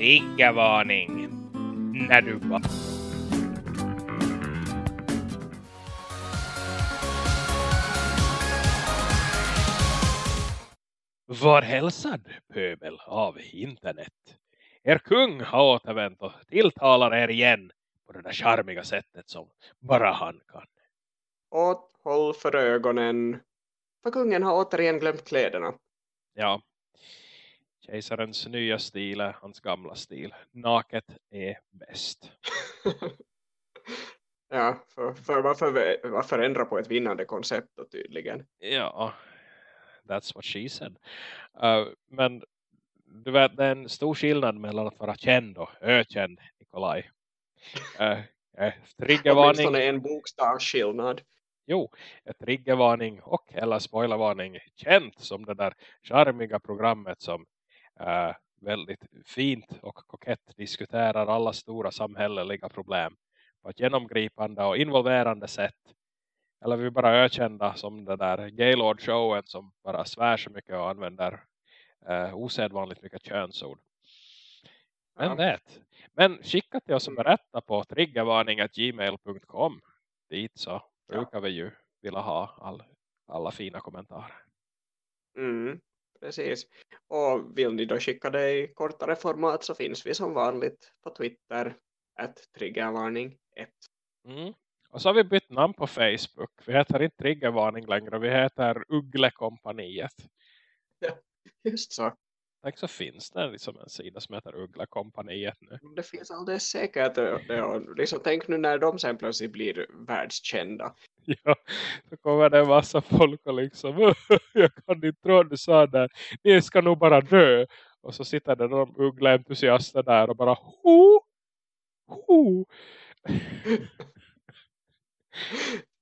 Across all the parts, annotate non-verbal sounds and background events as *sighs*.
Triggervarning. När du bara... Var hälsad, pöbel av internet. Er kung har återvänt och tilltalar er igen på det där charmiga sättet som bara han kan. Och håll för ögonen. För kungen har återigen glömt kläderna. Ja, kejsarens nya stil är hans gamla stil. Naket är bäst. *laughs* ja, för, för varför, varför ändra på ett vinnande koncept då tydligen? Ja, that's what she said. Uh, men du vet, det är en stor skillnad mellan att vara känd och ökänd, Nikolaj. Uh, *laughs* triggervarning. Åtminstone en bokstavsskillnad. Jo, ett triggervarning och eller spoilervarning känt som det där charmiga programmet som uh, väldigt fint och kokett diskuterar alla stora samhälleliga problem på ett genomgripande och involverande sätt. Eller vi bara ökända som det där Gaylord-showen som bara svär så mycket och använder uh, osedvanligt mycket könsord. Men Ja. det. Men skicka till oss och berätta på triggervarning.gmail.com dit så brukar vi ju vilja ha all, alla fina kommentarer. Mm, precis. Och vill ni då skicka det i kortare format så finns vi som vanligt på Twitter. Ett triggervarning 1. Mm. Och så har vi bytt namn på Facebook. Vi heter inte Triggervarning längre. Vi heter Ugglekompaniet. Just så. Tänk så finns det liksom en sida som heter Ugglekompaniet nu. Det finns alldeles säkert. Och liksom, tänk nu när de sen plötsligt blir världskända. *laughs* Ja, så kommer det en massa folk och liksom jag kan inte tro att du sa det. Ni ska nog bara dö. Och så sitter det de Uggla-entusiaster där och bara ho, ho. *laughs*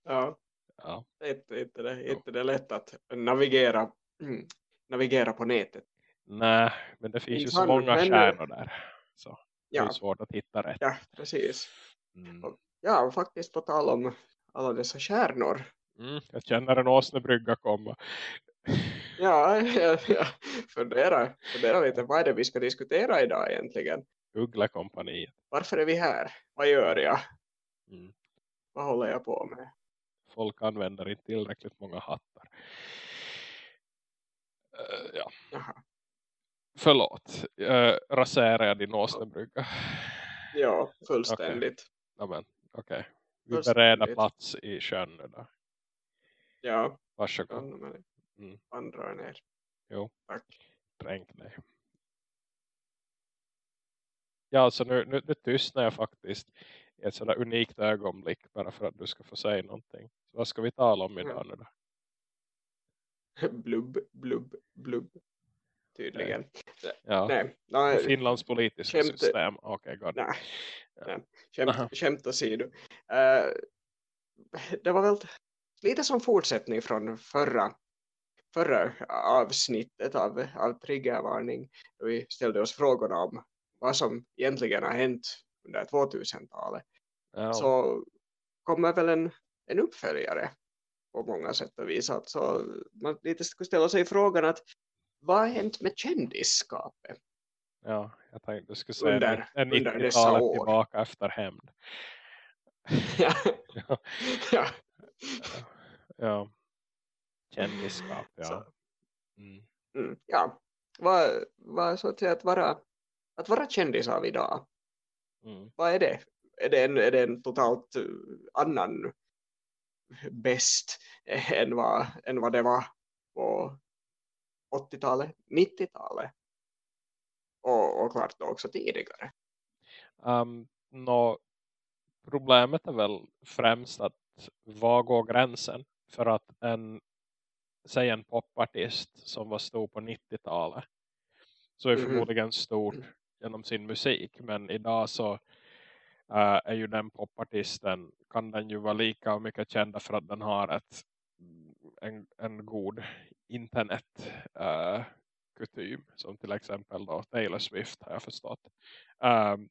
Ja, Ja, inte, inte, det, inte det lätt att navigera, mm, navigera på nätet. Nej, men det finns ju så många stjärnor där. Så det är Ja, svårt att hitta rätt. ja precis. Mm. Ja, och faktiskt på tal om alla dessa stjärnor. Mm, jag känner en åsnebrygga komma. Ja, *laughs* jag, jag funderar, funderar lite. Vad är det vi ska diskutera idag egentligen? Ugglekompaniet. Varför är vi här? Vad gör jag? Mm. Vad håller jag på med? Folk använder inte tillräckligt många hattar. Eh, ja, Jaha. Förlåt. Uh, raserar jag din åsnebrygga? Ja, fullständigt. Men, okej. Vi bereder plats i sjön nu då. Ja, Varsågod. Mm. ner. Jo. Tack. Dränk dig. Ja, alltså nu, nu, nu tystnar jag faktiskt i ett sådär unikt ögonblick bara för att du ska få säga någonting. Så vad ska vi tala om idag nu då? *laughs* Blubb, blubb, blubb. Tydligen. Ja, Nej, nej, Finlands politiska Skämt- system. Okej, god. nej. Nej. Aha. Skämt, skämt åsido. Uh, det var väl lite som fortsättning från förra, förra avsnittet av, av triggervarning. Vi ställde oss frågorna om vad som egentligen har hänt under 2000-talet. Ja. så kommer väl en, en uppföljare på många sätt och vis. Alltså, man lite skulle ställa sig frågan att vad har hänt med kändisskapet? Ja, jag tänkte du skulle säga Under- en under dessa 90-talet år. tillbaka efter hämnd. *laughs* ja, Ja. *laughs* ja. ja. Kändisskap, ja. Mm. Mm, ja. Vad, vad så att säga att vara, att vara kändis av idag, Mm. vad är det? Är det en, är det en totalt eh, annan bäst än vad, än vad det var på 80-talet, 90-talet? Och, och klart också tidigare. Um, nå, problemet är väl främst att vad går gränsen för att en säg en popartist som var stor på 90-talet så är Mhm. förmodligen stort genom sin musik men idag så eh, är ju den popartisten kan den ju vara lika mycket känd för att den har ett en, en god internet kutym som till exempel då Taylor Swift har jag förstått. Um,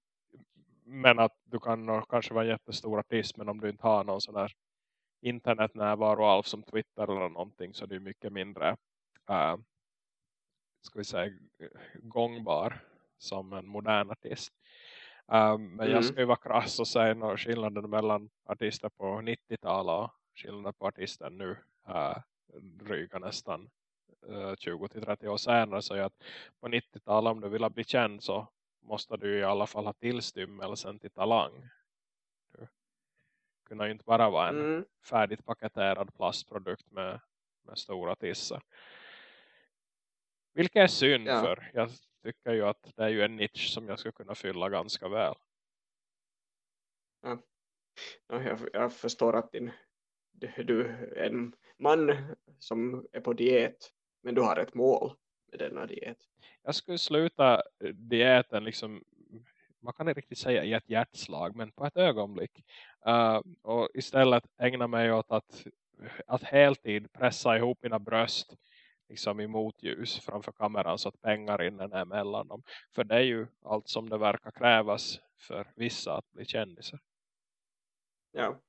men att du kan kanske vara en jättestor artist men om du inte har någon sån där internetnärvaro alls som Twitter eller någonting så är det ju mycket mindre uh, ska vi säga gångbar som en modern artist. Um, men mm. jag ska ju vara krass och säga några skillnaden mellan artister på 90-talet och skillnaden på artister nu uh, dryga nästan uh, 20-30 år senare så är att på 90-talet om du vill bli känd så måste du i alla fall ha tillstymmelsen till talang. Du kunde ju inte bara vara en mm. färdigt paketerad plastprodukt med, med stora tissar. Vilket är synd ja. för jag tycker ju att det är ju en nisch som jag skulle kunna fylla ganska väl. Ja jag, jag förstår att din, du en man som är på diet men du har ett mål med denna diet. Jag skulle sluta dieten liksom man kan inte riktigt säga i ett hjärtslag men på ett ögonblick. Uh, och istället ägna mig åt att, att heltid pressa ihop mina bröst liksom i motljus framför kameran så att pengar innan är mellan dem. För det är ju allt som det verkar krävas för vissa att bli kändisar. Ja.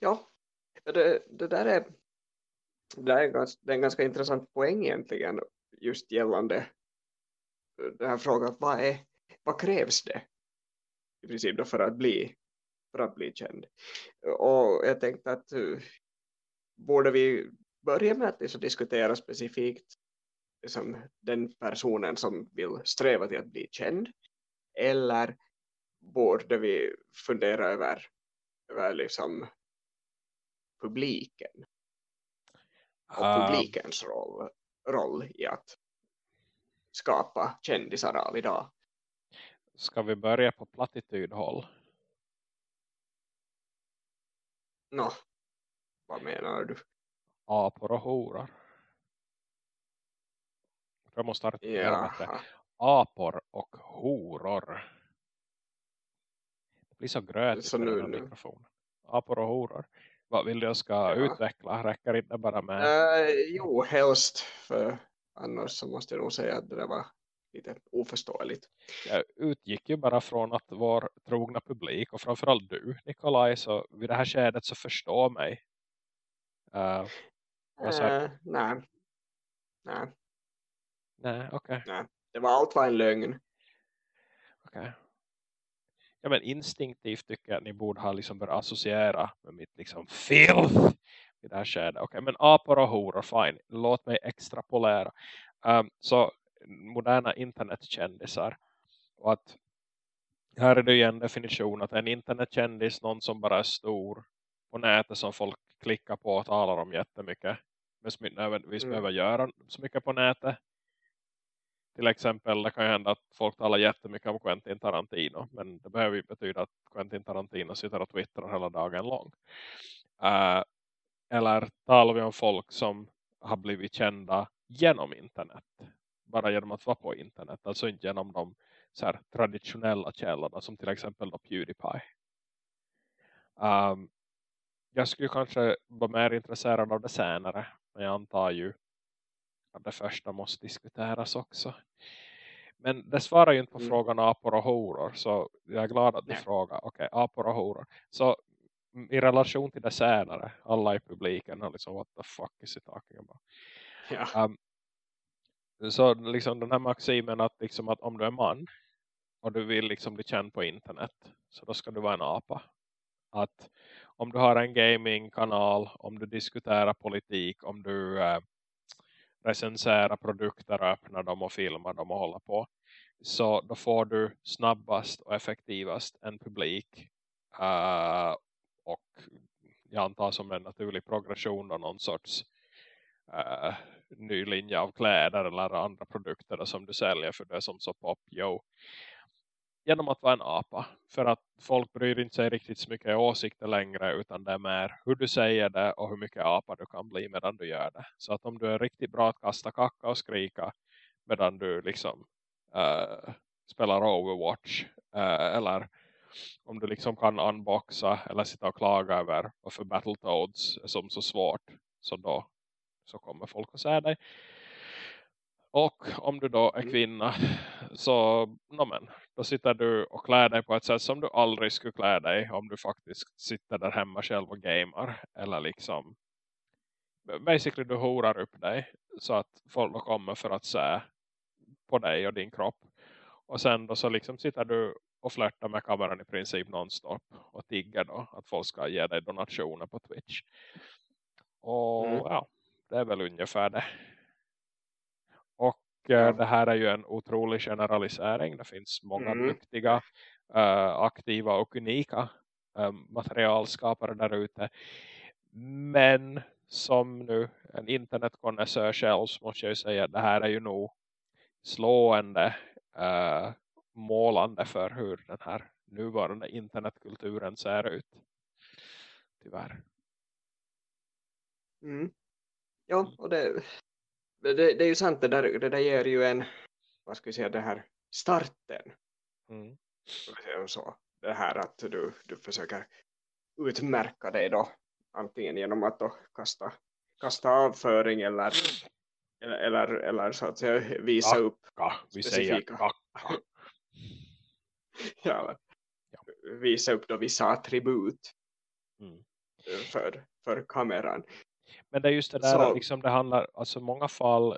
Ja, det, det där är det är, en ganska, det är en ganska intressant poäng egentligen just gällande eh, den här frågan vad, är, vad krävs det i princip då för att bli för att bli känd? Och jag tänkte att uh, borde vi börja med att liksom diskutera specifikt liksom, den personen som vill sträva till att bli känd? Eller borde vi fundera över, över liksom publiken och uh, publikens roll, roll i att skapa kändisar av idag. Ska vi börja på platitydhåll? Nå, vad menar du? apor och horor. Jag måste artikulera bättre. Apor och horor. Det blir så grötigt så nu, med mikrofonen. Apor och horor. Vad vill du jag ska ja. utveckla? Räcker inte bara med? Uh, jo, helst. För annars så måste jag nog säga att det var lite oförståeligt. Jag utgick ju bara från att vår trogna publik och framförallt du Nikolaj så vid det här skedet så förstår mig. Uh, Uh, nej. Nej. Nej, okej. Okay. Det var allt var en lögn. Okej. Okay. Ja, men instinktivt tycker jag att ni borde ha liksom börjat associera med mitt liksom filth i det här skedet. Okej, okay, men apor och horor, fine. Låt mig extrapolera. Um, så moderna internetkändisar. Och att här är det ju en definition att en internetkändis, någon som bara är stor på nätet som folk klickar på och talar om jättemycket men som inte nödvändigtvis mm. behöver göra så mycket på nätet. Till exempel det kan ju hända att folk talar jättemycket om Quentin Tarantino. Men det behöver ju betyda att Quentin Tarantino sitter och twittrar hela dagen lång. Uh, eller talar vi om folk som har blivit kända genom internet. Bara genom att vara på internet. Alltså inte genom de så här, traditionella källorna som till exempel då Pewdiepie. Um, jag skulle kanske vara mer intresserad av det senare. Men jag antar ju det första måste diskuteras också. Men det svarar ju inte på mm. frågan apor och horor. Så jag är glad att du Nej. frågar. Okej, okay, apor och horor. Så i relation till det senare. Alla i publiken har liksom what the fuck is he talking about? Ja. Um, så liksom den här maximen att, liksom att om du är man och du vill liksom bli känd på internet så då ska du vara en apa. Att om du har en gamingkanal, om du diskuterar politik, om du eh, recensera produkter och öppna dem och filma dem och hålla på. Så då får du snabbast och effektivast en publik uh, och jag antar som en naturlig progression och någon sorts uh, ny linje av kläder eller andra produkter som du säljer för det som så pop, yo genom att vara en apa. För att folk bryr inte sig riktigt så mycket åsikter längre utan det är mer hur du säger det och hur mycket apa du kan bli medan du gör det. Så att om du är riktigt bra att kasta kacka och skrika medan du liksom äh, spelar Overwatch äh, eller om du liksom kan unboxa eller sitta och klaga över varför Battletoads är som så svårt så då så kommer folk att säga dig. Och om du då är mm. kvinna så no men, då sitter du och klär dig på ett sätt som du aldrig skulle klä dig om du faktiskt sitter där hemma själv och gamar. Eller liksom basically du horar upp dig så att folk kommer för att se på dig och din kropp. Och sen då så liksom sitter du och flörtar med kameran i princip nonstop. Och tigger då att folk ska ge dig donationer på Twitch. Och mm. ja, det är väl ungefär det. Eh, ja. det här är ju en otrolig generalisering. Det finns många mm. duktiga, uh, aktiva och unika uh, materialskapare där ute. Men som nu en internetkonnässör själv så måste jag ju säga att det här är ju nog slående uh, målande för hur den här nuvarande internetkulturen ser ut. Tyvärr. Mm. Ja, och det, det, det, är ju sant, det där, det där ger ju en, vad ska vi säga, det här starten. Mm. Så, det här att du, du försöker utmärka dig då, antingen genom att då kasta, kasta avföring eller, eller, eller, eller så att säga visa kaka, upp vi specifika. Säger *laughs* ja, visa upp då vissa attribut mm. för, för kameran. Men det är just det där så... liksom det handlar, alltså många fall,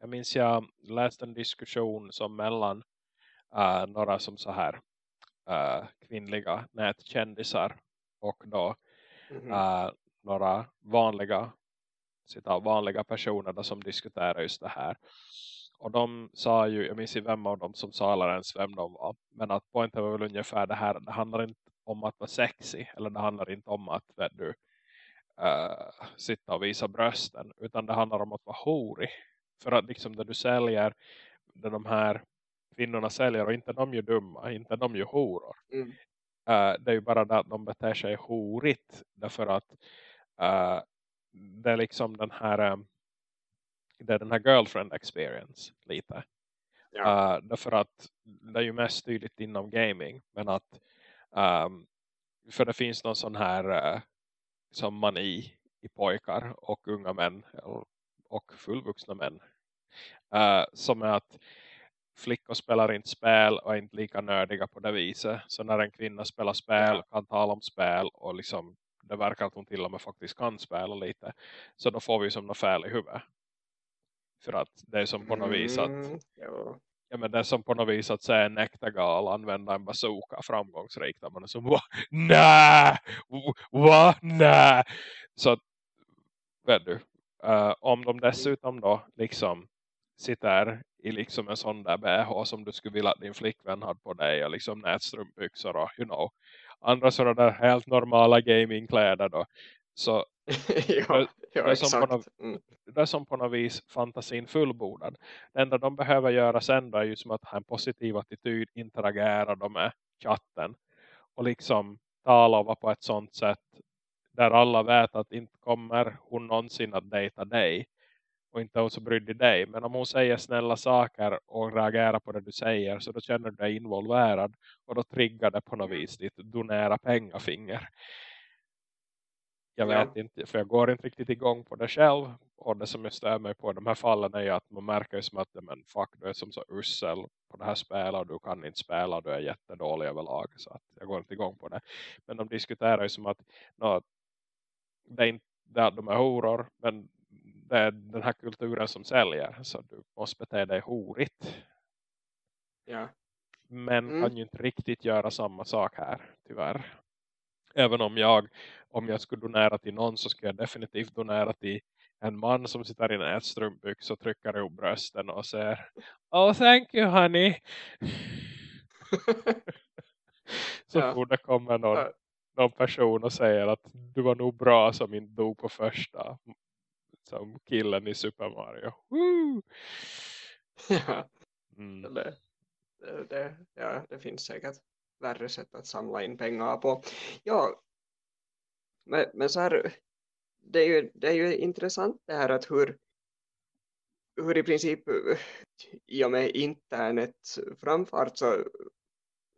jag minns jag läste en diskussion som mellan uh, några som så här uh, kvinnliga nätkändisar och då mm -hmm. uh, några vanliga sitta vanliga personer som diskuterar just det här. Och de sa ju, jag minns inte vem av dem som sa eller ens vem de var. Men att poängen var väl ungefär det här, det handlar inte om att vara sexy. Eller det handlar inte om att vet du, uh, sitta och visa brösten. Utan det handlar om att vara horig. För att liksom det du säljer, det de här kvinnorna säljer och inte de är ju dumma, inte de är ju horor. Mm. Uh, det är ju bara det att de beter sig horigt. Därför att uh, det är liksom den här um, det är den här girlfriend experience lite. Ja. Uh, därför att det är ju mest tydligt inom gaming. Men att um, för det finns någon sån här uh, som man i, pojkar och unga män och fullvuxna män. Uh, som är att flickor spelar inte spel och är inte lika nördiga på det viset. Så när en kvinna spelar spel ja. kan tala om spel och liksom det verkar att hon till och med faktiskt kan spela lite. Så då får vi som något fel i huvudet. För att det är som på något vis att mm, ja ja. men det är som på något vis att se en äkta använda en bazooka framgångsrikt. Man är som, va? Nej! Va? Nej! Så att, vet du, uh, om de dessutom då liksom sitter i liksom en sån där BH som du skulle vilja att din flickvän hade på dig och liksom nätstrumpbyxor och you know andra sådana där helt normala gamingkläder då så *laughs* ja, ja, det, är som på något, mm. det är som på något vis fantasin fullbordad. Det enda de behöver göra sen är ju som att ha en positiv attityd, interagera med chatten och liksom tala och vara på ett sånt sätt där alla vet att inte kommer hon någonsin att dejta dig och inte hon så brydd i dig. Men om hon säger snälla saker och reagerar på det du säger så då känner du dig involverad och då triggar det på något vis ditt donära pengafinger jag vet ja. inte, för jag går inte riktigt igång på det själv. Och det som jag stör mig på de här fallen är att man märker ju som att men fuck, du är som så ussel på det här spelet och du kan inte spela och du är jättedålig överlag. Så att jag går inte igång på det. Men de diskuterar ju som att no, det är inte de är horor, men det är den här kulturen som säljer. Så du måste bete dig horigt. Ja. Men mm. kan ju inte riktigt göra samma sak här, tyvärr. Även om jag, om jag skulle donera till någon så skulle jag definitivt donera till en man som sitter i en ätstrumpbyx och trycker ihop brösten och säger Oh thank you honey. *laughs* så ja. fort det kommer någon, någon person och säger att du var nog bra som inte dog på första som killen i Super Mario. Woo! *laughs* Ja, mm. det, det, ja, det finns säkert värre sätt att samla in pengar på. Ja, men, men så här, det är, ju, det är ju intressant det här att hur, hur i princip i och med internet framfart så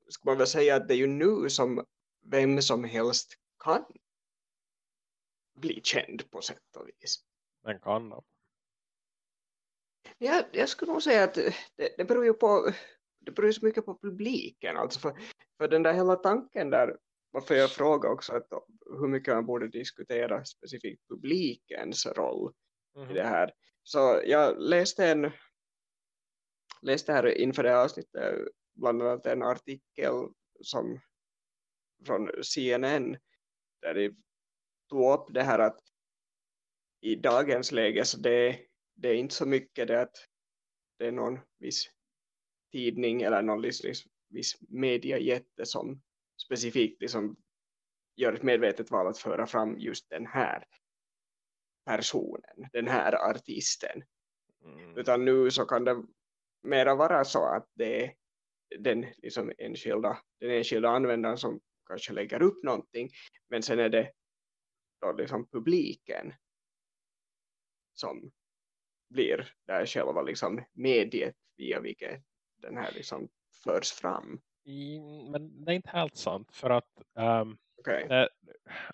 ska man väl säga att det är ju nu som vem som helst kan bli känd på sätt och vis. Men kan då? Ja, jag skulle nog säga att det, det beror ju på det beror så mycket på publiken alltså för, för den där hela tanken där varför jag frågar också att hur mycket man borde diskutera specifikt publikens roll mm. i mhm. det här. Så jag läste en läste här inför det avsnittet bland annat en artikel som från CNN där de tog upp det här att i dagens läge så det, det är inte så mycket det att det är någon viss tidning eller någon viss mediajätte som specifikt liksom gör ett medvetet val att föra fram just den här personen, den här artisten. Mm. Utan nu så kan det mera vara så att det är den, liksom enskilda, den enskilda användaren som kanske lägger upp någonting men sen är det då liksom publiken som blir där själva liksom mediet via vilket den här liksom förs fram. I, men det är inte helt sant för att um, okay. det,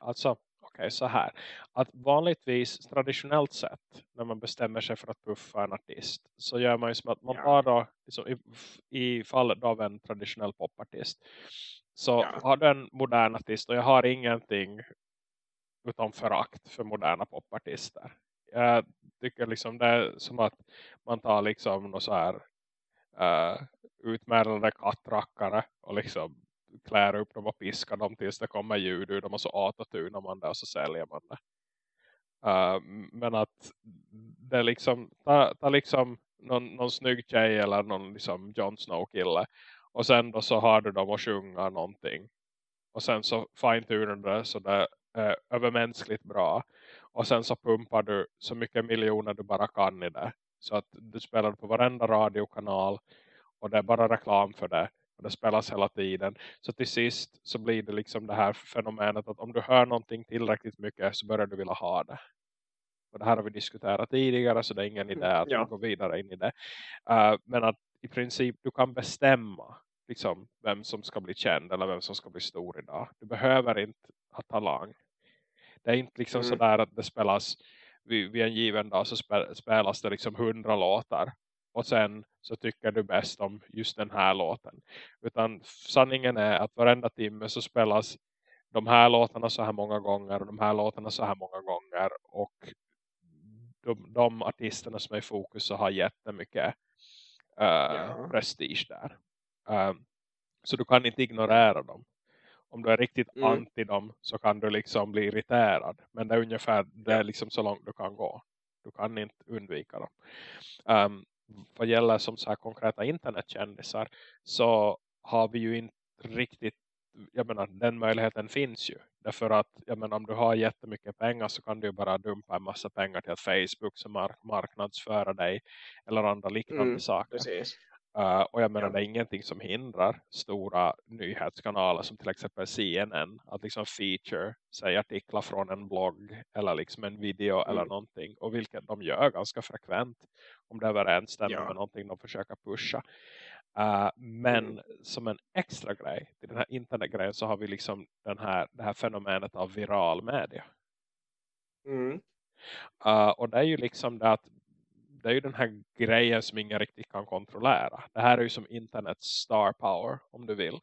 alltså okay, så här. Att vanligtvis traditionellt sett när man bestämmer sig för att puffa en artist så gör man ju som att man tar då liksom, i, i fallet av en traditionell popartist så ja. har du en modern artist och jag har ingenting utan förakt för moderna popartister. Jag tycker liksom det är som att man tar liksom något så här uh, utmärlade kattrackare och liksom klär upp dem och piskar dem tills det kommer ljud ur dem och så autotunar man det och så säljer man det. Uh, men att det är liksom, ta, ta liksom någon, någon snygg tjej eller någon liksom Jon Snow kille och sen då så har du dem och sjunga någonting. Och sen så fine-tunar det så det är övermänskligt bra. Och sen så pumpar du så mycket miljoner du bara kan i det. Så att du spelar på varenda radiokanal och det är bara reklam för det och det spelas hela tiden. Så till sist så blir det liksom det här fenomenet att om du hör någonting tillräckligt mycket så börjar du vilja ha det. Och det här har vi diskuterat tidigare så det är ingen idé att ja. gå vidare in i det. Uh, men att i princip du kan bestämma liksom, vem som ska bli känd eller vem som ska bli stor idag. Du behöver inte ha talang. Det är inte liksom mm. sådär att det spelas vid, vid en given dag så spelas det liksom hundra låtar och sen så tycker du bäst om just den här låten. Utan sanningen är att varenda timme så spelas de här låtarna så här många gånger och de här låtarna så här många gånger och de, de artisterna som är i fokus så har jättemycket uh, ja. prestige där. Uh, så du kan inte ignorera dem. Om du är riktigt mm. anti dem så kan du liksom bli irriterad. Men det är ungefär det är liksom så långt du kan gå. Du kan inte undvika dem. Um, vad gäller som så här konkreta internetkändisar så har vi ju inte riktigt jag menar, den möjligheten finns ju. Därför att, jag menar, om du har jättemycket pengar så kan du bara dumpa en massa pengar till att Facebook som mark marknadsföra dig eller andra liknande mm, saker. Precis. Uh, och jag menar ja. det är ingenting som hindrar stora nyhetskanaler som till exempel CNN att liksom feature, säg artiklar från en blogg eller liksom en video mm. eller någonting. Och vilket de gör ganska frekvent om det överensstämmer ja. med någonting de försöker pusha. Uh, men mm. som en extra grej till den här internetgrejen så har vi liksom den här, det här fenomenet av viral media. Mm. Uh, och det är ju liksom det att det är ju den här grejen som ingen riktigt kan kontrollera. Det här är ju som internets star power om du vill.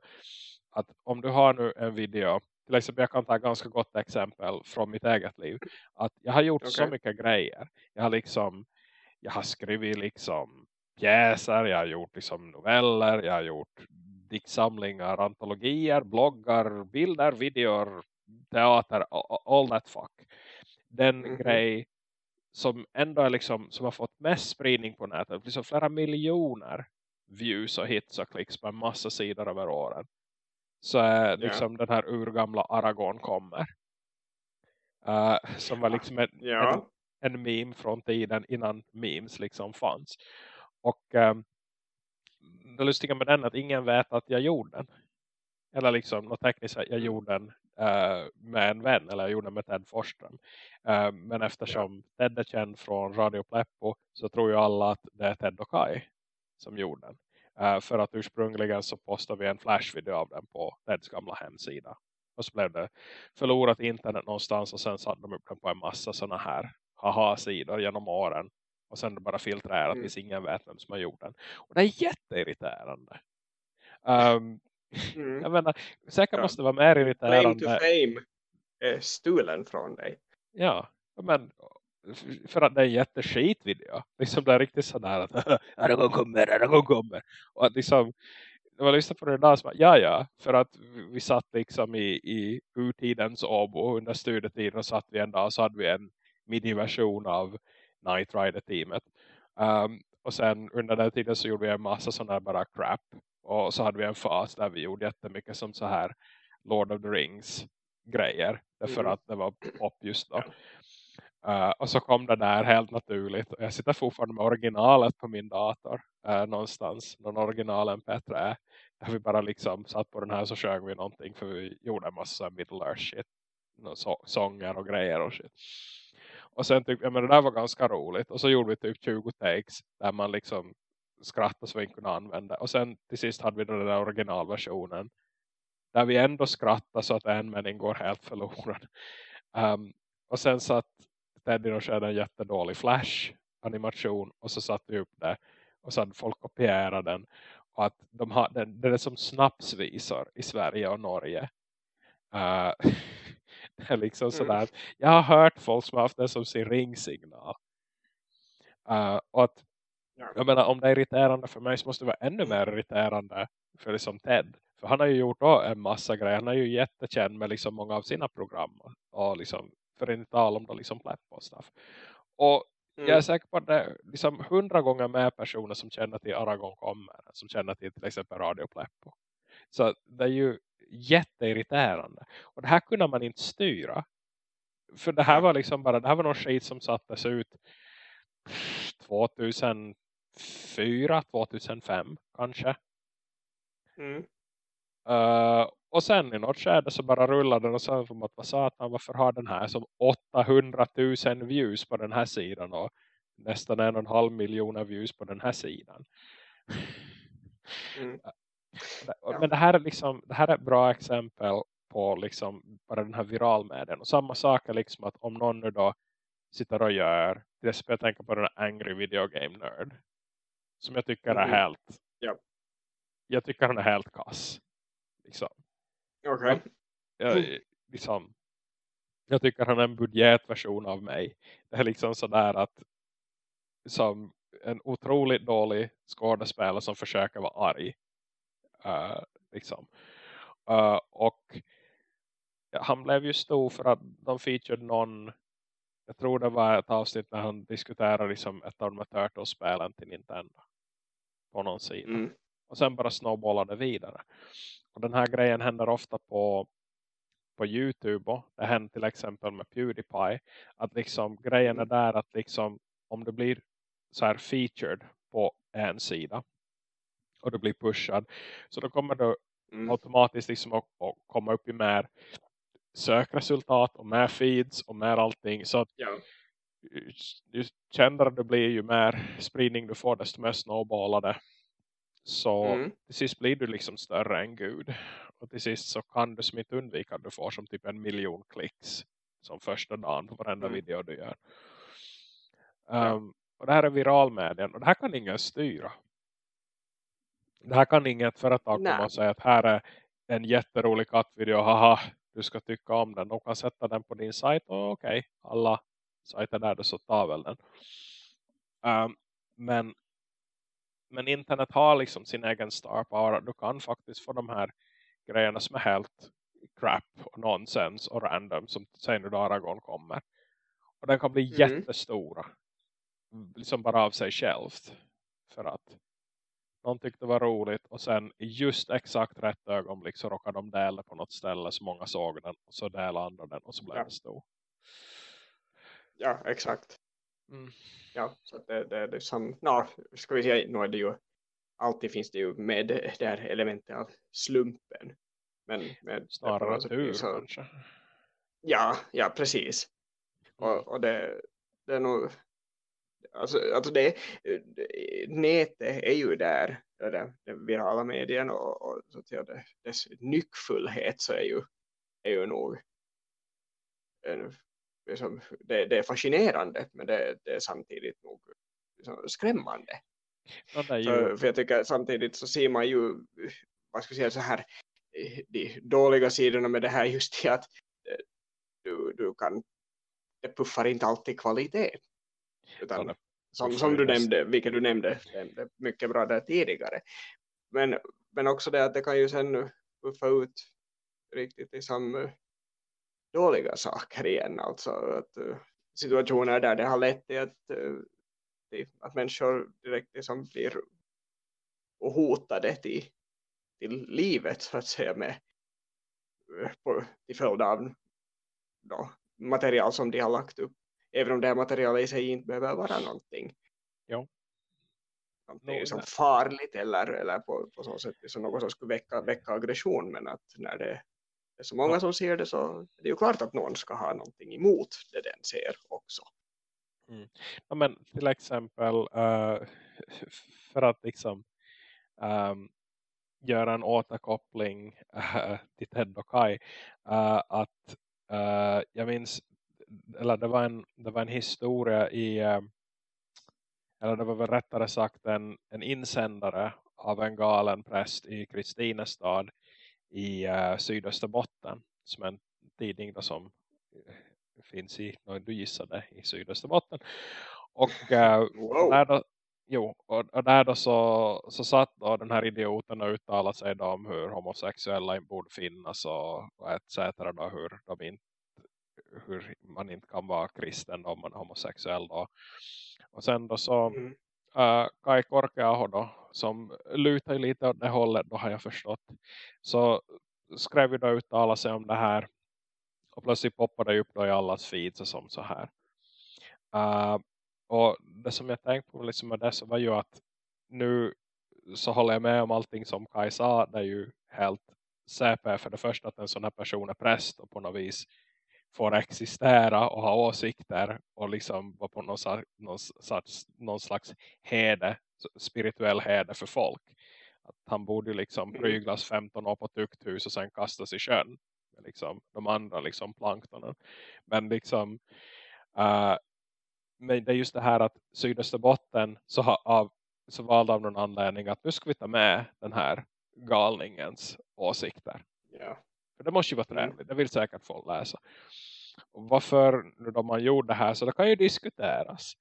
Att om du har nu en video, till exempel jag kan ta ett ganska gott exempel från mitt eget liv. Att jag har gjort okay. så mycket grejer. Jag har liksom, jag har skrivit liksom pjäser, jag har gjort liksom noveller, jag har gjort diktsamlingar, antologier, bloggar, bilder, videor, teater, all that fuck. Den mm -hmm. grej som ändå är liksom, som har fått mest spridning på nätet. Liksom flera miljoner views och hits och klicks på en massa sidor över åren. Så är liksom yeah. den här urgamla Aragorn kommer. Uh, som var liksom en, yeah. en, en meme från tiden innan memes liksom fanns. Och um, det lustiga med den är att ingen vet att jag gjorde den. Eller liksom, något tekniskt jag mm. gjorde den med en vän. Eller jag gjorde den med Ted Forsström. Uh, men eftersom. Ted är känd från Radio Pleppo så tror ju alla att det är Ted och Kai som gjorde den. Uh, för att ursprungligen så postade vi en flashvideo av den på Teds gamla hemsida. Och så blev det förlorat internet någonstans och sen satte de upp den på en massa sådana här haha-sidor genom åren. Och sen bara filtrerat mm. tills ingen vet vem som har gjort den. Och det är jätteirriterande. Um, mm. Jag menar, säkert ja. måste det vara mer irriterande. Claim to fame är stulen från dig. Ja, men för att det är en jätteskit video. Liksom det är riktigt sådär att *laughs* Aragorn kommer, Aragorn kommer. Och att liksom när man lyssnar på det där så ja ja, för att vi satt liksom i, i urtidens Åbo under studietiden och satt vi en dag så hade vi en midi-version av Night Rider-teamet. Um, och sen under den tiden så gjorde vi en massa sådana bara crap. Och så hade vi en fas där vi gjorde jättemycket som så här Lord of the Rings grejer. Därför mm. att det var pop just då. Uh, och så kom det där helt naturligt. Jag sitter fortfarande med originalet på min dator. Uh, någonstans. Någon original MP3. Där vi bara liksom satt på den här så sjöng vi någonting. För vi gjorde en massa middle earth shit. Så, sånger och grejer och shit. Och sen tyckte jag men det där var ganska roligt. Och så gjorde vi typ 20 takes. Där man liksom skrattade så vi inte kunde använda. Och sen till sist hade vi den där originalversionen. Där vi ändå skrattade så att en mening går helt förlorad. Um, och sen satt Teddy och körde en jättedålig flash animation. Och så satte vi upp det. Och så hade folk kopierat den. Och att de har, den, det är som snapsvisor i Sverige och Norge. Uh, *laughs* det är liksom sådär. Mm. Jag har hört folk som har haft det som sin ringsignal. Uh, och att jag menar, om det är irriterande för mig så måste det vara ännu mer irriterande för liksom Ted. För han har ju gjort en massa grejer. Han är ju jättekänd med liksom många av sina program. Och liksom, för inte tala om det liksom pläpp och stuff. Och mm. jag är säker på att det är liksom hundra gånger mer personer som känner till Aragon kommer. Som känner till till exempel Radio Pleppo. Så det är ju jätteirriterande. Och det här kunde man inte styra. För det här var liksom bara, det här var någon skit som sattes ut 2004, 2005 kanske. Mm. Uh, och sen i något skede så bara rullade den och sa som att vad satan, varför har den här som 800 000 views på den här sidan och nästan en och en halv miljoner views på den här sidan. Mm. Ja. Men det här är liksom det här är ett bra exempel på liksom bara den här viralmedien. Och samma sak är liksom att om någon nu då sitter och gör, exempel jag tänker på den här Angry Video Game Nerd. Som jag tycker är mm. helt ja. jag tycker han är helt kass. Liksom. Okej. Okay. Jag, liksom, jag tycker han är en budgetversion av mig. Det är liksom sådär att som en otroligt dålig skådespelare som försöker vara arg. Uh, liksom. Uh, och han blev ju stor för att de featured någon jag tror det var ett avsnitt när han diskuterade liksom ett av de här Turtles-spelen till Nintendo. På någon sida. Mm. Och sen bara snowballade vidare. Och den här grejen händer ofta på på Youtube och det händer till exempel med Pewdiepie att liksom grejen är där att liksom om det blir så här featured på en sida och du blir pushad så då kommer du mm. automatiskt liksom att, att komma upp i mer sökresultat och mer feeds och mer allting så att ja. Ju kändare du blir ju mer spridning du får desto mer snowballade så mm. till sist blir du liksom större än Gud och till sist så kan du som inte undvika att du får som typ en miljon klicks som första dagen på varenda mm. video du gör um, och det här är viralmedien och det här kan ingen styra det här kan inget företag komma och säga att här är en jätterolig kattvideo, haha, du ska tycka om den. De kan sätta den på din sajt och okej, okay, alla sajter där så tar väl den. Um, men, men internet har liksom sin egen star power. Du kan faktiskt få de här grejerna som är helt crap och nonsens och random som säger nu Aragon kommer. Och den kan bli mm. jättestora. Liksom bara av sig självt. För att någon tyckte det var roligt och sen just exakt rätt ögonblick så råkade de dela på något ställe så många såg den och så delade andra den och så blev ja. det stor. Ja, exakt. Mm. Ja, så det, det, det som, no, ska vi säga, nu är det ju alltid finns det ju med det här elementet av slumpen. Men med snarare tur så, kanske. Ja, ja precis. Och, mm. och det, det är nog Alltså, alltså det, nätet är ju där, där den virala medien och, och så att säga, dess nyckfullhet så är ju, är ju nog en, liksom, det, det, är fascinerande men det, det är samtidigt nog liksom, skrämmande. Ja, för, för jag tycker samtidigt så ser man ju vad ska jag säga så här de dåliga sidorna med det här just i att du, du kan det puffar inte alltid kvalitet. Utan, det som, som du nämnde, vilket du nämnde, nämnde mycket bra där tidigare. Men, men också det att det kan ju sen puffa ut riktigt liksom, eh, dåliga saker igen. Alltså att, eh, situationer där det har lett till att, eh, att människor direkt liksom blir hotade till, till livet så att säga med, eh, på, till följd av då, material som de har lagt upp. Även om det här materialet i sig inte behöver vara någonting. Jo. Någonting som nej. farligt eller, eller på, på så sätt som något som skulle väcka, väcka aggression. Men att när det är så många som ser det så är det ju klart att någon ska ha någonting emot det den ser också. Ja, men till exempel eh, för att liksom ehm, göra en återkoppling uh, till Ted och Kai eh, att eh, jag minns eller det var en, det var en historia i eller det var väl rättare sagt en, en insändare av en galen präst i Kristinestad i uh, Sydösterbotten som är en tidning då som eh, finns i, du gissade, i Sydösterbotten och eh, Wow. där då, jo, och, och där då så, så satt då den här idioten och uttalade sig då om hur homosexuella borde finnas och, och etc. Då, hur, de inte, hur man inte kan vara kristen om man är homosexuell då. Och sen då så Mm uh, Kai Korkeaho då, som lutar lite åt det hållet då har jag förstått. Så skrev ju då uttala sig om det här och plötsligt poppade det upp då i allas feeds och som så här. Uh, och det som jag tänkte på liksom med det så var ju att nu så håller jag med om allting som Kai sa. Det är ju helt CP för det första att en sån här person är präst och på något vis får existera och ha åsikter och liksom vara på någon, någon, slags, någon slags hede, spirituell hede för folk. Att han borde liksom Mm. pryglas 15 år på tukthus och sen kastas i. Med liksom de andra liksom planktonen. Men liksom eh, men det är just det här att Sydösterbotten så, har, av, så valde av någon anledning att nu ska vi ta med den här galningens åsikter. Ja. För det måste ju vara Mm. trevligt. Det vill säkert folk läsa. Och varför då man gjorde det här så det kan ju diskuteras.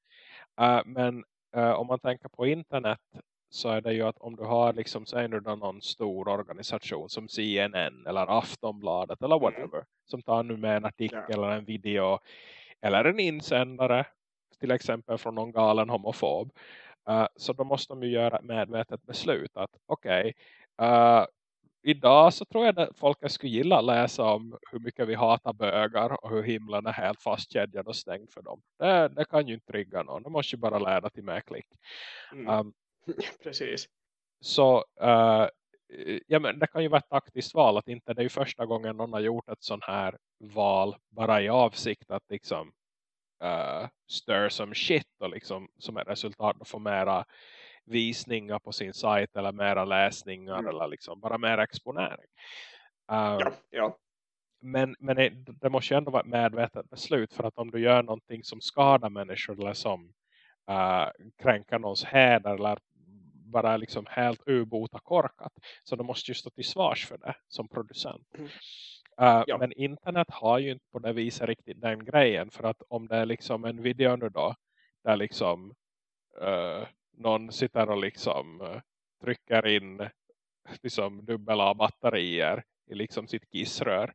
Eh, men eh, om man tänker på internet så är det ju att om du har liksom säg nu då någon stor organisation som CNN eller Aftonbladet eller Mm. whatever som tar nu med en artikel Ja. eller en video eller en insändare till exempel från någon galen homofob eh, så då måste de ju göra ett medvetet beslut att okej eh, idag så tror jag att folk skulle gilla att läsa om hur mycket vi hatar bögar och hur himlen är helt fastkedjad och stängd för dem. Det, det kan ju inte trigga någon. Det måste ju bara leda till mer klick. Mm. Um, *laughs* Precis. så uh, ja, men det kan ju vara ett taktiskt val att inte det är ju första gången någon har gjort ett sån här val bara i avsikt att liksom uh, stir some shit och liksom som ett resultat få mera visningar på sin sajt eller mera läsningar Mm. eller liksom bara mer exponering. Uh, Ja, ja. men, men det, det måste ju ändå vara ett medvetet beslut för att om du gör någonting som skadar människor eller som uh, kränker någons häder eller bara liksom helt ubota korkat så du måste ju stå till svars för det som producent. Mm. Uh, Ja. Men internet har ju inte på det viset riktigt den grejen för att om det är liksom en video nu då där liksom uh, någon sitter och liksom uh, trycker in *laughs* liksom dubbla batterier i liksom sitt kissrör.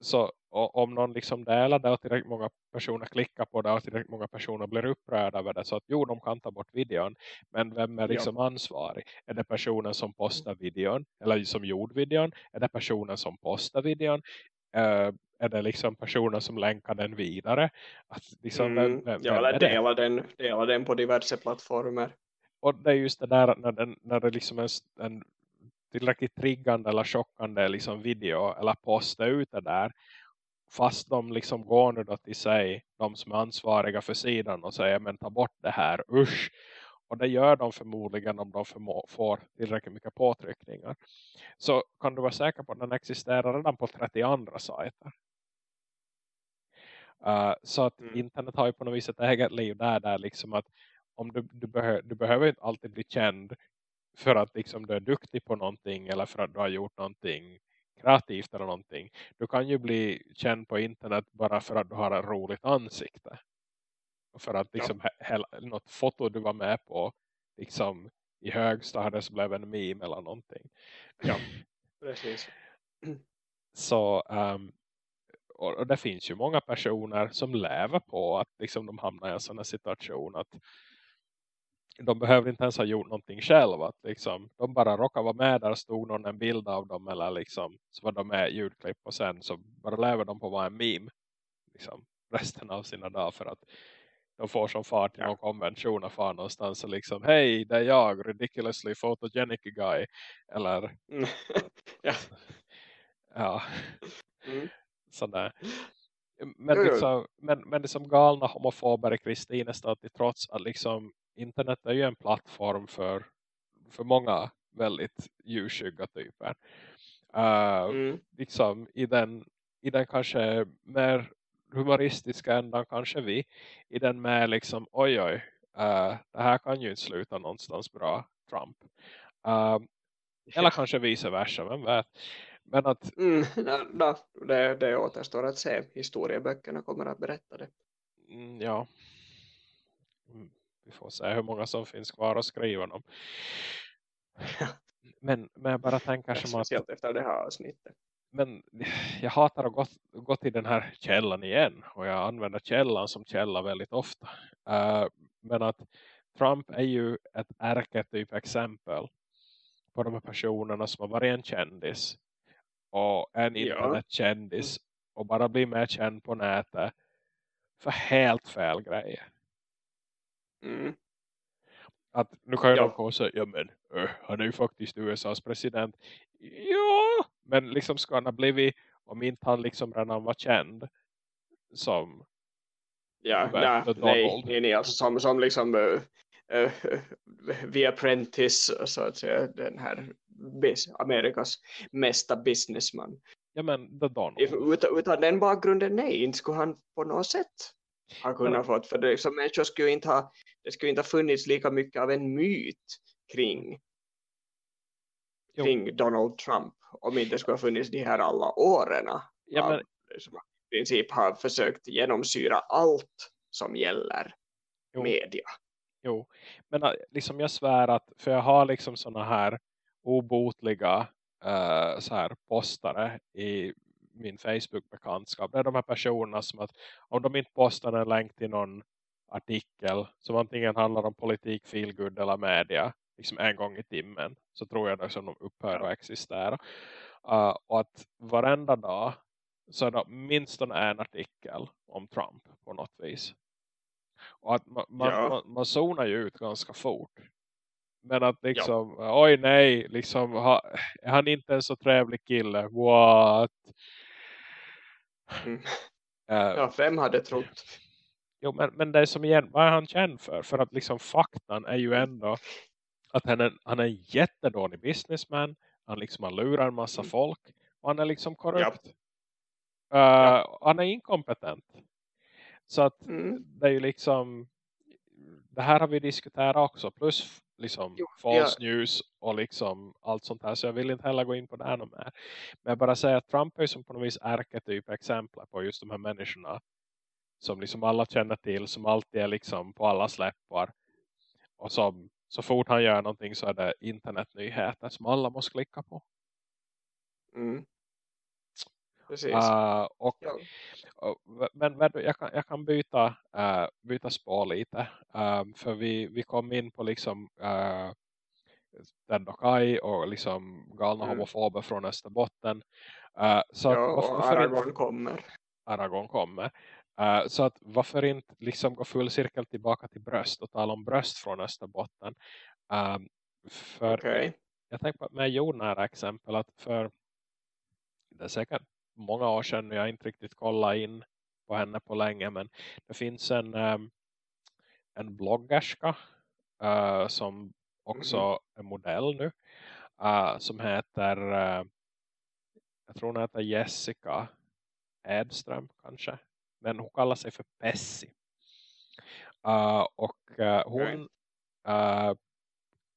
Så om någon liksom delar det och tillräckligt många personer klickar på det och tillräckligt många personer blir upprörda över det så att jo de kan ta bort videon men vem är liksom ansvarig? Är det personen som postar videon eller som gjorde videon? Är det personen som postar videon? Uh, är det liksom personen som länkar den vidare? Att liksom, Mm. vem, Ja, vem eller är det? dela den, dela den på diverse plattformar. och det är just det där när, den, när det liksom en, en tillräckligt triggande eller chockande liksom video eller post är ute där fast de liksom går nu då till sig de som är ansvariga för sidan och säger men ta bort det här, usch och det gör de förmodligen om de förmå, får tillräckligt mycket påtryckningar så kan du vara säker på att den existerar redan på 30 andra sajter Uh, så att Mm. internet har ju på något vis ett eget liv där, där liksom att om du, du, behö, du behöver inte alltid bli känd för att liksom du är duktig på någonting eller för att du har gjort någonting kreativt eller någonting. Du kan ju bli känd på internet bara för att du har ett roligt ansikte. Och för att liksom ja. något foto du var med på liksom i högstadiet så blev en meme eller någonting. Ja, *laughs* precis. Så um, och, och, det finns ju många personer som lever på att liksom de hamnar i en sån här situation att de behöver inte ens ha gjort någonting själva. Att liksom, de bara råkar vara med där stod någon en bild av dem eller liksom, så var de med ljudklipp och sen så bara lever de på att vara en meme liksom, resten av sina dagar för att de får som fart till någon konvention och far någonstans och liksom, hej det är jag, ridiculously photogenic guy eller *laughs* ja. *laughs* ja mm. Sådär men, liksom, men, men det som galna homofober i Kristinestad till trots att liksom internet är ju en plattform för, för många väldigt ljusskygga typer. Uh, mm. Liksom i den, i den kanske mer humoristiska ändan kanske vi. I den med liksom, oj oj, uh, det här kan ju inte sluta någonstans bra, Trump. Uh, eller kanske vice versa, vem vet. Men att... Mm, na, na, det, det återstår att se. Historieböckerna kommer att berätta det. Mm, ja. Mm vi får se hur många som finns kvar att skriva dem. Men, men jag bara tänker som att... Efter det här avsnittet. Men jag hatar att gå, gå till den här källan igen. Och jag använder källan som källa väldigt ofta. Uh, men att Trump är ju ett ärketyp exempel på de här personerna som har varit en kändis. Och en internetkändis. Ja. Och bara blir mer känd på nätet. För helt fel grejer. Mm. Att nu kan jag ja. säga, ja men uh, han är ju faktiskt USAs president. Ja, men liksom ska han ha blivit, om inte han liksom redan var känd som Ja, nej, nej, nej, nej, alltså som, som liksom uh, The Apprentice så att säga, den här Amerikas mesta businessman. Ja men Donald. Utan, utan den bakgrunden, nej, inte skulle han på något sätt ha kunnat ja. fått, för det, liksom, människor skulle inte ha det skulle inte ha funnits lika mycket av en myt kring, kring Donald Trump om inte det skulle ha funnits de här alla åren ja, men... som i princip har försökt genomsyra allt som gäller jo. media. Jo, men äh, liksom jag svär att för jag har liksom såna här obotliga uh, så här postare i min Facebook-bekantskap. Det är de här personerna som att om de inte postar en länk till någon artikel som antingen handlar om politik, feelgood eller media liksom en gång i timmen så tror jag att de upphör att existera. Uh, och att varenda dag så är det minst en artikel om Trump på något vis. Och att man, man, ja. man, man zonar ju ut ganska fort. Men att liksom, ja. oj nej, liksom, ha, är han inte en så trevlig kille? What? Mm. Uh, ja, vem hade trott? Jo, men, men det är som igen, vad är han känd för? För att liksom faktan är ju ändå att han är, han är en jättedålig businessman. Han liksom har lurat en massa mm. folk. Och han är liksom korrupt. Uh, ja. Han är inkompetent. Så att mm. det är ju liksom det här har vi diskuterat också. Plus liksom jo, false ja. news och liksom allt sånt här. Så jag vill inte heller gå in på det här mer. Men jag bara säger att Trump är som på något vis ärketyp exempel på just de här människorna som liksom alla känner till, som alltid är liksom på alla släppar. Och som så fort han gör någonting så är det internetnyheter som alla måste klicka på. Mm. Precis. Uh, och, ja. och, men, men jag, kan, jag kan byta, uh, byta spår lite. Uh, för vi, vi kom in på liksom uh, Ted och liksom galna mm. homofober från Österbotten. Uh, så ja, och Aragorn kommer. Aragorn kommer. Uh, så att varför inte liksom gå full cirkel tillbaka till bröst och tala om bröst från Österbotten. Um, för okay. jag tänker på med jordnära exempel att för det är säkert många år sedan jag inte riktigt kollat in på henne på länge men det finns en um, en bloggerska uh, som också mm. är modell nu uh, som heter jag tror hon heter Jessica Edström kanske men hon kallar sig för Pessi. Uh, och uh, hon uh,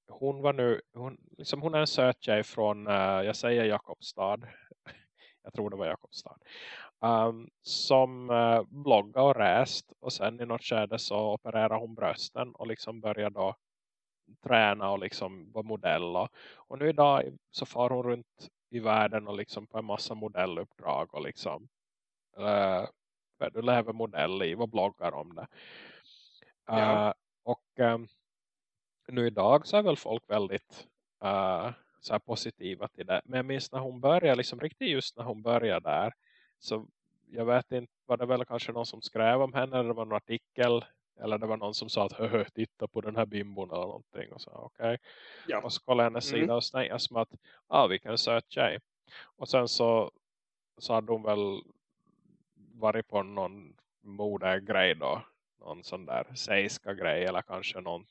hon var nu hon, liksom hon är en söt tjej från jag säger Jakobstad tror det var Jakobstad. Um, som uh, bloggar och räst och sen i något skede så opererar hon brösten och liksom börjar då träna och liksom vara modell. Och, och nu idag så far hon runt i världen och liksom på en massa modelluppdrag och liksom uh, du lever modellliv och bloggar om det. Uh, ja. Och um, nu idag så är väl folk väldigt uh, så här positiva till det. Men jag minns när hon började, liksom riktigt just när hon började där. Så jag vet inte, var det väl kanske någon som skrev om henne eller det var någon artikel. Eller det var någon som sa att hö, titta på den här bimbon eller någonting. Och så. Okay. Ja. Och så kollade hennes mm. sida och snägade som att, ja ah, vilken söt tjej. Och sen så, så hade hon väl varit på någon modegrej då. Någon sån där seiska grej eller kanske någon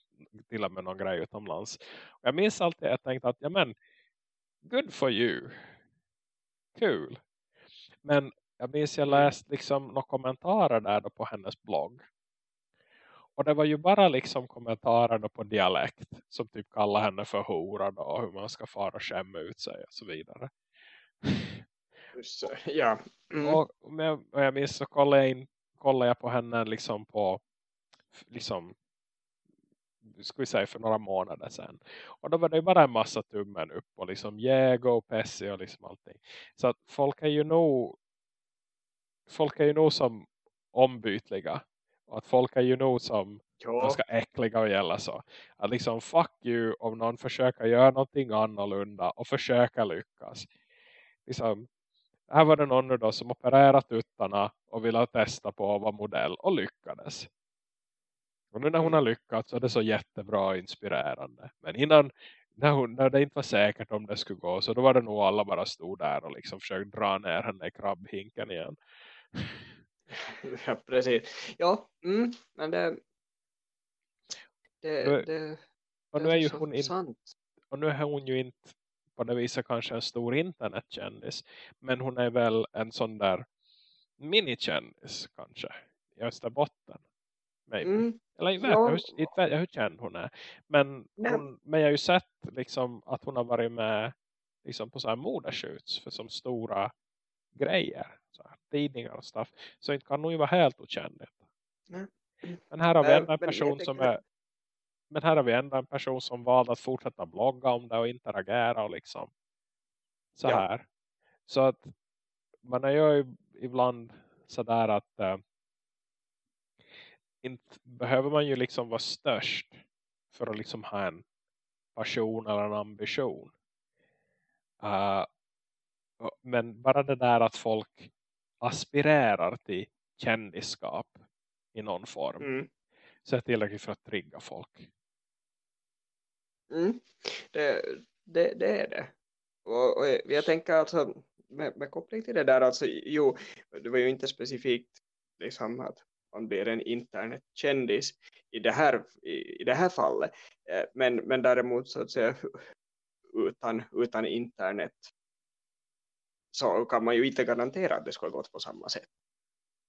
till och med någon grej utomlands. Och jag minns alltid att jag tänkte att ja men good for you. Kul. Men jag minns jag läst liksom några kommentarer där då på hennes blogg. Och det var ju bara liksom kommentarer då på dialekt. Som typ kallar henne för hora då. Och hur man ska fara och skämma ut sig och så vidare. Ja. Mm. Och, och jag minns så kollade jag, in, kollade jag på henne liksom på liksom ska vi säga för några månader sedan. Och då var det bara en massa tummen upp och liksom Jägo och Pessi och liksom allting. Så att folk är ju nog folk är ju nog som ombytliga. Och att folk är ju nog som ja. ganska äckliga och gälla så. Att liksom fuck you om någon försöker göra någonting annorlunda och försöka lyckas. Liksom, här var det någon då som opererat uttarna och ville testa på att vara modell och lyckades. Och nu när hon har lyckats så är det så jättebra och inspirerande. Men innan när, hon, när det inte var säkert om det skulle gå så då var det nog alla bara stod där och liksom försökte dra ner henne i krabbhinken igen. *laughs* Ja, precis. Ja, mm, men det, det, det, och nu är ju hon in, Och nu är hon ju inte på det viset kanske en stor internetkändis. Men hon är väl en sån där minikändis kanske i Österbotten. Mm. Eller jag vet ja. hur, inte vet jag hur känd hon är. Men, hon, men jag har ju sett liksom, att hon har varit med liksom, på så här modeshoots för som stora grejer. Så här, tidningar och stuff. Så inte kan hon ju vara helt okänd. Mm. Men här har vi ändå en person som är men här har vi ändå en person som valde att fortsätta blogga om det och interagera och liksom så ja. här. Så att man är ju ibland sådär att äh, inte behöver man ju liksom vara störst för att liksom ha en passion eller en ambition. Uh, men bara det där att folk aspirerar till kändisskap i någon form. Mm. Så är tillräckligt för att trigga folk. Mm. Det, det, det är det. Och, och jag tänker alltså med, med koppling till det där alltså, jo, det var ju inte specifikt liksom att man blir en internetkändis i det här, i, i det här fallet. Eh, men, men däremot så att säga utan, utan internet så kan man ju inte garantera att det skulle gått på samma sätt.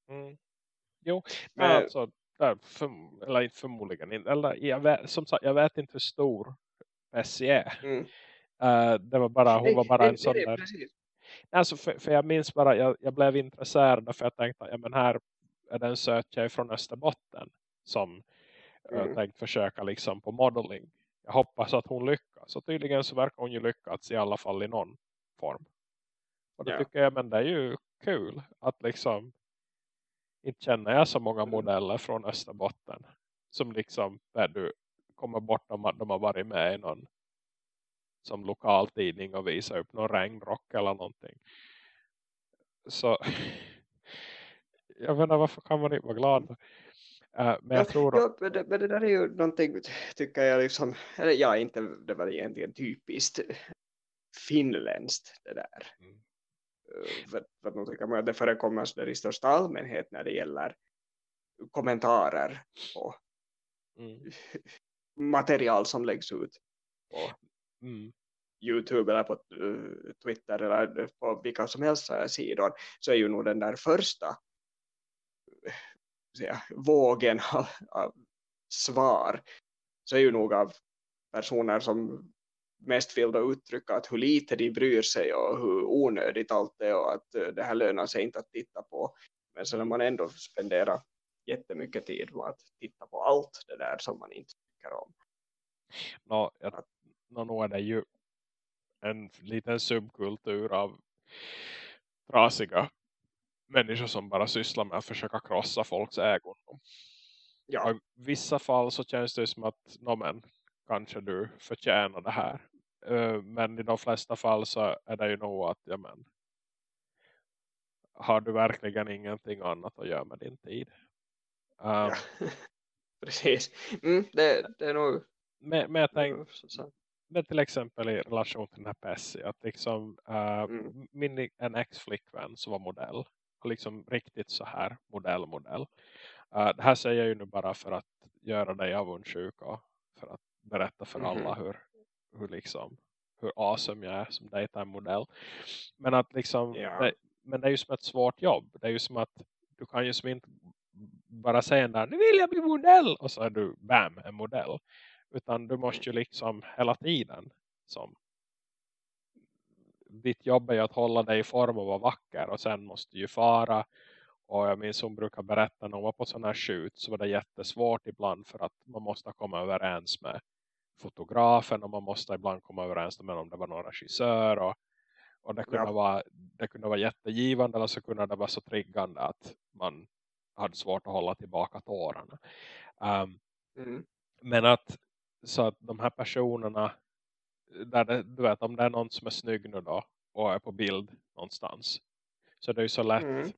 Mm. Jo, men äh, alltså, för, eller inte förmodligen, eller jag vet, som sagt, jag vet inte hur stor Bessie är. Mm. Uh, det var bara, hon var bara nej, en sån där. Alltså för, för, jag minns bara, jag, jag blev intresserad för jag tänkte, ja men här är det en söt tjej från Österbotten som mm. uh, tänkt försöka liksom på modeling. Jag hoppas att hon lyckas. Så tydligen så verkar hon ju lyckats i alla fall i någon form. Och då ja. tycker jag, men det är ju kul att liksom inte känner jag så många mm. modeller från Österbotten som liksom där du kommer bort om att de har varit med i någon som lokaltidning och visar upp någon regnrock eller någonting. Så *laughs* jag inte varför kan man inte vara glad. Uh, men jag tror... Ja, men, det, men det där är ju någonting tycker jag liksom, eller ja inte det var egentligen typiskt finländskt det där. Mm. För, för att tycker man att det förekommer så där i största allmänhet när det gäller kommentarer på mm. *laughs* material som läggs ut på mm. Youtube eller på uh, Twitter eller på vilka som helst sidor så är ju nog den där första säga, vågen *laughs* av, av, svar så är ju nog av personer som mest vill då uttrycka att hur lite de bryr sig och hur onödigt allt är och att det här lönar sig inte att titta på. Men så när man ändå spenderar jättemycket tid på att titta på allt det där som man inte tycker om. Nå, jag, nå, nå är det ju en liten subkultur av trasiga människor som bara sysslar med att försöka krossa folks ägon. Ja. I vissa fall så känns det som att no, men, kanske du förtjänar det här. Uh, men i de flesta fall så är det ju nog att ja, men, har du verkligen ingenting annat att göra med din tid? Um, ja. *laughs* Precis. Mm, det, det är nog... Men, men jag tänkte, men till exempel i relation till den här Pessi. Att liksom uh, mm. min, en ex-flickvän som var modell. Liksom riktigt så här modell, modell. Uh, det här säger jag ju nu bara för att göra dig avundsjuk och för att berätta för mm. alla hur, hur liksom hur awesome jag är som daytime-modell. Men att liksom ja. det, men det är ju som ett svårt jobb. Det är ju som att du kan ju som inte bara säga där, nu vill jag bli modell och så är du, bam, en modell. Utan du måste ju liksom hela tiden som ditt jobb är ju att hålla dig i form och vara vacker och sen måste du ju fara och jag minns hon brukar berätta när hon var på sådana här shoot så var det jättesvårt ibland för att man måste komma överens med fotografen och man måste ibland komma överens med om det var någon regissör och, och det, kunde ja. vara, det kunde vara jättegivande eller så kunde det vara så triggande att man hade svårt att hålla tillbaka tårarna. Um, mm. Men att så att de här personerna där det, du vet om det är någon som är snygg nu då och är på bild någonstans så det är ju så lätt mm.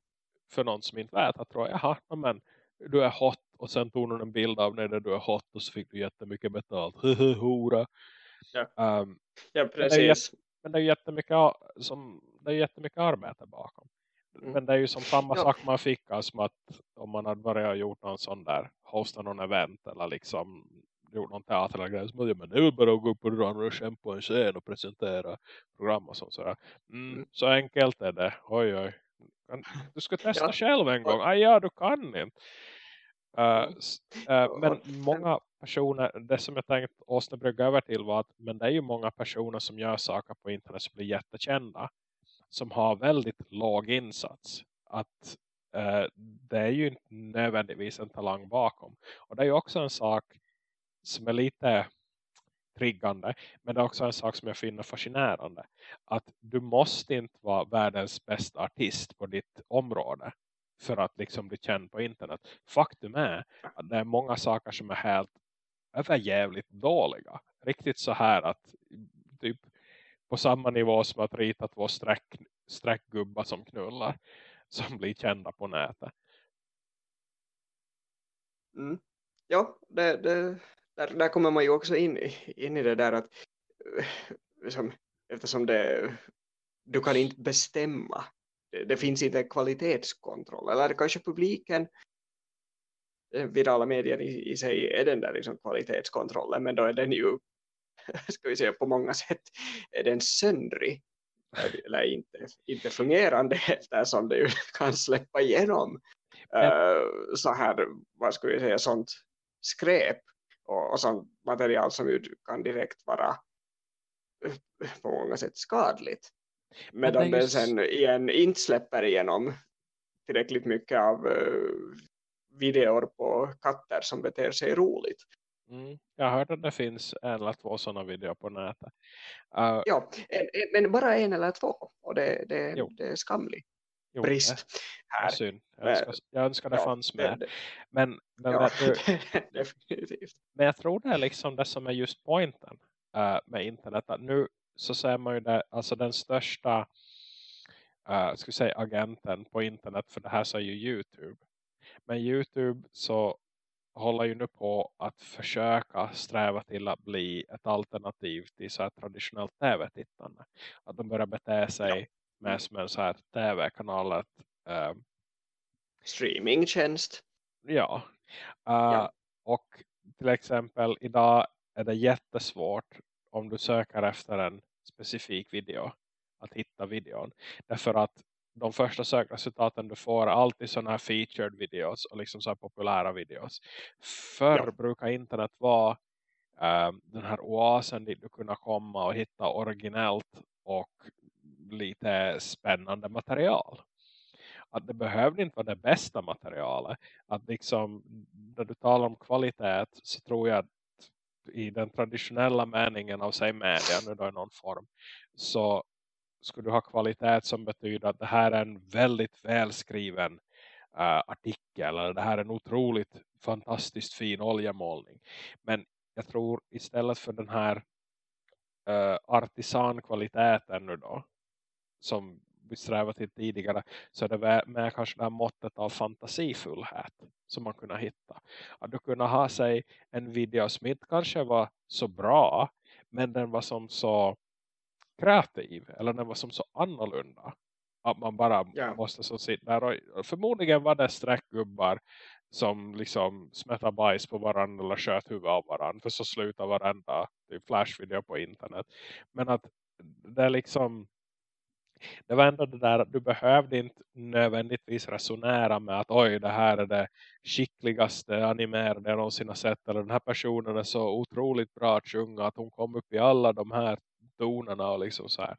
för någon som inte vet att tro, jaha men du är hot och sen tog någon en bild av där du är hot och så fick du jättemycket betalt *laughs* hora ja. Um, ja precis men det är ju jättemycket, som, det är jättemycket arbete bakom Mm. Men det är ju som samma ja. sak man fick som att om man hade börjat gjort någon sån där, hostat någon event eller liksom gjort någon teater eller grej. Så, men bara att gå upp och dra några skämt på en scen och presentera program och sånt. Så, mm, mm. så enkelt är det. Oj oj. Du ska testa ja. själv en gång. Ah, ja, du kan inte. Uh, uh, men många personer, det som jag tänkte åsnebrygga över till var att men det är ju många personer som gör saker på internet som blir jättekända som har väldigt låg insats. Att eh, det är ju inte nödvändigtvis en talang bakom. Och det är ju också en sak som är lite triggande. Men det är också en sak som jag finner fascinerande. Att du måste inte vara världens bästa artist på ditt område. För att liksom bli känd på internet. Faktum är att det är många saker som är helt överjävligt dåliga. Riktigt så här att typ på samma nivå som att rita två streck, streckgubbar som knullar som blir kända på nätet. Mm. Ja, det, det, där, där kommer man ju också in, in i det där att liksom, eftersom det, du kan inte bestämma. Det, det finns inte kvalitetskontroll. Eller kanske publiken eh, virala medier i, i sig är den där liksom kvalitetskontrollen men då är den ju *laughs* ska vi säga på många sätt är den söndrig. Eller inte, inte fungerande eftersom det ju *laughs* kan släppa igenom uh, så här, vad ska vi säga, sånt skräp och, och sånt material som kan direkt vara på många sätt skadligt. Medan den sen igen inte släpper igenom tillräckligt mycket av uh, videor på katter som beter sig roligt. Mm. Jag har hört att det finns en eller två sådana videor på nätet. Uh, ja, men bara en eller två. Och det, det, det är skamlig jo, brist det, här. Synd. Jag, önskar, jag önskar det ja, fanns med. Det, men, men, ja, *laughs* definitivt. men jag tror det är liksom det som är just poängen uh, med internet. Att nu så ser man ju det, alltså den största uh, ska säga, agenten på internet för det här så är ju Youtube. Men Youtube så håller ju nu på att försöka sträva till att bli ett alternativ till så här traditionellt tv-tittande. Att de börjar bete sig ja. med som en så här tv-kanal. Uh, Streamingtjänst. Ja. Uh, ja. Och till exempel idag är det jättesvårt om du söker efter en specifik video att hitta videon. Därför att de första sökresultaten du får är alltid sådana här featured videos och liksom så här populära videos. Förr ja. brukar internet vara uh, den här oasen dit du kunna komma och hitta originellt och lite spännande material. Att det behövde inte vara det bästa materialet. Att liksom, när du talar om kvalitet så tror jag att i den traditionella meningen av sig media nu då i någon form så skulle du ha kvalitet som betyder att det här är en väldigt välskriven uh, artikel eller det här är en otroligt fantastiskt fin oljemålning. Men jag tror istället för den här uh, artisankvaliteten nu då som vi strävat till tidigare så är det med kanske det här måttet av fantasifullhet som man kunde hitta. Att du kunde ha sig en video som inte kanske var så bra men den var som så kreativ eller den var som så annorlunda att man bara ja. måste så sitta där och förmodligen var det sträckgubbar som liksom smättar bajs på varandra eller sköt huvud av varandra för så slutar varenda typ flashvideo på internet men att det är liksom det var ändå det där att du behövde inte nödvändigtvis resonera med att oj det här är det skickligaste animerade jag någonsin har sett eller den här personen är så otroligt bra att sjunga att hon kom upp i alla de här tonerna och liksom så här.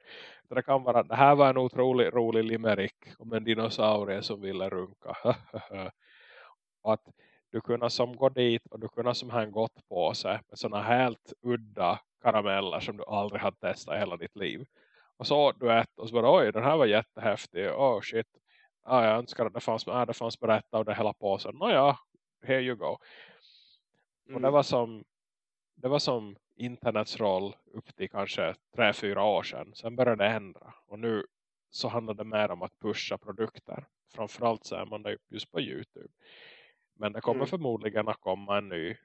Så det kan vara, det här var en otroligt rolig limerick om en dinosaurie som ville runka. och *laughs* att du kunde som gå dit och du kunde som ha en gott på sig med sådana helt udda karameller som du aldrig har testat i hela ditt liv. Och så du ett och så bara, oj den här var jättehäftig. Oh shit. Ah, jag önskar att det fanns, ah, det fanns berätta och det hela påsen. Nåja, here you go. Mm. Och det mm. var som det var som internets roll upp till kanske tre fyra år sedan. Sen började det ändra. Och nu så handlar det mer om att pusha produkter. Framförallt så är man det just på Youtube. Men det kommer mm. förmodligen att komma en ny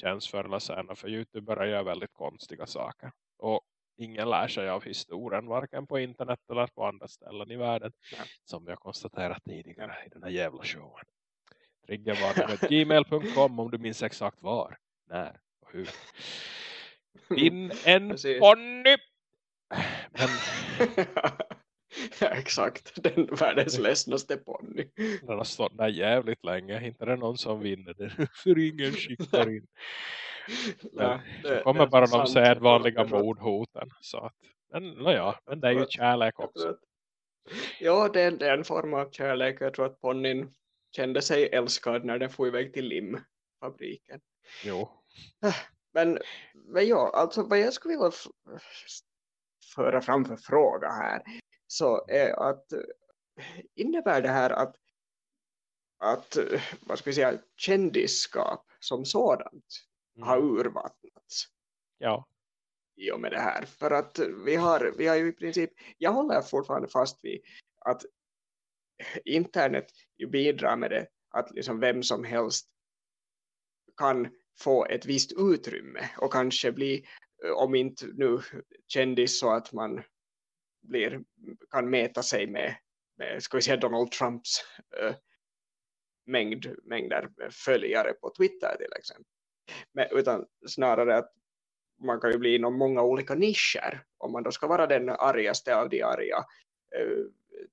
tjänst förr eller senare. För Youtube börjar göra väldigt konstiga saker. Och ingen lär sig av historien varken på internet eller på andra ställen i världen. Ja. Som har konstaterat tidigare i den här jävla showen. Triggervarning.gmail.com *laughs* om du minns exakt var, när och hur. *laughs* In en ponny! Men... *laughs* *laughs* ja, exakt. Den världens ledsnaste ponny. Den har stått där jävligt länge. Inte det någon som vinner det. För ingen skickar in. *laughs* Det, kommer det bara de sedvanliga mordhoten. Så att, men, ja, men det är ju kärlek också. Ja, det är, en form av kärlek. Jag tror att ponnyn kände sig älskad när den får iväg till limfabriken. Jo. Men, men ja, alltså vad jag skulle vilja föra fram för fråga här så är att innebär det här att att vad ska vi säga kändisskap som sådant mm. har urvattnats. Ja. I och med det här. För att vi har, vi har ju i princip, jag håller fortfarande fast vid att internet ju bidrar med det att liksom vem som helst kan få ett visst utrymme och kanske bli, om inte nu kändis så att man blir, kan mäta sig med, med ska vi säga Donald Trumps äh, mängd, mängder följare på Twitter till exempel. Men, utan snarare att man kan ju bli inom många olika nischer om man då ska vara den argaste av de arga uh,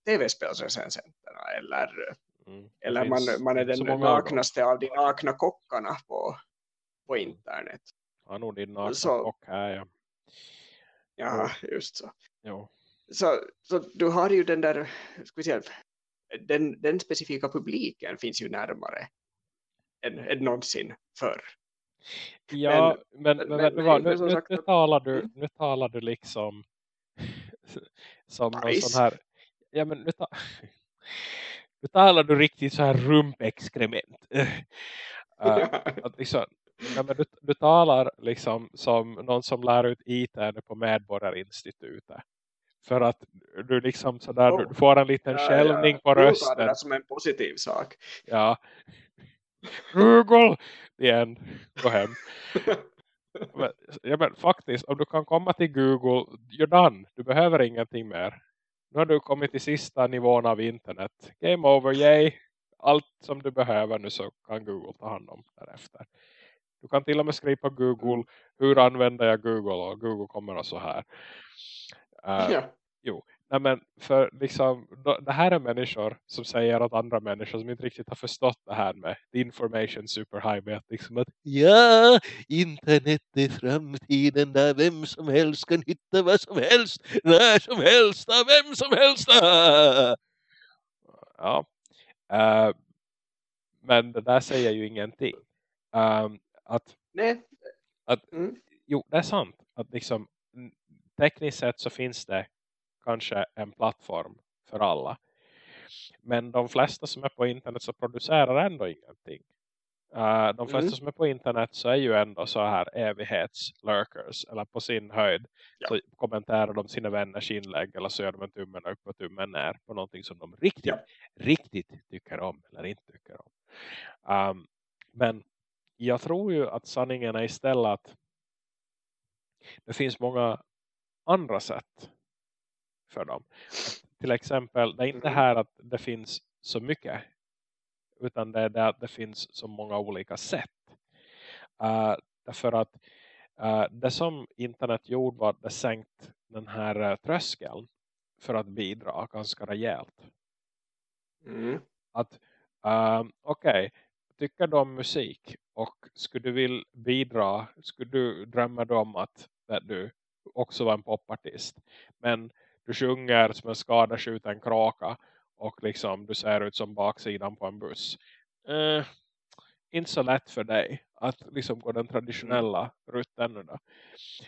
tv-spelsrecensenterna eller, mm, eller man, man är den naknaste av de nakna kockarna på, på internet. Ja, nog din nakna så, kock här, ja. Ja, just så. Jo. Så, så du har ju den där, ska vi säga, den, den specifika publiken finns ju närmare än, än någonsin förr. Ja, men, men, men, men, nu, nu, nu, talar du, mm. nu talar du liksom *laughs* som nice. någon sån här ja men nu, ta, *laughs* nu talar du riktigt så här rumpexkrement. uh, *laughs* att liksom, ja, men du, du talar liksom som någon som lär ut IT på Medborgarinstitutet. För att du liksom sådär, oh. du får en liten ja, skälvning ja. på rösten. Det som en positiv sak. Ja. Google! Igen. Gå hem. *laughs* men, ja, men faktiskt, om du kan komma till Google, you're done. Du behöver ingenting mer. Nu har du kommit till sista nivån av internet. Game over, yay! Allt som du behöver nu så kan Google ta hand om därefter. Du kan till och med skriva på Google, hur använder jag Google? Och Google kommer så här. Uh, ja. Jo, Nej, men för liksom, det här är människor som säger att andra människor som inte riktigt har förstått det här med the information superhighway. Att liksom att ja, internet är framtiden där vem som helst kan hitta vad som helst, när som helst, av vem som helst. Ja, uh, men det där säger ju ingenting. Um, att, Nej. Att, mm. Jo, det är sant. Att liksom, tekniskt sett så finns det kanske en plattform för alla. Men de flesta som är på internet så producerar ändå ingenting. Uh, de flesta mm. som är på internet så är ju ändå så här evighetslurkers. Eller på sin höjd ja. så kommenterar de sina vänners inlägg. Eller så gör de en tummen upp och tummen ner på någonting som de riktigt, ja. riktigt tycker om. Eller inte tycker om. Um, men jag tror ju att sanningen är istället att det finns många andra sätt för dem. Till exempel, det är inte här att det finns så mycket utan det är det att det finns så många olika sätt. Uh, därför att uh, det som internet gjorde var att det sänkt den här uh, tröskeln för att bidra ganska rejält. Mm. Att, uh, okej, okay, tycker du om musik och skulle du vilja bidra, skulle du drömma om att, att du också vara en popartist. Men du sjunger som en skadeskjuten kraka och liksom du ser ut som baksidan på en buss. Eh, inte så lätt för dig att liksom gå den traditionella rutten nu då.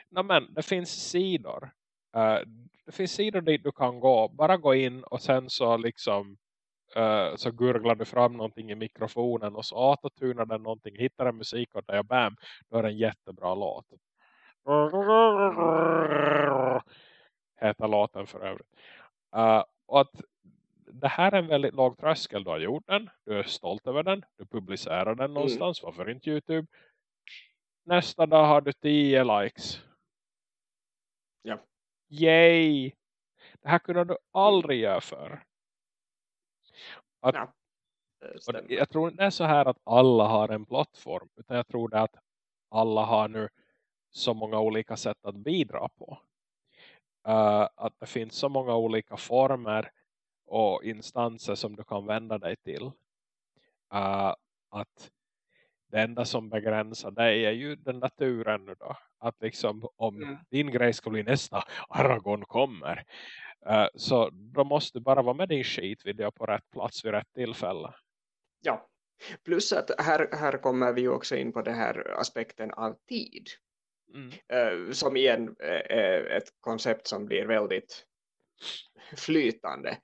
No, men det finns sidor. Uh, det finns sidor dit du kan gå. Bara gå in och sen så liksom uh, så gurglar du fram någonting i mikrofonen och så autotunar den någonting. Hittar en musik och där bam, då är det en jättebra låt. Heter låten för övrigt. Uh, att det här är en väldigt låg tröskel. Du har gjort den. Du är stolt över den. Du publicerar den någonstans. Mm. Varför inte Youtube? Nästa dag har du 10 likes. Ja. Yay! Det här kunde du aldrig göra för. Att, ja. jag tror inte det är så här att alla har en plattform. Utan jag tror det att alla har nu så många olika sätt att bidra på. Uh, att det finns så många olika former och instanser som du kan vända dig till. Uh, att det enda som begränsar dig är ju den där turen nu då. Att liksom om mm. din grej ska bli nästa Aragorn kommer. Uh, så då måste du bara vara med din skitvideo på rätt plats vid rätt tillfälle. Ja, plus att här, här kommer vi också in på den här aspekten av tid. Mm. Uh, som igen är ett koncept som blir väldigt flytande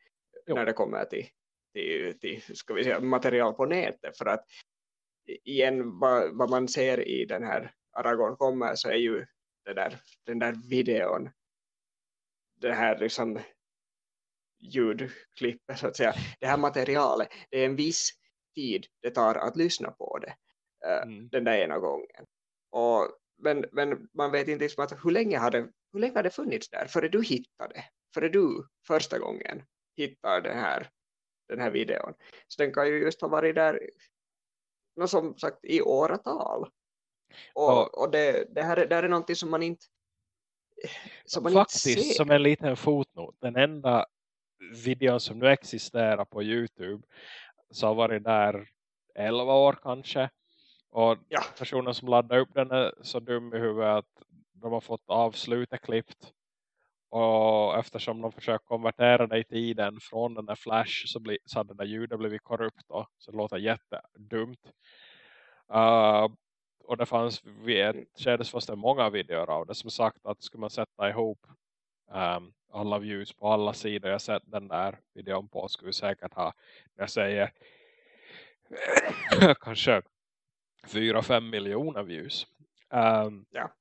jo. när det kommer till, till, till ska vi säga, material på nätet. För att igen, vad, vad man ser i den här Aragorn kommer så är ju där, den där videon det här liksom ljudklippet så att säga. Det här materialet, det är en viss tid det tar att lyssna på det. Mm. Den där ena gången. Och, men, men man vet inte liksom att hur länge har det, hur länge har det funnits där före du hittade, före du första gången hittar den här, den här videon. Så den kan ju just ha varit där som sagt i åratal. Och, ja. och det, det, här, det här är någonting som man inte som man Faktiskt inte ser. som en liten fotnot. Den enda videon som nu existerar på Youtube så har varit där 11 år kanske. Och ja. personen som laddade upp den är så dum i huvudet att de har fått avsluta klippt och eftersom de försöker konvertera det i tiden från den där flash så, bli, så hade det där ljudet blivit korrupt då. Så det låter jättedumt. Uh, och det fanns vid ett skede fanns det många videor av det. Som sagt att skulle man sätta ihop um, alla views på alla sidor jag sett den där videon på skulle vi säkert ha, jag säger *coughs* kanske 4-5 miljoner views. Um, ja.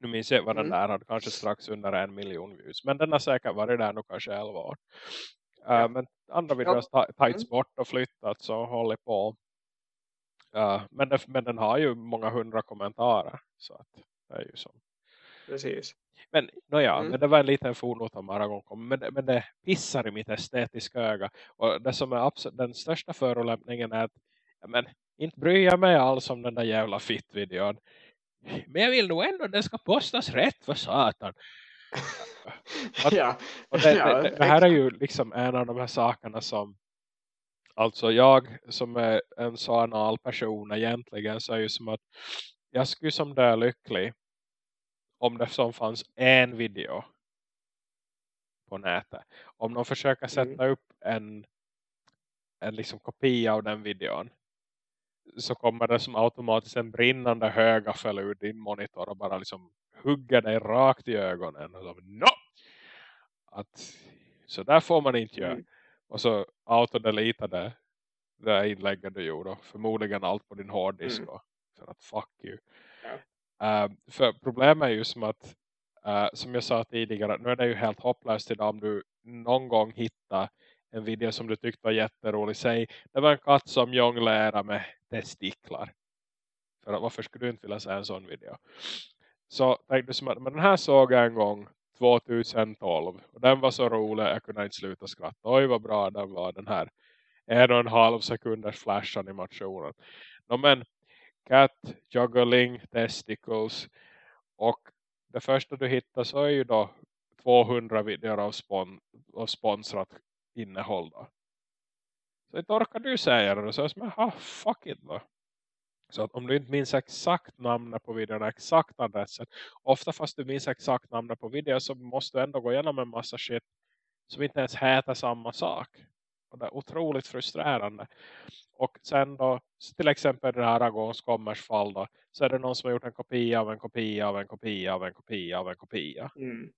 Nu minns jag vad den mm. där hade kanske strax under en miljon views. Men den har säkert varit där nu kanske 11 år. Ja. Uh, men andra videor har tagits bort och flyttats och hållit på. Uh, men, det, men den har ju många hundra kommentarer. Så att det är ju så. Precis. Men nåja, mm. men det var en liten fornot om Aragon kom. Men, men det pissar i mitt estetiska öga. Och det som är absolut, den största förolämpningen är att men, inte bryr jag mig alls om den där jävla fitt-videon. Men jag vill nog ändå att den ska postas rätt för satan. Att, *laughs* ja, och det, *laughs* det, det här är ju liksom en av de här sakerna som alltså jag som är en så anal person egentligen så är ju som att jag skulle som dö lycklig om det som fanns en video på nätet. Om de försöker sätta Mm. upp en, en liksom kopia av den videon så kommer det som automatiskt en brinnande höga fälla ur din monitor och bara liksom hugga dig rakt i ögonen och så, no! att så där får man inte göra Mm. och så autodelita det där inlägget du gjorde förmodligen allt på din hårddisk Mm. för att fuck you Ja. Eh, för problemet är ju som att eh, som jag sa tidigare, nu är det ju helt hopplöst idag om du någon gång hittar en video som du tyckte var jätterolig. Säg, det var en katt som jonglerar med testiklar. För att, varför skulle du inte vilja se en sån video? Så tänkte du som att men den här såg jag en gång 2012. Och den var så rolig, jag kunde inte sluta skratta. Oj vad bra den var, den här en och en halv sekunders flash-animationen. No, men cat, juggling, testicles och det första du hittar så är ju då 200 videor av, spon av sponsrat innehåll då. Så inte orkar du säga det. Så jag som, ah, fuck it då. Så att om du inte minns exakt namnet på videon, exakt adressen. Ofta fast du minns exakt namnet på videon så måste du ändå gå igenom en massa shit som inte ens heter samma sak. Och det är otroligt frustrerande. Och sen då, till exempel det här Aragons fall då, så är det någon som har gjort en kopia av en kopia av en kopia av en kopia av en kopia. Mm.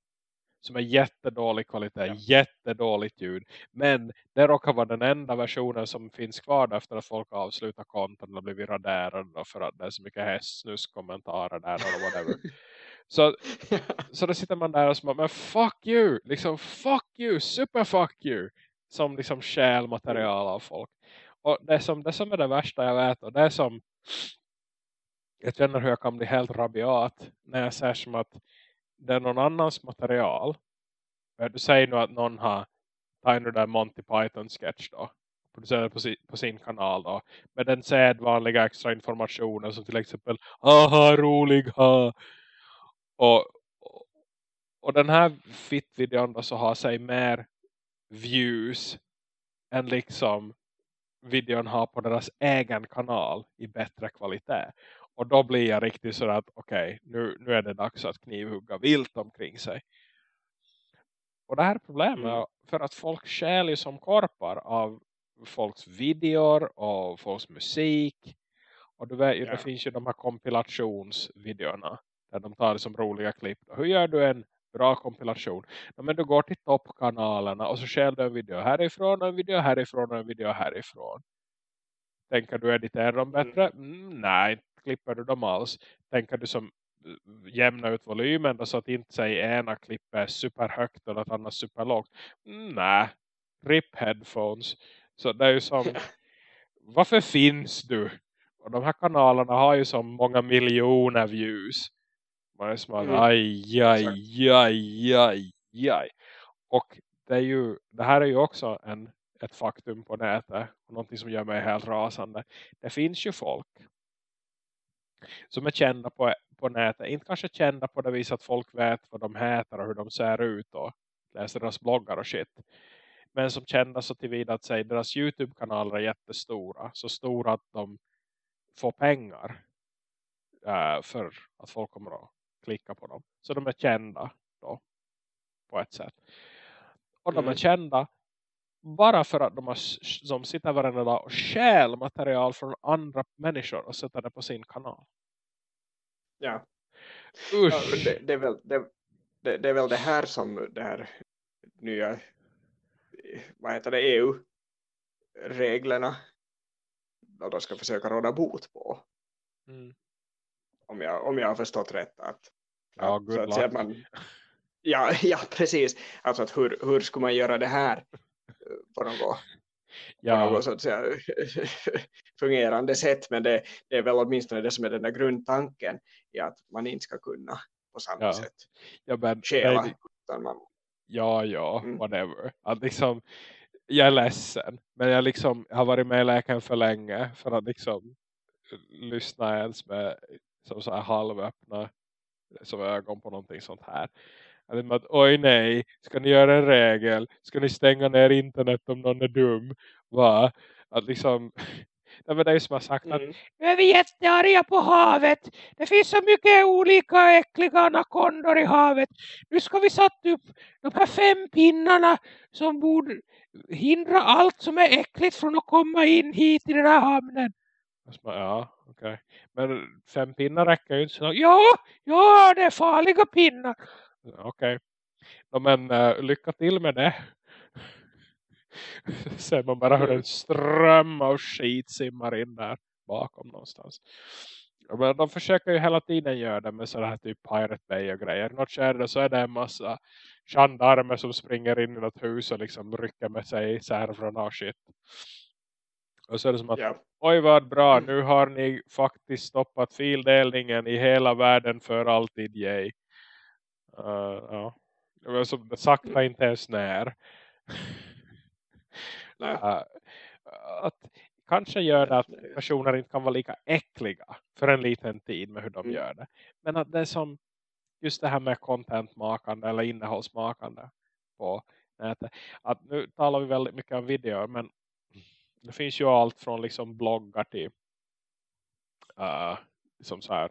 Som är jättedålig kvalitet, Ja. jättedåligt ljud. Men det råkar vara den enda versionen som finns kvar efter att folk har avslutat konton och blivit raderade för att det är så mycket hästsnuskommentarer där eller whatever. *laughs* så, så då sitter man där och så men fuck you, liksom fuck you, super fuck you. Som liksom stjäl material av folk. Och det som, det som är det värsta jag vet och det som jag känner hur jag kan bli helt rabiat när jag ser som att det är någon annans material. Du säger nu att någon har tagit den där Monty Python sketch då. Producerat på, si, på sin kanal då. Med den sedvanliga extra informationen som till exempel aha rolig ha. Och, och, och den här fit-videon då så har sig mer views än liksom videon har på deras egen kanal i bättre kvalitet. Och då blir jag riktigt så att okej, okay, nu, nu är det dags att knivhugga vilt omkring sig. Och det här är problemet Mm. för att folk skäl som korpar av folks videor och folks musik. Och du vet ju, Ja. det finns ju de här kompilationsvideorna där de tar det som roliga klipp. Hur gör du en bra kompilation? Ja, men du går till toppkanalerna och så skäl du en video härifrån och en video härifrån och en video härifrån. Tänker du editera dem bättre? Mm, nej, klipper du dem alls. Tänker du som eh, jämna ut volymen då, så att inte säg ena klipp är superhögt och något annat superlågt. Mm, nej, rip headphones. Så det är ju som, *laughs* varför finns du? Och de här kanalerna har ju som många miljoner views. Man är som att, Mm. aj, aj, aj, aj, aj. Och det, är ju, det här är ju också en, ett faktum på nätet. Och någonting som gör mig helt rasande. Det finns ju folk som är kända på, på nätet. Inte kanske kända på det viset att folk vet vad de heter och hur de ser ut och läser deras bloggar och shit. Men som kända så tillvida att säga deras YouTube-kanaler är jättestora. Så stora att de får pengar eh, för att folk kommer att klicka på dem. Så de är kända då på ett sätt. Och de är Mm. kända bara för att de har, som sitter varenda dag och stjäl material från andra människor och sätter det på sin kanal. Ja. Usch. Ja, det, det, är väl, det, det, det är väl det här som det här nya vad heter det, EU-reglerna då de ska försöka råda bot på. Mm. Om jag, om jag har förstått rätt. Att, Ja, att, så att man, ja, *laughs* ja, precis. Alltså att hur, hur ska man göra det här *laughs* på något, på Ja, något så att säga, *laughs* fungerande sätt. Men det, det är väl åtminstone det som är den där grundtanken i att man inte ska kunna på samma Ja. sätt ja, men, stjäla. nej, man, ja, ja, Mm. whatever. Att liksom, jag är ledsen. Men jag liksom har varit med i läkaren för länge. För att liksom lyssna ens med som så här halvöppna som ögon på någonting sånt här. Att, att, oj nej, ska ni göra en regel? Ska ni stänga ner internet om någon är dum? Va? Att liksom, *laughs* det var det som har sagt att Mm. nu är vi jättearga på havet. Det finns så mycket olika äckliga anakondor i havet. Nu ska vi sätta upp de här fem pinnarna som borde hindra allt som är äckligt från att komma in hit i den här hamnen. Ja, okej. Men fem pinnar räcker ju inte så långt. Ja, ja, det är farliga pinnar. Okej. Ja, men eh, lycka till med det. *laughs* Ser man bara hur en ström av skit simmar in där bakom någonstans. Men de försöker ju hela tiden göra det med sådana här typ Pirate Bay och grejer. Något skärde så är det en massa gendarmer som springer in i något hus och liksom rycker med sig servrarna och shit. Och så är det som att Ja. oj vad bra, nu har ni faktiskt stoppat fildelningen i hela världen för alltid, yay. Uh, ja. Som sakta inte ens när. *laughs* Uh, att kanske gör det att personer inte kan vara lika äckliga för en liten tid med hur de Mm. gör det. Men att det är som just det här med contentmakande eller innehållsmakande på nätet. Att nu talar vi väldigt mycket om videor men det finns ju allt från liksom bloggar till uh, som så här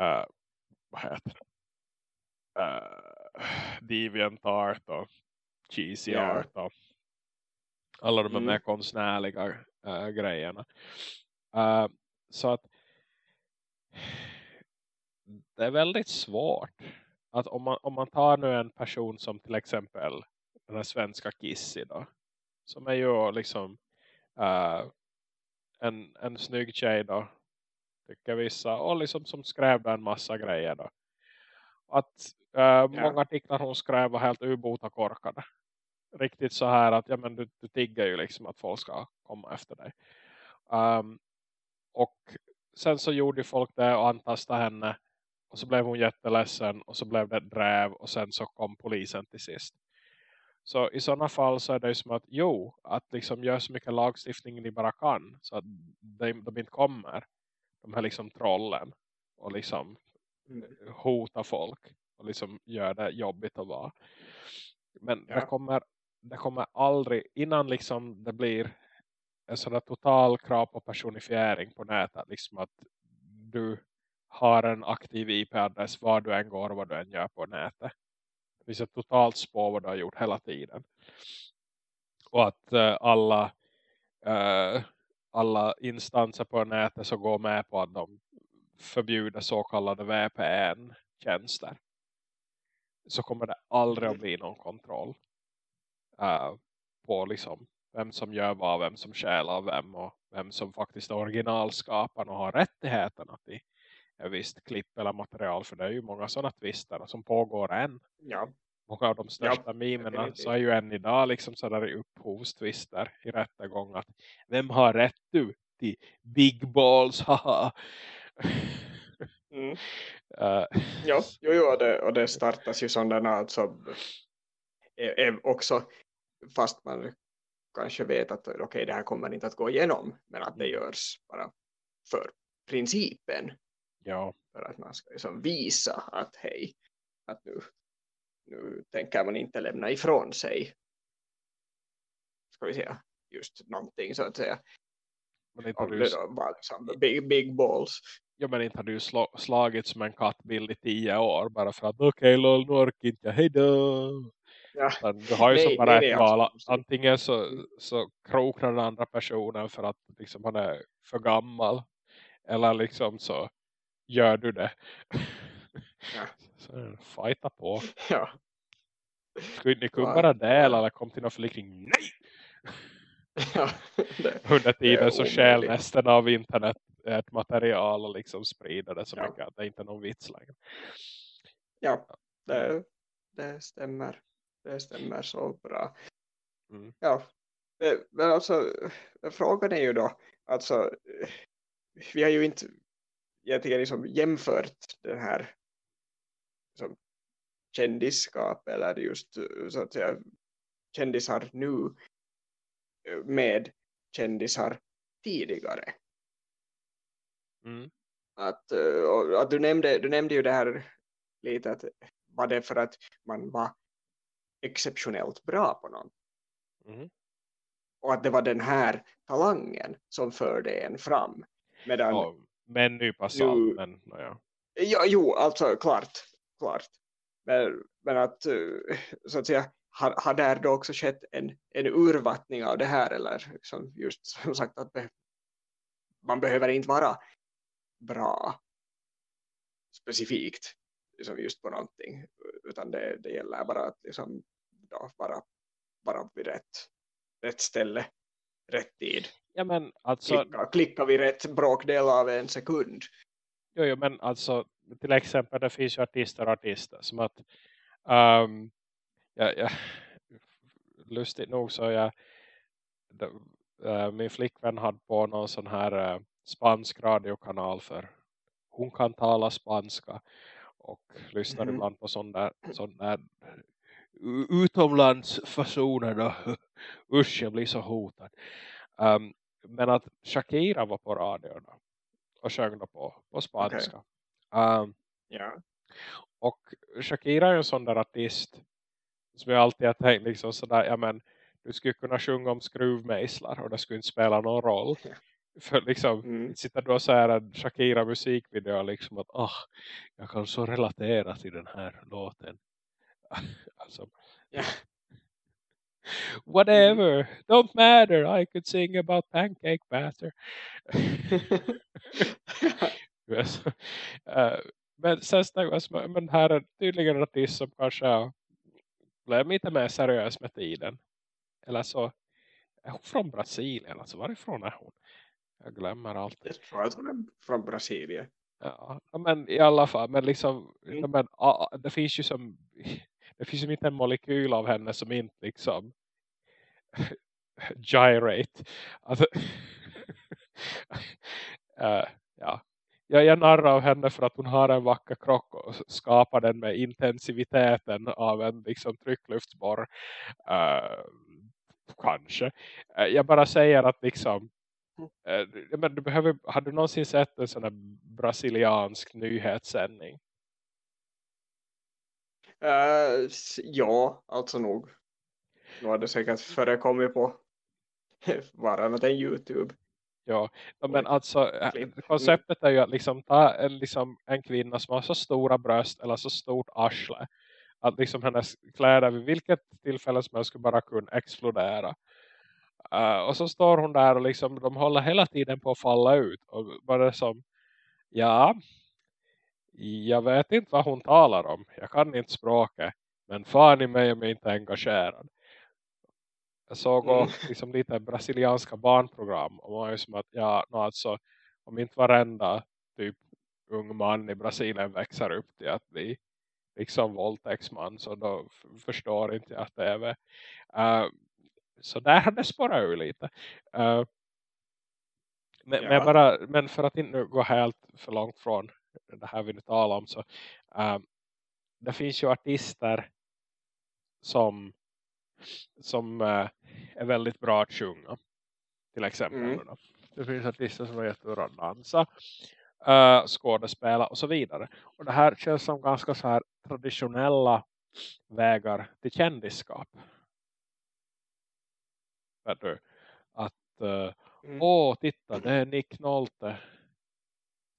uh, vad heter det? Uh, DeviantArt och Cheesy Ja. Art och alla de Mm. mer konstnärliga uh, grejerna. Uh, så att det är väldigt svårt att om man, om man tar nu en person som till exempel den här svenska Kissy då, som är ju liksom uh, en, en snygg tjej då tycker vissa och liksom som skrev där en massa grejer då att uh, många artiklar hon skrev var helt ubota korkade riktigt så här att ja, men du, du tigger ju liksom att folk ska komma efter dig um, och sen så gjorde folk det och antastade henne och så blev hon jätteledsen och så blev det dräv och sen så kom polisen till sist. Så i sådana fall så är det ju som att jo, att liksom göra så mycket lagstiftning ni bara kan så att de, de inte kommer. De här liksom trollen och liksom Mm. hota folk och liksom gör det jobbigt att vara. Men Ja. det kommer det kommer aldrig innan liksom det blir en sån total krav på personifiering på nätet liksom att du har en aktiv IP-adress var du än går och vad du än gör på nätet. Det finns ett totalt spår vad du har gjort hela tiden. Och att eh, alla eh, alla instanser på nätet så går med på att de förbjuder så kallade VPN-tjänster. Så kommer det aldrig att bli någon kontroll eh, på liksom vem som gör vad, vem som av vem och vem som faktiskt är originalskaparen och har rättigheterna till ett visst klipp eller material. För det är ju många sådana twister som pågår än. Ja. Många av de största mimerna definitivt. så är ju än idag liksom sådär i upphovstwister i rättegång att vem har rätt du till big balls, haha. Mm. Ja, jo, jo, och, det, och det startas ju sådana alltså är, är också fast man kanske vet att okej det här kommer inte att gå igenom men att det görs bara för principen. Ja, för att man ska liksom visa att hej att nu, nu tänker man inte lämna ifrån sig ska vi säga just någonting så att säga du, det då liksom big, big balls ja, men inte har du slå, slagit som en kattbild i tio år bara för att okej lol, nu orkar inte jag, hejdå. ja, Men du har ju Nej, bara nej, ett val. Antingen så, Mm. så kroknar den andra personen för att liksom han är för gammal. Eller liksom så gör du det. Ja. *laughs* Så fighta på. *laughs* ja, ni kunna Ja. bara dela eller kom till någon förlikning? Nej! *laughs* ja det, Under tiden så omöjligt. nästan av internet ett material och liksom sprider det så Ja. mycket att det inte är någon vits längre. ja det, det stämmer det stämmer så bra Mm. Ja, eh, men alltså frågan är ju då, alltså vi har ju inte egentligen liksom jämfört den här liksom, kändisskap eller just eh, så att säga kändisar nu eh, med kändisar tidigare. Mm. Att, eh, att du, nämnde, du nämnde ju det här lite att var det för att man var exceptionellt bra på något. Mhm. Och att det var den här talangen som förde en fram. Medan, Ja, med en nypa salt, men naja. ja, jo, alltså klart, klart. Men, men att eh, så att säga har, har där då också skett en, en urvattning av det här eller liksom just som sagt att man behöver inte vara bra specifikt liksom just på någonting utan det, det gäller bara att liksom då vara, vara vid rätt, rätt ställe rätt tid. Ja men alltså, klicka, klicka vid rätt bråkdel av en sekund. Jo, jo, men alltså till exempel det finns ju artister och artister som att um, jag, jag, lustigt nog så jag eh, min flickvän hade på någon sån här eh, spansk radiokanal för hon kan tala spanska och lyssnar Mhm. ibland på sån där, sån där u- utomlandsfasoner då. *laughs* Usch, jag blir så hotad. Um, men att Shakira var på radion då, och sjöng då på, på spanska. Um, ja. och Shakira är en sån där artist som jag alltid har tänkt liksom sådär, ja men du skulle kunna sjunga om skruvmejslar och det skulle inte spela någon roll. *laughs* Ja. För liksom, Mm. sitter du och säger en Shakira musikvideo liksom att ah, jag kan så relatera till den här låten. *laughs* alltså, Ja. *laughs* whatever, don't matter, I could sing about pancake batter. Yes. *laughs* Eh, men sen man, men här är tydligen en artist som kanske har- blev lite mer seriös med tiden. Eller så är hon från Brasilien, alltså varifrån är hon? Jag glömmer alltid. Jag tror att hon är från Brasilien. Ja, men i alla fall, men liksom, Mm. men, det finns ju som, *laughs* det finns ju inte en molekyl av henne som inte liksom *laughs* gyrate. Alltså, *laughs* eh, ja. Jag är narr av henne för att hon har en vacker krock och skapar den med intensiviteten av en liksom tryckluftsborr. Eh, kanske. Eh, jag bara säger att liksom eh, men du behöver, har du någonsin sett en sån här brasiliansk nyhetssändning? Uh, ja, alltså nog. Nu har det säkert förekommit på *laughs* varannat en Youtube. Ja, men alltså eh, klipp. konceptet är ju att liksom ta en, liksom, en kvinna som har så stora bröst eller så stort arsle att liksom hennes kläder vid vilket tillfälle som helst skulle bara kunna explodera. Eh, och så står hon där och liksom de håller hela tiden på att falla ut och bara som ja, jag vet inte vad hon talar om. Jag kan inte språket. Men fan i mig om jag inte är engagerad. Jag såg Mm. liksom lite brasilianska barnprogram. Och man var ju som att, ja, no, alltså, om inte varenda typ ung man i Brasilien växer upp till att bli liksom våldtäktsman. Så då förstår inte jag att det är. Eh, så där hade *laughs* det spårat ur lite. Eh, men, men, Ja. bara, men för att inte gå helt för långt från det här vi nu talar om så eh, det finns ju artister som som eh, är väldigt bra att sjunga. Till exempel. Mm. Det finns artister som är jättebra att dansa. Uh, skådespela och så vidare. Och det här känns som ganska så här traditionella vägar till kändisskap. Du? Att eh, Mm. åh titta det är Nick Nolte.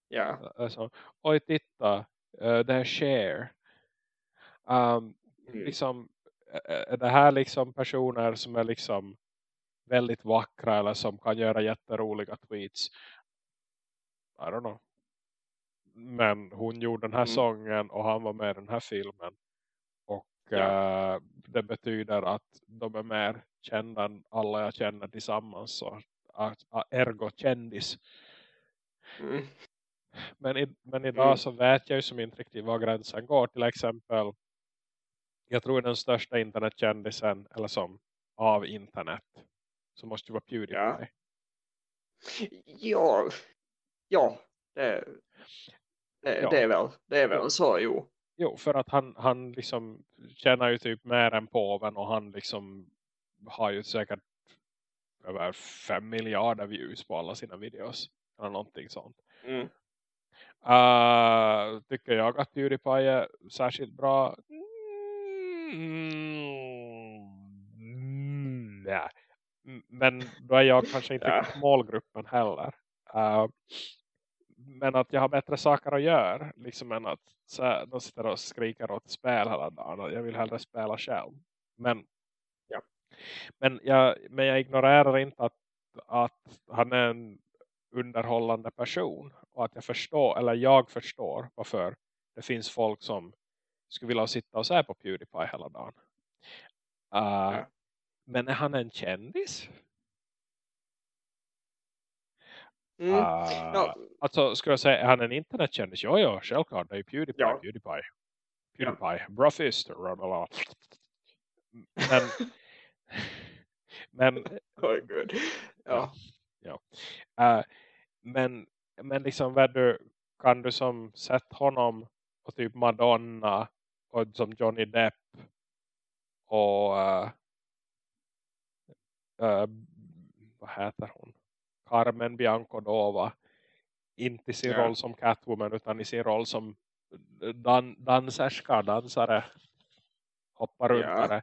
Ja. Alltså, oj titta eh, det är Cher. Um, Mm. liksom, är det här liksom personer som är liksom väldigt vackra eller som kan göra jätteroliga tweets? I don't know. Men hon gjorde den här Mm. sången och han var med i den här filmen. Ja. eh, det betyder att de är mer kända än alla jag känner tillsammans. Så, att ergo kändis. Mm. Men, i, men idag Mm. så vet jag ju som inte riktigt var gränsen går. Till exempel, jag tror den största internetkändisen, eller som av internet, så måste ju vara Pewdiepie. Ja. Ja. Ja. Det, det, Ja. det är väl, det är väl så, jo. Jo, för att han, han liksom tjänar ju typ mer än påven och han liksom har ju säkert över fem miljarder views på alla sina videos. Eller någonting sånt. Mm. Uh, tycker jag att Pewdiepie är särskilt bra? Mm, ja. Men då är jag kanske inte *laughs* ja. målgruppen heller. Uh, men att jag har bättre saker att göra. Liksom än att så, de sitter och skriker åt spel hela dagen. Jag vill hellre spela själv. Men, ja. men, jag, men jag ignorerar inte att, att han är en underhållande person. Och att jag förstår, eller jag förstår varför det finns folk som skulle vilja sitta och se på Pewdiepie hela dagen. Uh, ja. Men är han en kändis? Mm. Uh, no. Alltså, ska jag säga, är han en internetkändis? Ja, ja, självklart. Det är Pewdiepie, ja. Pewdiepie. Pewdiepie, ja. Bruffist. Men, men *laughs* oh, good. Ja. ja. Uh, men, men liksom, vad du, kan du som sett honom och typ Madonna och som Johnny Depp och uh, uh, vad heter hon? Carmen Bianco Dova inte i sin ja. roll som Catwoman utan i sin roll som dan danserska, dansare hoppar runt ja.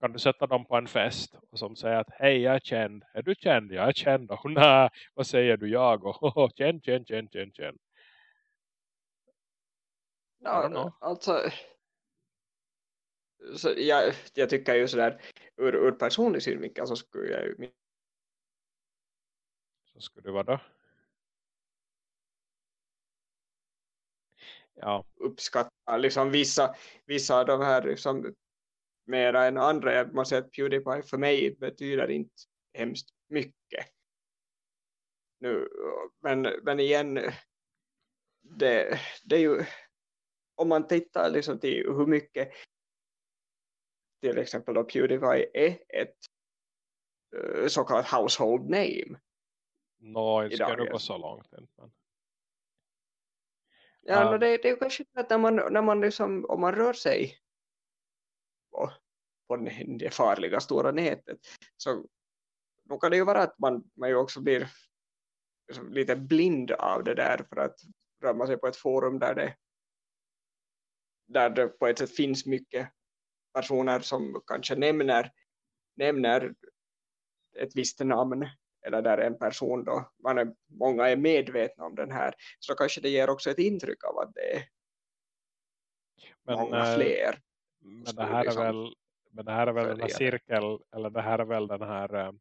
kan du sätta dem på en fest och som säger att hej jag är känd, är du känd? Jag är känd och *laughs* nej, vad säger du jag? *laughs* Och oh, känd, känd, känd, känd, känd. Ja, alltså så jag, jag tycker ju sådär ur, ur personlig synvinkel så skulle jag ju så skulle det vara då? Ja. uppskatta liksom vissa, vissa av de här liksom, mera än andra. Jag måste säga att Pewdiepie för mig betyder inte hemskt mycket. Nu, men, men igen det, det är ju om man tittar liksom till hur mycket till exempel då Pewdiepie är ett eh, så kallat household name. Nå, inte ska du gå så långt. Men... Ja, uh, no, det, det är ju kanske att när man, när man liksom, om man rör sig på, på det farliga stora nätet så då kan det ju vara att man, man ju också blir liksom lite blind av det där för att rör man sig på ett forum där det där det på ett sätt finns mycket personer som kanske nämner, nämner ett visst namn eller där en person då, man är, många är medvetna om den här så kanske det ger också ett intryck av att det är men, många äh, fler. Men det här är väl men det här är väl den här cirkel eller det här är väl den här äh,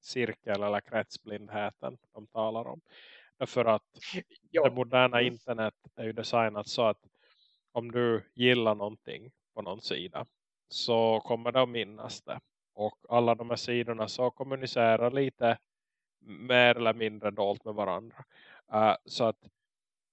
cirkel eller kretsblindheten de talar om. Därför att jo. det moderna mm. internet är ju designat så att om du gillar någonting på någon sida så kommer det att minnas det. Och alla de här sidorna så kommunicerar lite mer eller mindre dolt med varandra. Uh, så att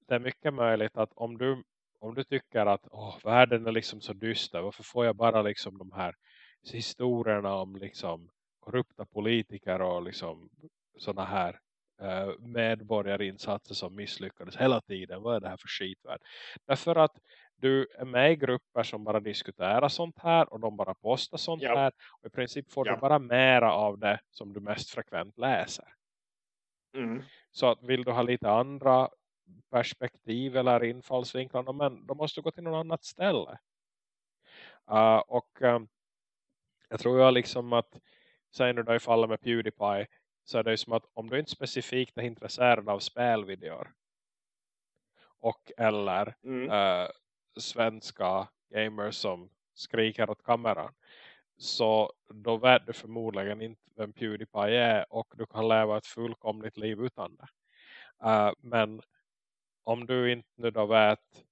det är mycket möjligt att om du, om du tycker att oh, världen är liksom så dyster, varför får jag bara liksom de här historierna om liksom korrupta politiker och liksom sådana här uh, medborgarinsatser som misslyckades hela tiden. Vad är det här för skitvärld? Därför att du är med i grupper som bara diskuterar sånt här och de bara postar sånt ja. här och i princip får ja. du bara mera av det som du mest frekvent läser. Mm. Så att vill du ha lite andra perspektiv eller infallsvinklar men då måste du gå till något annat ställe. Uh, och um, jag tror jag liksom att säg nu då i fallet med Pewdiepie så är det ju som att om du inte specifikt är intresserad av spelvideor och eller mm. uh, svenska gamers som skriker åt kameran så då vet du förmodligen inte vem Pewdiepie är och du kan leva ett fullkomligt liv utan det. Uh, men om du inte nu då vet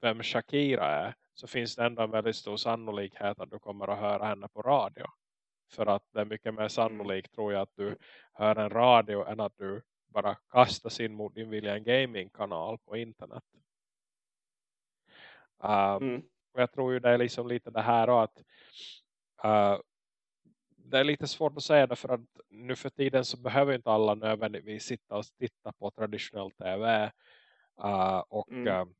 vem Shakira är så finns det ändå en väldigt stor sannolikhet att du kommer att höra henne på radio. För att det är mycket mer sannolikt tror jag att du hör en radio än att du bara kastas in mot din vilja en gamingkanal på internet. Uh, mm. Och jag tror ju det är liksom lite det här att uh, det är lite svårt att säga det för att nu för tiden så behöver inte alla nödvändigtvis sitta och titta på traditionell tv uh, eh, och mm. uh,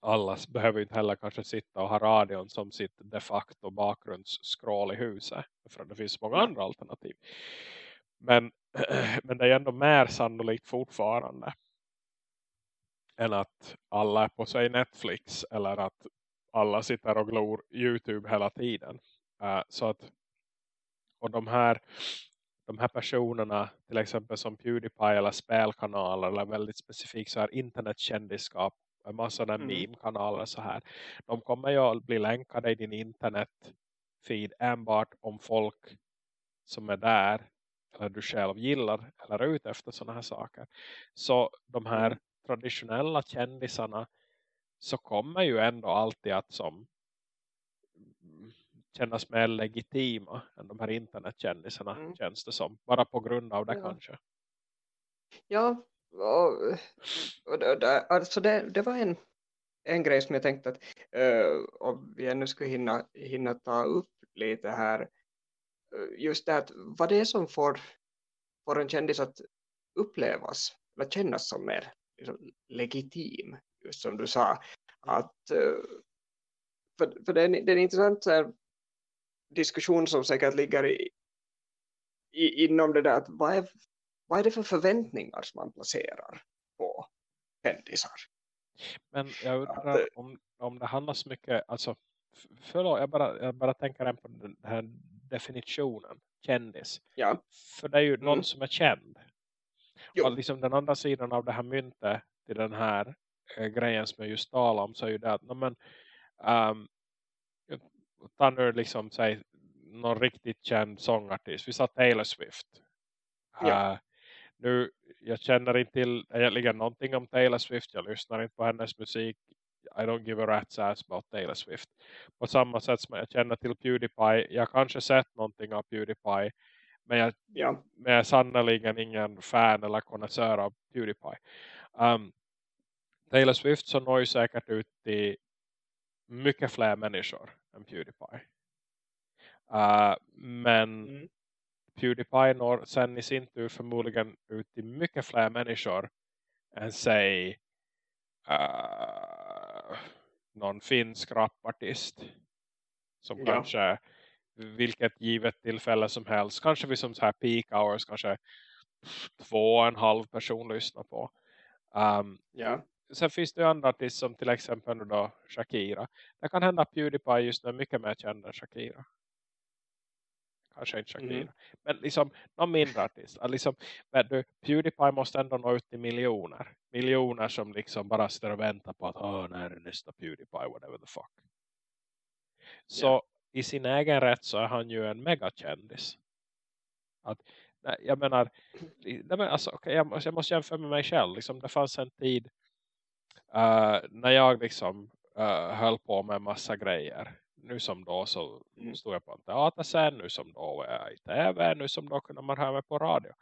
alla behöver inte heller kanske sitta och ha radion som sitt de facto bakgrundsskrål i huset för att det finns många andra alternativ men, *clears throat* men det är ändå mer sannolikt fortfarande än att alla är på sig Netflix eller att alla sitter och glor Youtube hela tiden. Uh, så att och de här de här personerna till exempel som Pewdiepie eller spelkanaler eller väldigt specifikt så här internetkändisskap en massa mm. meme-kanaler så här. De kommer ju att bli länkade i din internetfeed enbart om folk som är där eller du själv gillar eller är ute efter sådana här saker. Så de här mm. traditionella kändisarna så kommer ju ändå alltid att som kännas mer legitima än de här internetkändisarna mm. känns det som. Bara på grund av det ja. kanske. Ja, och, och det, alltså det, det var en, en grej som jag tänkte att uh, om vi ännu skulle hinna, hinna ta upp lite här just det att vad det är som får, får en kändis att upplevas eller kännas som mer liksom, legitim just som du sa att uh, för, för det, är, det är intressant här, diskussion som säkert ligger i, i, inom det där att vad är, vad är det för förväntningar som man placerar på kändisar? Men jag undrar att, om, om det handlar så mycket, alltså förlåt, jag bara, jag bara tänker på den här definitionen, kändis. Ja. För det är ju mm. någon som är känd. Jo. Och liksom den andra sidan av det här myntet till den här äh, grejen som jag just talade om så är ju det att no, men, um, ta nu liksom säg någon riktigt känd sångartist. Vi sa Taylor Swift. Ja. Uh, nu, jag känner inte till egentligen någonting om Taylor Swift. Jag lyssnar inte på hennes musik. I don't give a rat's ass about Taylor Swift. På samma sätt som jag känner till Pewdiepie. Jag kanske sett någonting av Pewdiepie. Men jag, ja. men jag är sannoliken ingen fan eller konnässör av Pewdiepie. Um, Taylor Swift så når ju säkert ut till mycket fler människor än Pewdiepie. Uh, men mm. Pewdiepie når sen i sin tur förmodligen ut till mycket fler människor än säg uh, någon finsk rapartist som ja. kanske vilket givet tillfälle som helst kanske vi som så här peak hours kanske två och en halv person lyssnar på um, ja sen finns det ju andra artister som till exempel då Shakira. Det kan hända att Pewdiepie just nu är mycket mer känd än Shakira. Kanske inte Shakira. Mm. Men liksom någon mindre artist. Liksom, men du, Pewdiepie måste ändå nå ut till miljoner. Miljoner som liksom bara står och väntar på att Åh, när är nästa Pewdiepie, whatever the fuck. Så yeah. i sin egen rätt så är han ju en megakändis. Att, jag menar, *clears throat* nej men alltså, okay, jag, jag måste jämföra med mig själv. Liksom, det fanns en tid uh, när jag liksom uh, höll på med massa grejer nu som då så mm. stod jag på en teaterscen, nu som då var jag i tv, nu som då kunde man höra mig på radio.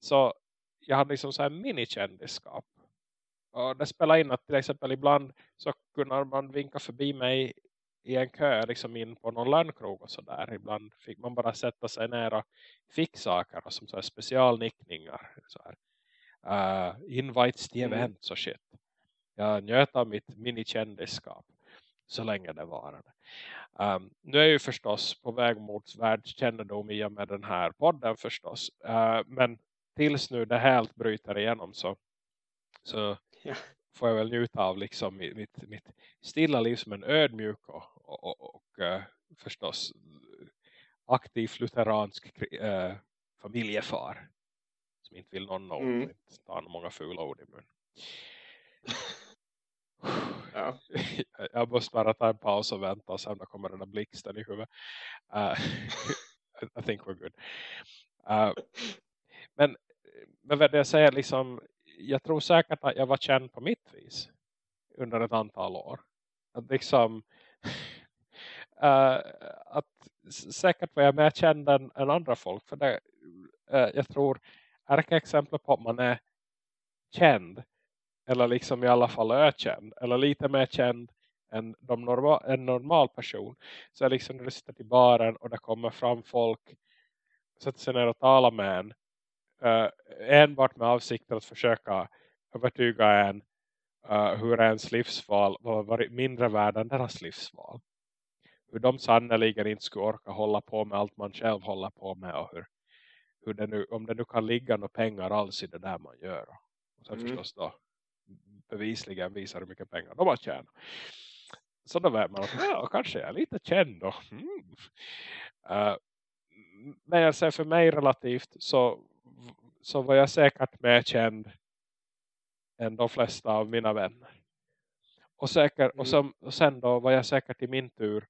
Så jag hade liksom så här minikändisskap. Och det spelar in att till exempel ibland så kunde man vinka förbi mig i en kö liksom in på någon lönnkrog och sådär. Ibland fick man bara sätta sig ner och fick saker och som så här specialnickningar. Så här. Uh, invites till mm. events och shit jag njöt av mitt minikändisskap så länge det varade. Um, nu är jag ju förstås på väg mot världskännedom i och med den här podden förstås. Uh, men tills nu det helt bryter igenom så, så ja. får jag väl njuta av liksom mitt, mitt stilla liv som en ödmjuk och, och, och, uh, förstås aktiv lutheransk uh, familjefar som inte vill någon någon mm. inte ta många fula ord i mun. *laughs* Ja. *laughs* Jag måste bara ta en paus och vänta och sen kommer den där blixten i huvudet. Uh, *laughs* I think we're good. Uh, men, men vad jag säger liksom, jag tror säkert att jag var känd på mitt vis under ett antal år. Att liksom uh, *laughs* att säkert var jag mer känd än, än andra folk. För det, uh, jag tror exempel på att man är känd eller liksom i alla fall ökänd eller lite mer känd än de normal, en normal person. Så är liksom när du sitter i baren och det kommer fram folk sätter sig ner och talar med en. Uh, enbart med avsikten att försöka övertyga en uh, hur ens livsval har varit mindre värd än deras livsval. Hur de sannoliken inte skulle orka hålla på med allt man själv håller på med och hur, hur det nu, om det nu kan ligga några pengar alls i det där man gör. Och sen mm. förstås då bevisligen visar hur mycket pengar de har tjänat. Så då vet man att ja, kanske jag är lite känd då. Mm. Uh, men jag säger för mig relativt så, så var jag säkert mer känd än de flesta av mina vänner. Och, säker, och, mm. som, och sen då var jag säkert i min tur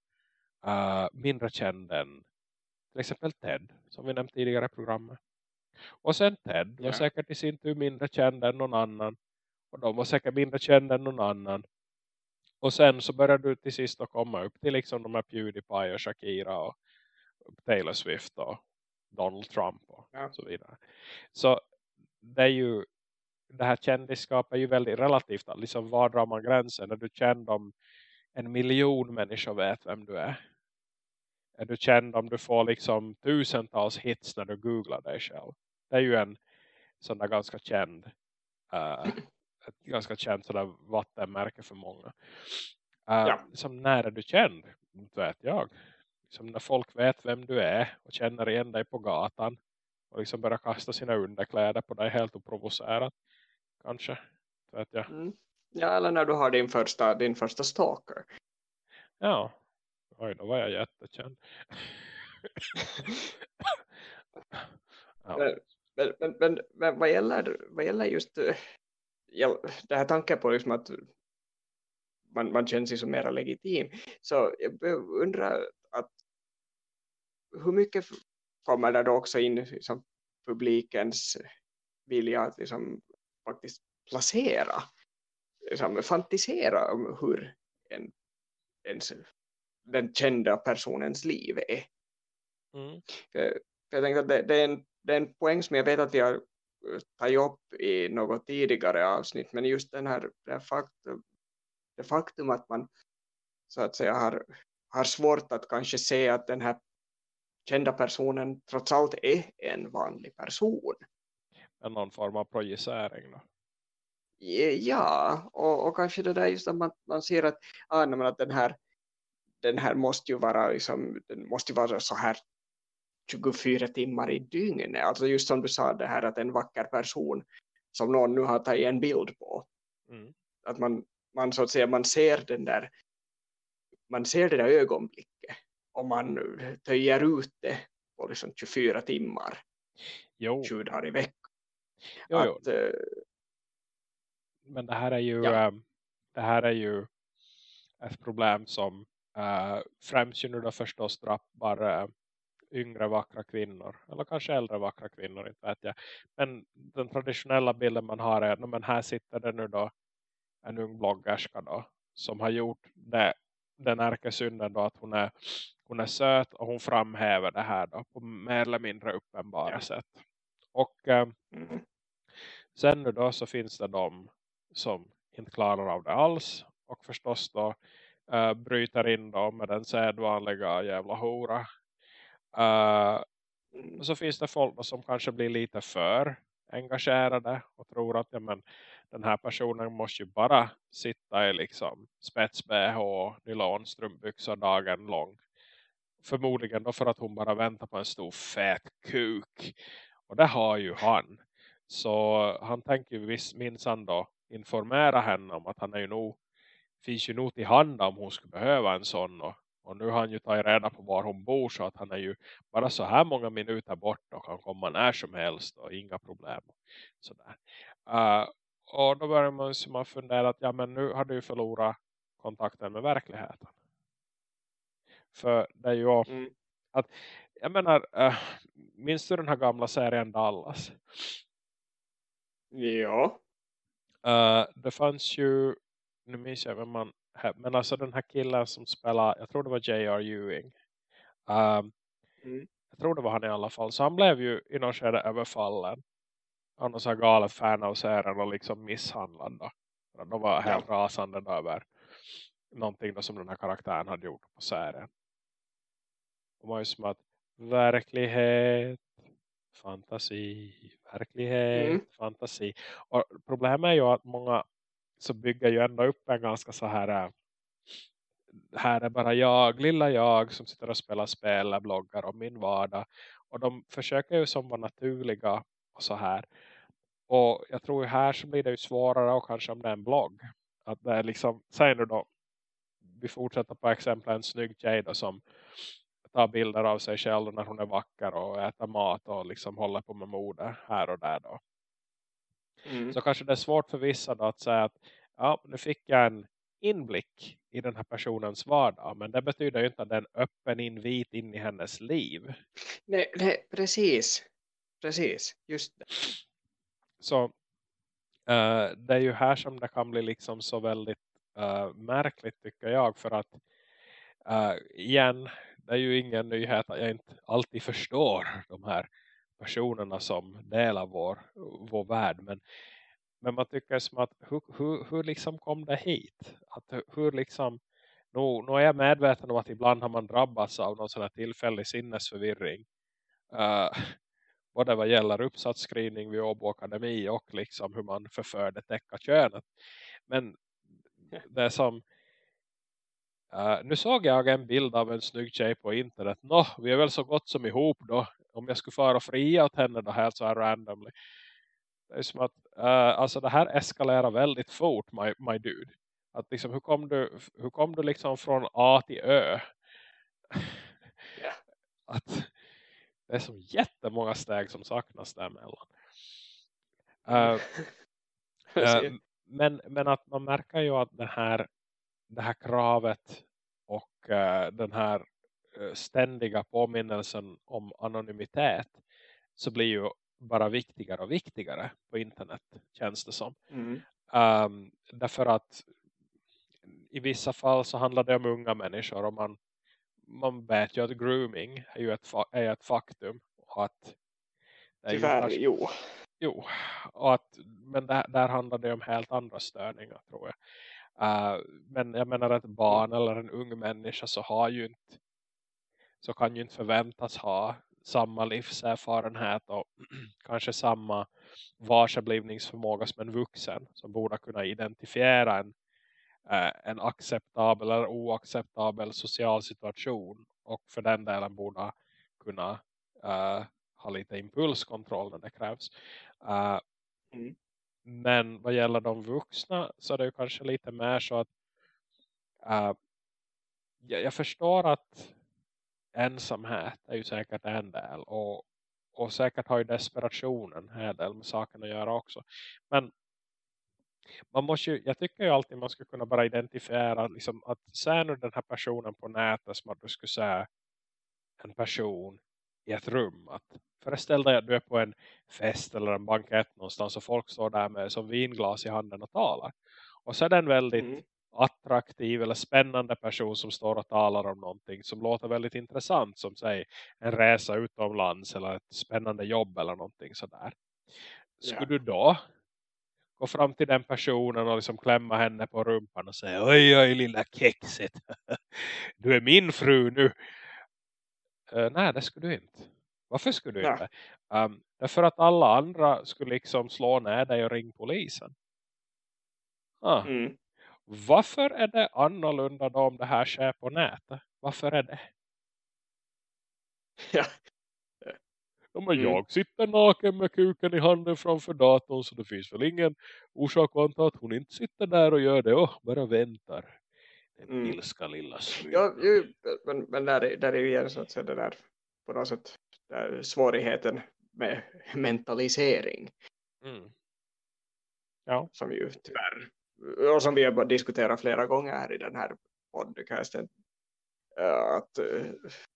uh, mindre känd än till exempel Ted som vi nämnt tidigare i programmet. Och sen Ted var ja. säkert i sin tur mindre känd än någon annan. Och de var säkert mindre kända än någon annan. Och sen så började du till sist att komma upp till liksom de här Pewdiepie och Shakira och Taylor Swift och Donald Trump och ja. så vidare. Så det är ju det här kändisskap är ju väldigt relativt. Liksom var drar man gränsen? Är du känd om en miljon människor vet vem du är? Är du känd om du får liksom tusentals hits när du googlar dig själv? Det är ju en sån där ganska känd uh, ett ganska känt sådär vattenmärke för många. Uh, ja. Som när är du känd? Inte vet jag. Som när folk vet vem du är och känner igen dig på gatan och liksom börjar kasta sina underkläder på dig helt oprovocerat. Kanske, vet jag. Mm. Ja, eller när du har din första, din första stalker. Ja, oj då var jag jättekänd. *laughs* ja. men, men, men, men, vad, gäller, vad gäller just eh, ja, det här tanken på liksom att man, man känns ju som mer legitim. Så jag undrar att hur mycket kommer det då också in liksom, publikens vilja att liksom, faktiskt placera, liksom, fantisera om hur en, ens, den kända personens liv är. Mm. För, för jag tänkte att det, det, är en, det är en poäng som jag vet att vi har tagit upp i något tidigare avsnitt men just den här det faktum, det faktum att man så att säga har, har svårt att kanske se att den här kända personen trots allt är en vanlig person. Men någon form av projicering då? Ja, och, och kanske det där just att man, man ser att, ah, men att den här den här måste ju vara liksom, den måste vara så här 24 timmar i dygnet. Alltså just som du sa det här att en vacker person som någon nu har tagit en bild på. Mm. Att man, man så att säga man ser den där man ser det där ögonblicket och man töjer ut det på liksom 24 timmar. Jo. 20 dagar i veckan. Jo, att, jo. Äh, Men det här är ju ja. äh, det här är ju ett problem som äh, främst ju nu då förstås drabbar yngre vackra kvinnor. Eller kanske äldre vackra kvinnor, inte vet jag. Men den traditionella bilden man har är, men här sitter det nu då en ung bloggerska då. Som har gjort det, den ärkesynden då att hon är, hon är söt och hon framhäver det här då på mer eller mindre uppenbara ja. sätt. Och eh, sen nu då så finns det de som inte klarar av det alls. Och förstås då äh, bryter in då med den sedvanliga jävla hora Uh, så finns det folk som kanske blir lite för engagerade och tror att ja, men, den här personen måste ju bara sitta i liksom spets-BH och nylonstrumpbyxor dagen lång. Förmodligen då för att hon bara väntar på en stor fet kuk. Och det har ju han. Så han tänker ju minsann då informera henne om att han är ju nog, finns ju nog till hand om hon skulle behöva en sån och och nu har han ju tagit reda på var hon bor så att han är ju bara så här många minuter bort och kan komma när som helst och inga problem. Sådär. Uh, och då börjar man, så man fundera att ja men nu har du förlorat kontakten med verkligheten. För det är ju mm. att jag menar, uh, minns du den här gamla serien Dallas? Ja. Uh, det fanns ju, nu minns jag vem man men alltså den här killen som spelar, jag tror det var J.R. Ewing. Um, mm. Jag tror det var han i alla fall. Så han blev ju i någon skede överfallen. Av någon så galet fan av serien och liksom misshandlad då. De var helt ja. rasande över någonting då som den här karaktären hade gjort på serien. Och man är som att verklighet, fantasi, verklighet, mm. fantasi. Och problemet är ju att många så bygger ju ändå upp en ganska så här eh, här är bara jag, lilla jag som sitter och spelar spel bloggar om min vardag och de försöker ju som vara naturliga och så här Och jag tror ju här så blir det ju svårare och kanske om det är en blogg. Att det är liksom, säg nu då, vi fortsätter på exempel en snygg tjej då som tar bilder av sig själv när hon är vacker och äter mat och liksom håller på med mode här och där då. Mm. Så kanske det är svårt för vissa då att säga att ja, nu fick jag en inblick i den här personens vardag. Men det betyder ju inte att det är en öppen invit in i hennes liv. Nej, nej, precis. Precis, just det. Så uh, det är ju här som det kan bli liksom så väldigt uh, märkligt tycker jag. För att uh, igen, det är ju ingen nyhet att jag inte alltid förstår de här personerna som delar vår, vår värld. Men, men man tycker som att hur, hur, hur liksom kom det hit? Att hur liksom, nu, nu är jag medveten om att ibland har man drabbats av någon sån här tillfällig sinnesförvirring. Uh, både vad gäller uppsatsskrivning vid Åbo Akademi och liksom hur man förför det täcka könet. Men *laughs* det som Uh, nu såg jag en bild av en snygg tjej på internet. Nå, vi är väl så gott som ihop då. Om jag skulle fara fria åt henne då helt så här randomly. Det är som att uh, alltså det här eskalerar väldigt fort my, my dude. Att liksom, hur kom du, hur kom du liksom från A till Ö? Yeah. *laughs* Att det är så jättemånga steg som saknas däremellan. *laughs* Uh, uh, men, men att man märker ju att det här det här kravet och uh, den här ständiga påminnelsen om anonymitet så blir ju bara viktigare och viktigare på internet känns det som. Mm. Um, därför att i vissa fall så handlar det om unga människor och man, man vet ju att grooming är ju ett, är ett faktum och att Tyvärr, kanske, jo. Jo, och att, men där, där handlar det om helt andra störningar tror jag. Uh, men jag menar att barn eller en ung människa så har ju inte så kan ju inte förväntas ha samma livserfarenhet och *clears throat* kanske samma varseblivningsförmåga som en vuxen som borde kunna identifiera en, uh, en acceptabel eller oacceptabel social situation och för den delen borde kunna uh, ha lite impulskontroll när det krävs. Mm. Men vad gäller de vuxna så är det ju kanske lite mer så att uh, jag, jag, förstår att ensamhet är ju säkert en del och, och säkert har ju desperationen en del med saken att göra också. Men man måste ju, jag tycker ju alltid man ska kunna bara identifiera liksom, att se nu den här personen på nätet som att du skulle säga en person i ett rum. Att föreställ dig att du är på en fest eller en bankett någonstans och folk står där med som vinglas i handen och talar. Och så är det en väldigt mm attraktiv eller spännande person som står och talar om någonting som låter väldigt intressant som säg en resa utomlands eller ett spännande jobb eller någonting sådär. Skulle yeah. du då gå fram till den personen och liksom klämma henne på rumpan och säga oj oj lilla kexet *laughs* du är min fru nu Uh, nej, det skulle du inte. Varför skulle du ja. inte? Um, därför att alla andra skulle liksom slå ner dig och ringa polisen. Ah. Mm. Varför är det annorlunda då om det här sker på nätet? Varför är det? Ja. Ja, men mm. jag sitter naken med kuken i handen framför datorn så det finns väl ingen orsak att anta att hon inte sitter där och gör det. Oh, bara väntar. Den mm. ilska lilla ja, ju, men, men där, där är ju igen så att säga det där på något sätt där svårigheten med mentalisering. Mm. Ja. Som ju tyvärr och som vi har diskuterat flera gånger här i den här podcasten att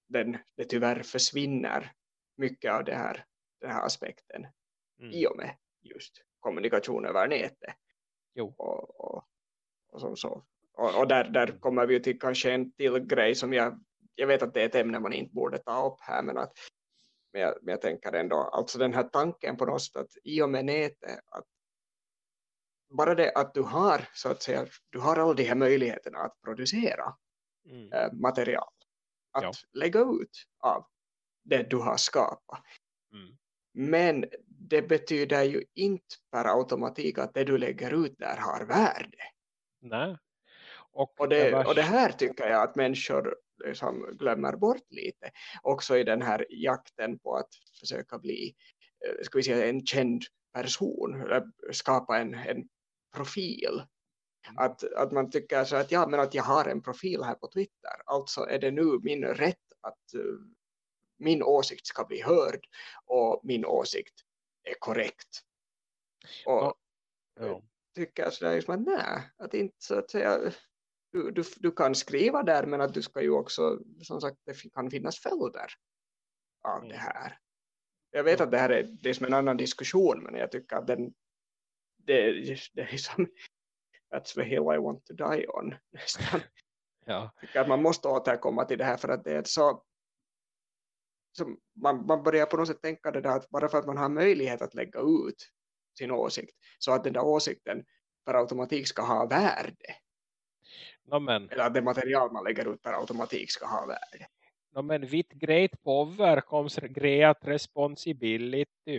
den, det tyvärr försvinner mycket av det här, den här aspekten mm. i och med just kommunikation över nätet. Jo. Och, och, och som så och, och där, där kommer vi till kanske en till grej som jag, jag vet att det är ett ämne man inte borde ta upp här men, att, men, jag, men jag tänker ändå, alltså den här tanken på något sätt att i och med nätet att bara det att du har så att säga, du har alla de här möjligheterna att producera mm. äh, material att ja. lägga ut av det du har skapat mm. men det betyder ju inte per automatik att det du lägger ut där har värde Nej, och, och, det, och det här tycker jag att människor liksom glömmer bort lite. Också i den här jakten på att försöka bli eh, ska vi säga, en känd person, eller skapa en, en profil. Att, att man tycker så att, ja, men att jag har en profil här på Twitter, alltså är det nu min rätt att uh, min åsikt ska bli hörd och min åsikt är korrekt. Och ja. Ja. tycker jag sådär liksom att nej, att inte så att säga, du, du, du kan skriva där men att du ska ju också, som sagt, det kan finnas följder av Mm. det här. Jag vet att det här är, det är som en annan diskussion men jag tycker att den, det, det är som that's the hill I want to die on. *laughs* Nästan. Ja. Att man måste återkomma till det här för att det är så, så man, man börjar på något sätt tänka det där att bara för att man har möjlighet att lägga ut sin åsikt så att den där åsikten per automatik ska ha värde No, men, eller att det material man lägger ut per automatik ska ha värde. no, men vitt power comes great responsibility.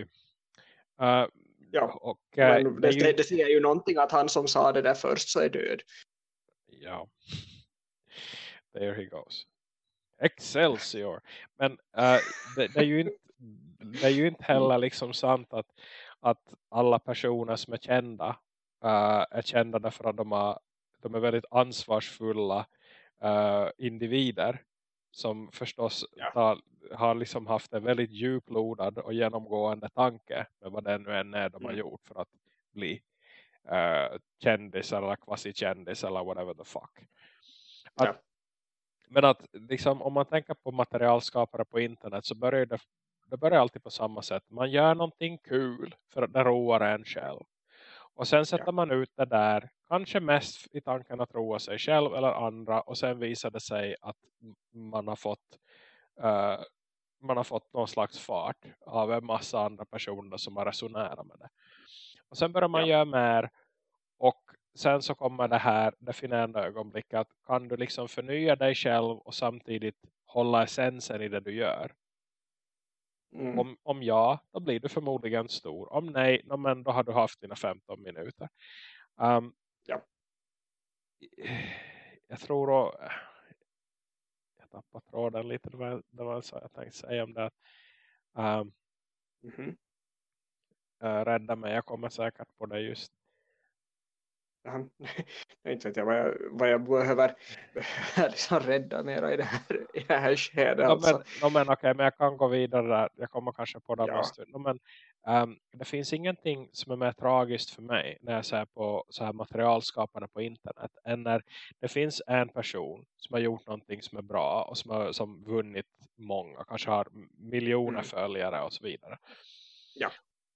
Uh, Ja, och, eh, Men det är det, ju- det säger ju någonting att han som sa det där först så är död. Ja. *laughs* There he goes. Excelsior. Men äh, det, det, är ju inte, det är ju inte heller liksom sant att, att alla personer som är kända äh, är kända därför att de, har, de är väldigt ansvarsfulla äh, individer som förstås Ja. tar, har liksom haft en väldigt djuplodad och genomgående tanke med vad det nu än är de har Mm. gjort för att bli uh, kändis eller quasi-kändis eller whatever the fuck. Att, Ja. Men att liksom, om man tänker på materialskapare på internet så börjar det, det börjar alltid på samma sätt. Man gör någonting kul för att det roar en själv. Och sen sätter Ja. man ut det där, kanske mest i tanken att roa sig själv eller andra. Och sen visar det sig att man har fått eh, man har fått någon slags fart av en massa andra personer som har resonerat med det. Och sen börjar man Ja. göra mer och sen så kommer det här definierande ögonblicket att kan du liksom förnya dig själv och samtidigt hålla essensen i det du gör. Mm. Om, om ja, då blir du förmodligen stor. Om nej, no, men då har du haft dina 15 minuter. Um, Ja. Jag tror då, jag tappar tråden lite. Det var, det var så jag tänkte säga om det. att, Um, Mhm. uh, rädda mig, jag kommer säkert på det just. *laughs* Ja, inte vet jag vad jag, vad jag behöver, behöver liksom rädda mera i det här, i det här skedet. No, Alltså. men, no, men okej, men jag kan gå vidare där. Jag kommer kanske på det Ja. stund. No, men, ehm, det finns ingenting som är mer tragiskt för mig när jag ser på så här materialskapande på internet än när det finns en person som har gjort någonting som är bra och som har som vunnit många, kanske har miljoner Mm. följare och så vidare. Ja.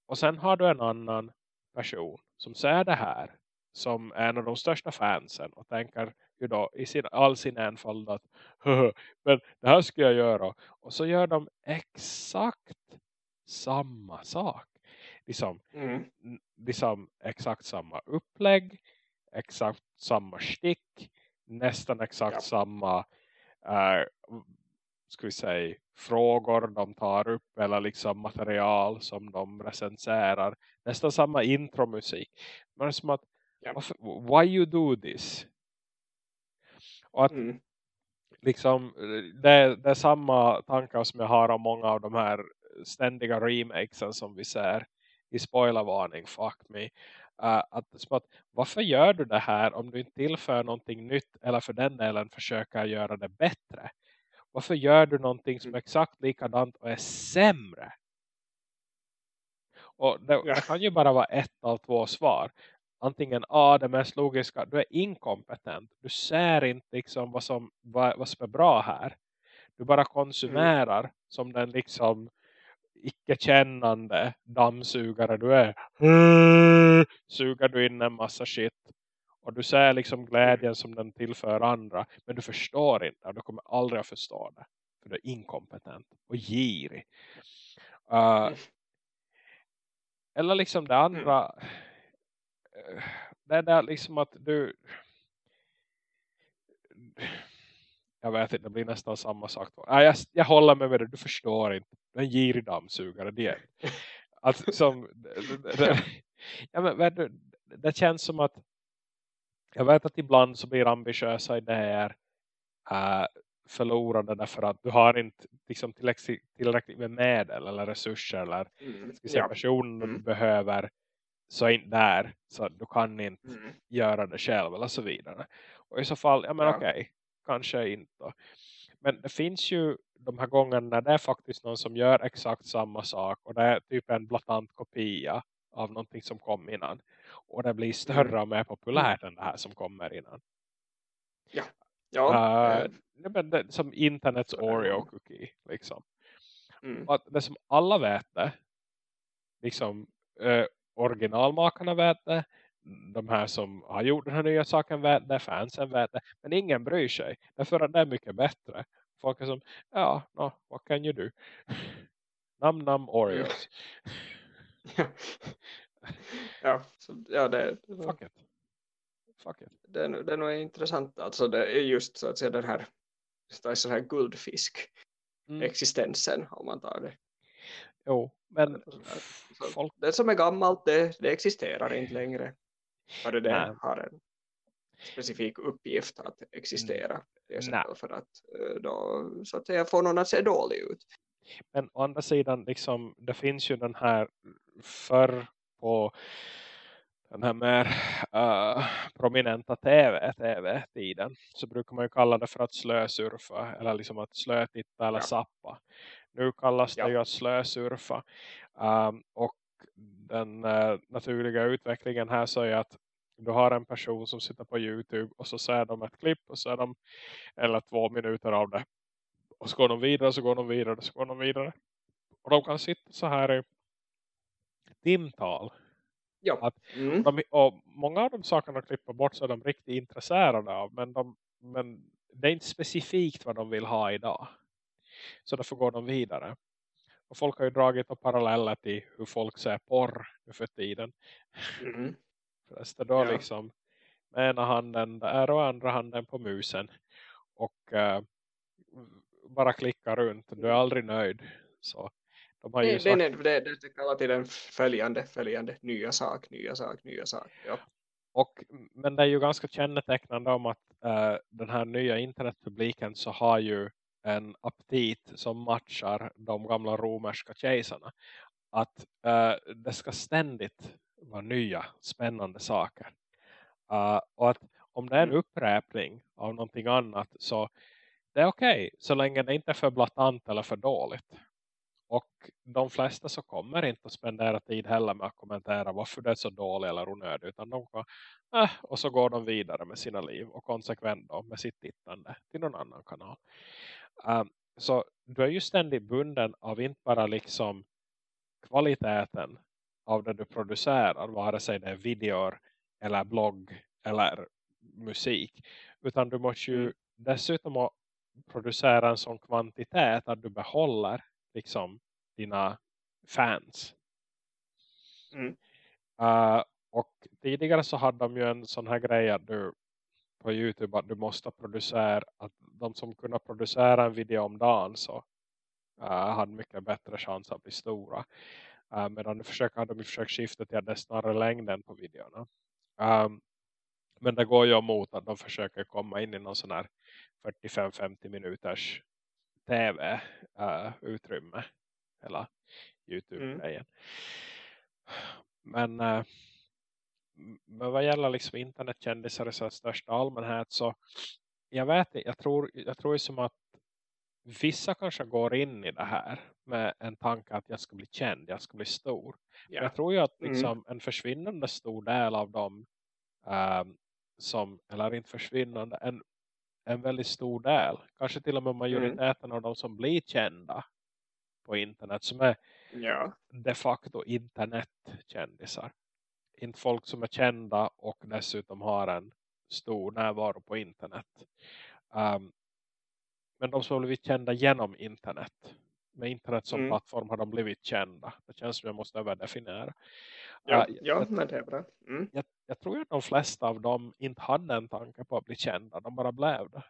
Och sen har du en annan person som ser det här som en av de största fansen och tänker ju då i sin, all sin enfald att "Höhö, men det här ska jag göra. Och så gör de exakt samma sak. Liksom, Mm. liksom exakt samma upplägg, exakt samma stick, nästan exakt Ja. samma äh, ska vi säga, frågor de tar upp eller liksom material som de recenserar. Nästan samma intromusik. Men det är som att, Varför, why you do this? Och att Mm. liksom, det, det är samma tankar som jag har om många av de här ständiga remakesen som vi ser i spoilervarning, fuck me. Uh, att, som att, varför gör du det här om du inte tillför någonting nytt eller för den delen försöker göra det bättre? Varför gör du någonting som är Mm. exakt likadant och är sämre? Och det, det kan ju bara vara ett av två svar. Antingen A, det mest logiska, du är inkompetent. Du ser inte liksom vad som, vad, vad som är bra här. Du bara konsumerar som den liksom icke-kännande dammsugare du är. Suger du in en massa shit. Och du ser liksom glädjen som den tillför andra. Men du förstår inte. Och du kommer aldrig att förstå det. För du är inkompetent. Och girig. Uh, Mm. eller liksom det andra. eh, Det är där liksom att du. Jag vet inte, det blir nästan samma sak. då. Nej, jag, jag håller med det, du förstår inte. Du en girig dammsugare, det är. Alltså, som, det, *laughs* det, ja, men, du, det känns som att jag vet att ibland så blir ambitiösa idéer uh, förlorade därför att du har inte liksom tillräckligt, tillräckligt med medel eller resurser eller Mm. ska säga, Ja. personen du Mm. behöver så är inte där så du kan inte Mm. göra det själv eller så vidare. Och i så fall, ja men Ja. okej, kanske inte. Men det finns ju de här gångerna när det är faktiskt någon som gör exakt samma sak och det är typ en blatant kopia av någonting som kom innan. Och det blir större och mer populärt än det här som kommer innan. Ja, Uh, eh, nej, men det, som internets Så är det. Oreo cookie liksom. mm. Och att det som alla vet det, liksom eh, originalmakarna vet det, de här som har gjort den här nya saken vet det, fansen vet det, men ingen bryr sig. Därför att det är mycket bättre. Folk är som, ja, no, what can you do? Nam nam Oreos. ja. *laughs* ja, så, ja det, Fuck it. Fuck it. det, det är nog intressant. Alltså det är just så att säga den här, det är sån här guldfisk Mm. existensen om man tar det. Jo, men Så- folk, Det som är gammalt det, det existerar inte längre. För det Nej. har en specifik uppgift att existera. Exempel för att eh, då så att säga få någon att se dålig ut. Men å andra sidan, liksom, det finns ju den här förr på den här mer uh, prominenta TV, TV-tiden så brukar man ju kalla det för att slösurfa eller liksom att slötitta eller Ja. sappa. Nu kallas det Ja. ju att slösurfa. Um, och den eh, naturliga utvecklingen här är att du har en person som sitter på Youtube och så ser de ett klipp och så är de eller två minuter av det. Och så går de vidare, så går de vidare, så går de vidare. Och de kan sitta så här i timtal. Ja. Att Mm. De, och många av de sakerna de klipper bort så är de riktigt intresserade av. Men, de, men det är inte specifikt vad de vill ha idag. Så därför går de vidare. Och folk har ju dragit upp paralleller till hur folk ser porr nu för tiden. Mm. *laughs* Förresten då Ja. liksom med ena handen där och andra handen på musen. Och eh, bara klicka runt. Du är aldrig nöjd. Så de har ju det, sagt, det, det, det kallar till den följande, följande nya sak, nya sak, nya sak. Ja. och, men det är ju ganska kännetecknande om att eh, den här nya internetpubliken så har ju en aptit som matchar de gamla romerska kejsarna. Att eh, det ska ständigt vara nya, spännande saker. Uh, och att om det är en Mm. upprepning av någonting annat så det är okej så länge det inte är för blatant eller för dåligt. Och de flesta så kommer inte att spendera tid heller med att kommentera varför det är så dåligt eller onödigt. Utan de går, äh, och så går de vidare med sina liv och konsekvent då med sitt tittande till någon annan kanal. Um, så du är ju ständigt bunden av inte bara liksom kvaliteten av det du producerar, vare sig det är videor eller blogg eller musik. Utan du måste ju Mm. dessutom producera en sån kvantitet att du behåller liksom dina fans. Mm. Uh, och tidigare så hade de ju en sån här grej att du på Youtube att du måste producera att de som kunde producera en video om dagen så uh, hade mycket bättre chans att bli stora. Uh, medan nu försöker, hade de försökt skifta till att det är snarare längden på videorna. Um, men det går ju emot att de försöker komma in i någon sån här 45-50 minuters tv-utrymme. Hela Youtube-grejen. Men, uh, men vad gäller liksom internetkändisar i så största allmänhet så jag vet inte, jag tror, jag tror ju som att vissa kanske går in i det här med en tanke att jag ska bli känd, jag ska bli stor. Ja. Jag tror ju att Mm. liksom en försvinnande stor del av dem ehm, som, eller inte försvinnande, en, en väldigt stor del, kanske till och med majoriteten av de som blir kända på internet som är Ja. de facto internetkändisar. Inte folk som är kända och dessutom har en stor närvaro på internet. Ehm, men de som har blivit kända genom internet. Med internet som Mm. plattform har de blivit kända. Det känns som jag måste överdefiniera. Ja, Uh, ja jag, men det är bra. Mm. jag, jag tror att de flesta av dem inte hade en tanke på att bli kända. De bara blev det.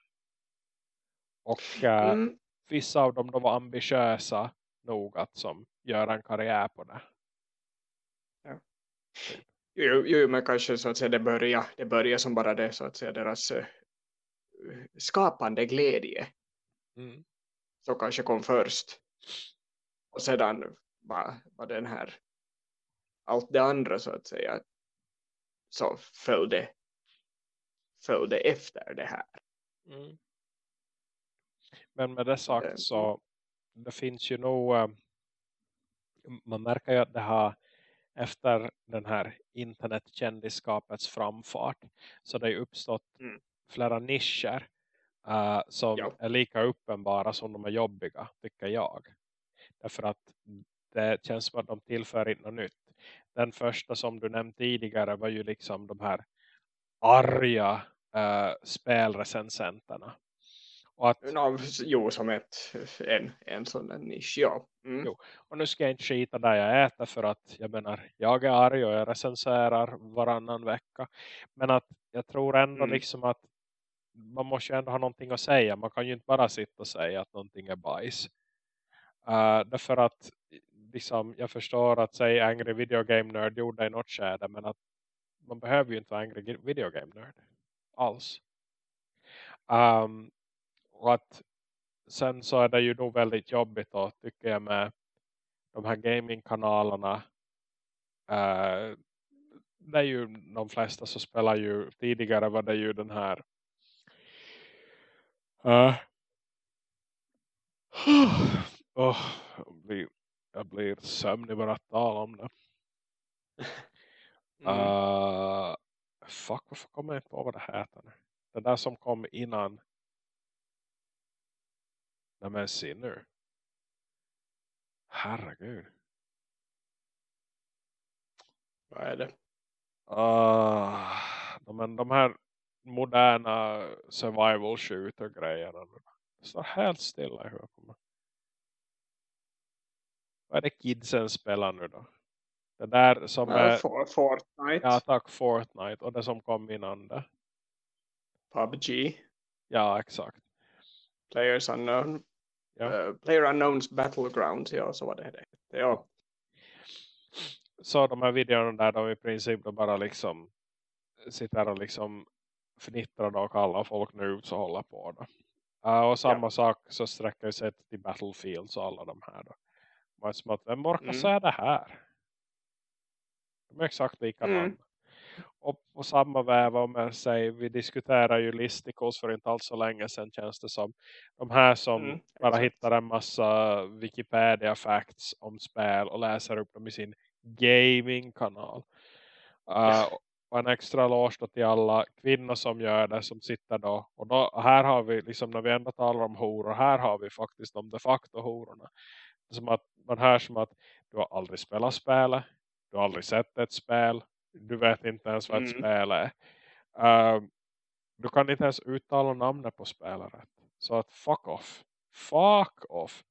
Och uh, Mm. vissa av dem de var ambitiösa nog att som göra en karriär på det. Jo, jo, men kanske så att säga det börjar, det börjar som bara det så att säga deras eh, skapande glädje Mm. Så kanske kom först. Och sedan var, var den här allt det andra så att säga så följde följde efter det här. Mm. Men med det sagt så det finns ju nog äh, man märker ju att det har efter den här internetkändisskapets framfart så det har uppstått mm. flera nischer uh, som ja. är lika uppenbara som de är jobbiga tycker jag. Därför att det känns som att de tillför inte något nytt. Den första som du nämnde tidigare var ju liksom de här arga uh, spelrecensenterna. Och att, no, jo, som ett, en, en sån där nisch, ja. Mm. Jo. Och nu ska jag inte skita där jag äter för att jag menar, jag är arg och jag recenserar varannan vecka. Men att jag tror ändå mm. liksom att man måste ju ändå ha någonting att säga. Man kan ju inte bara sitta och säga att någonting är bajs. Uh, därför att liksom, jag förstår att säga Angry Video Game Nerd gjorde i något skede. Men att man behöver ju inte vara Angry Video Game Nerd. Alls. Um, och att sen så är det ju nog väldigt jobbigt då tycker jag med de här gamingkanalerna. Uh, det är ju de flesta som spelar ju tidigare var det ju den här uh, *sighs* oh, jag, blir, jag blir sömnig bara att tala om *laughs* det. Mm. Uh, fuck, varför kommer jag inte på vad det heter nu? Det där som kom innan Nej men Sinner. Herregud. Vad är det? Uh, de, de här moderna survival shooter grejerna. Står helt stilla i huvudet på mig. Vad är det kidsen spelar nu då? Det där som uh, är... Fortnite. Ja tack Fortnite. Och det som kom innan det. PUBG. Ja exakt. Players Unknown. Ja. Uh, Player Unknowns Battlegrounds, ja så var det det. Ja. Så de här videorna där de i princip bara liksom sitter och liksom fnittrar och kallar folk nu så håller på då. Uh, och samma ja. sak så sträcker sig till Battlefields och alla de här då. Man som att, vem orkar mm. säga det här? De är exakt likadana. Mm. Och på samma väv om jag säger, vi diskuterar ju listicles för inte alls så länge sedan känns det som. De här som mm, bara hittar en massa Wikipedia facts om spel och läser upp dem i sin gaming-kanal. Uh, och en extra lås till alla kvinnor som gör det som sitter då. Och då, här har vi, liksom när vi ändå talar om horor, här har vi faktiskt de de facto hororna. Som att man hör som att du har aldrig spelat spelet, du har aldrig sett ett spel, du vet inte ens vad ett mm. spel är. Uh, du kan inte ens uttala namnet på spelare. Så att fuck off. Fuck off.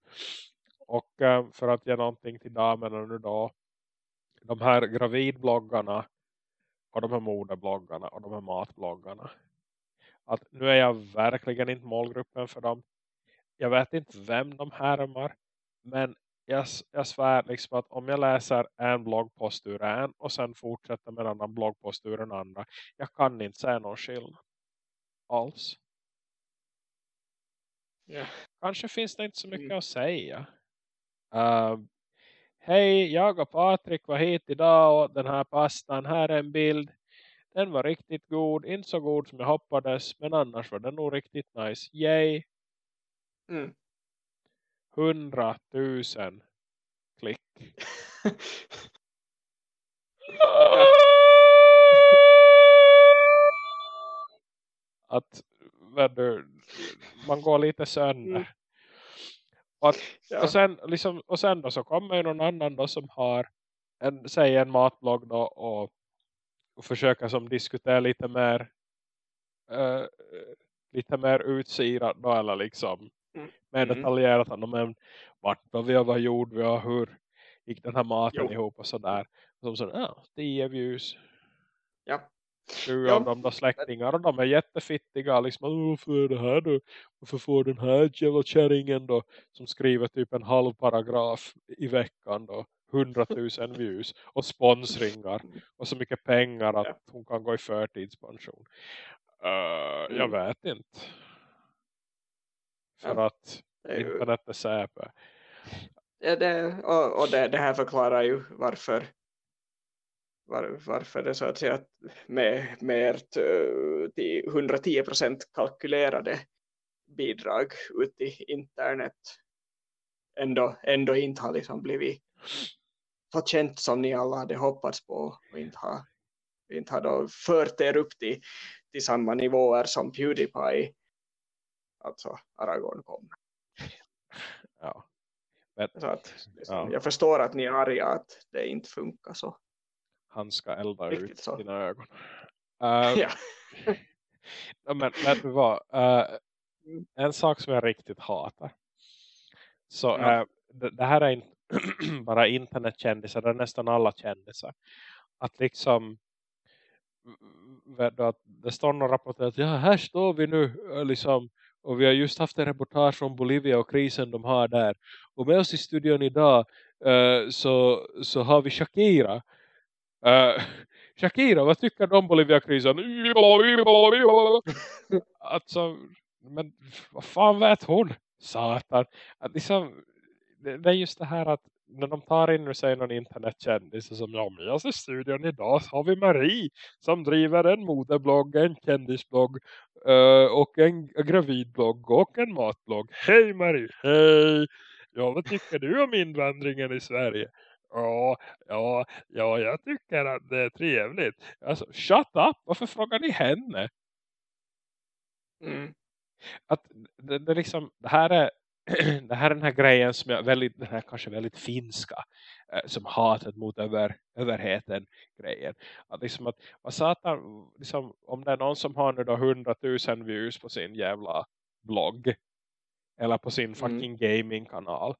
Och uh, för att ge någonting till damerna nu då. De här gravidbloggarna. Och de här modebloggarna. Och de här matbloggarna. Att nu är jag verkligen inte målgruppen för dem. Jag vet inte vem de härmar. Men jag, jag svär liksom att om jag läser en bloggpost ur en och sen fortsätter med en annan bloggpost ur en andra. Jag kan inte säga någon skillnad. Alls. Yeah. Kanske finns det inte så mycket mm. att säga. Uh, Hej, jag och Patrik var hit idag och den här pastan. Här är en bild. Den var riktigt god. Inte så god som jag hoppades. Men annars var den nog riktigt nice. Yay! Mm hundratusen klick. *laughs* att du, man går lite sönder. Mm. Och, att, ja. och, sen, liksom, och sen då så kommer ju någon annan då som har en, säg en matblogg då och, och försöker som diskutera lite mer uh, lite mer utsirat då eller liksom. Mer mm. detaljerat än men vart vi har, vad gjorde vi och hur gick den här maten jo. ihop och sådär. Som så, ja, tio views. Ja. Sju ja. av dem då släktingar och de är jättefittiga. Liksom, varför är det här då? Varför får den här jävla kärringen då som skriver typ en halv paragraf i veckan då? Hundratusen views och sponsringar och så mycket pengar att ja. hon kan gå i förtidspension. Uh, jag mm. vet inte För Ja. att ju- internet är säpe. Ja, det, och och det, det här förklarar ju varför var, varför det så att säga med, med ert eh, till 110% kalkylerade bidrag ut i internet ändå, ändå inte har liksom blivit så känt som ni alla hade hoppats på och inte har, inte har då fört er upp till, till samma nivåer som Pewdiepie alltså Aragorn kom. Ja. Men Så att, liksom, Ja. Jag förstår att ni är arga att det inte funkar så. han ska elda Riktigt ut så. dina ögon. Uh, *laughs* Ja. *laughs* men vet du vad? Mm. en sak som jag riktigt hatar. Så Ja. eh, det, det här är inte *clears throat* bara internetkändisar, det är nästan alla kändisar. Att liksom vet du, att det står några rapporter att ja, här står vi nu liksom, och vi har just haft en reportage från Bolivia och krisen de har där. Och med oss i studion idag uh, så, så har vi Shakira. Uh, *laughs* Shakira, vad tycker du om Bolivia-krisen? *laughs* alltså, men vad fan vet hon? Satan. Att liksom, det, det är just det här att när de tar in och säger någon internetkändis som ja, med oss i studion idag så har vi Marie som driver en modeblogg, en kändisblogg eh, och en gravidblogg och en matblogg. Hej Marie, hej! Ja, vad tycker du om invandringen i Sverige? Ja, ja, ja, jag tycker att det är trevligt. Alltså, shut up! Varför frågar ni henne? Mm. Att det, det, liksom, det här är *clears throat* det här är den här grejen som är väldigt, den här kanske väldigt finska eh, som hatet mot över, överheten grejen. Att liksom att, vad satan, liksom, om det är någon som har nu då 100 000 views på sin jävla blogg eller på sin fucking gamingkanal.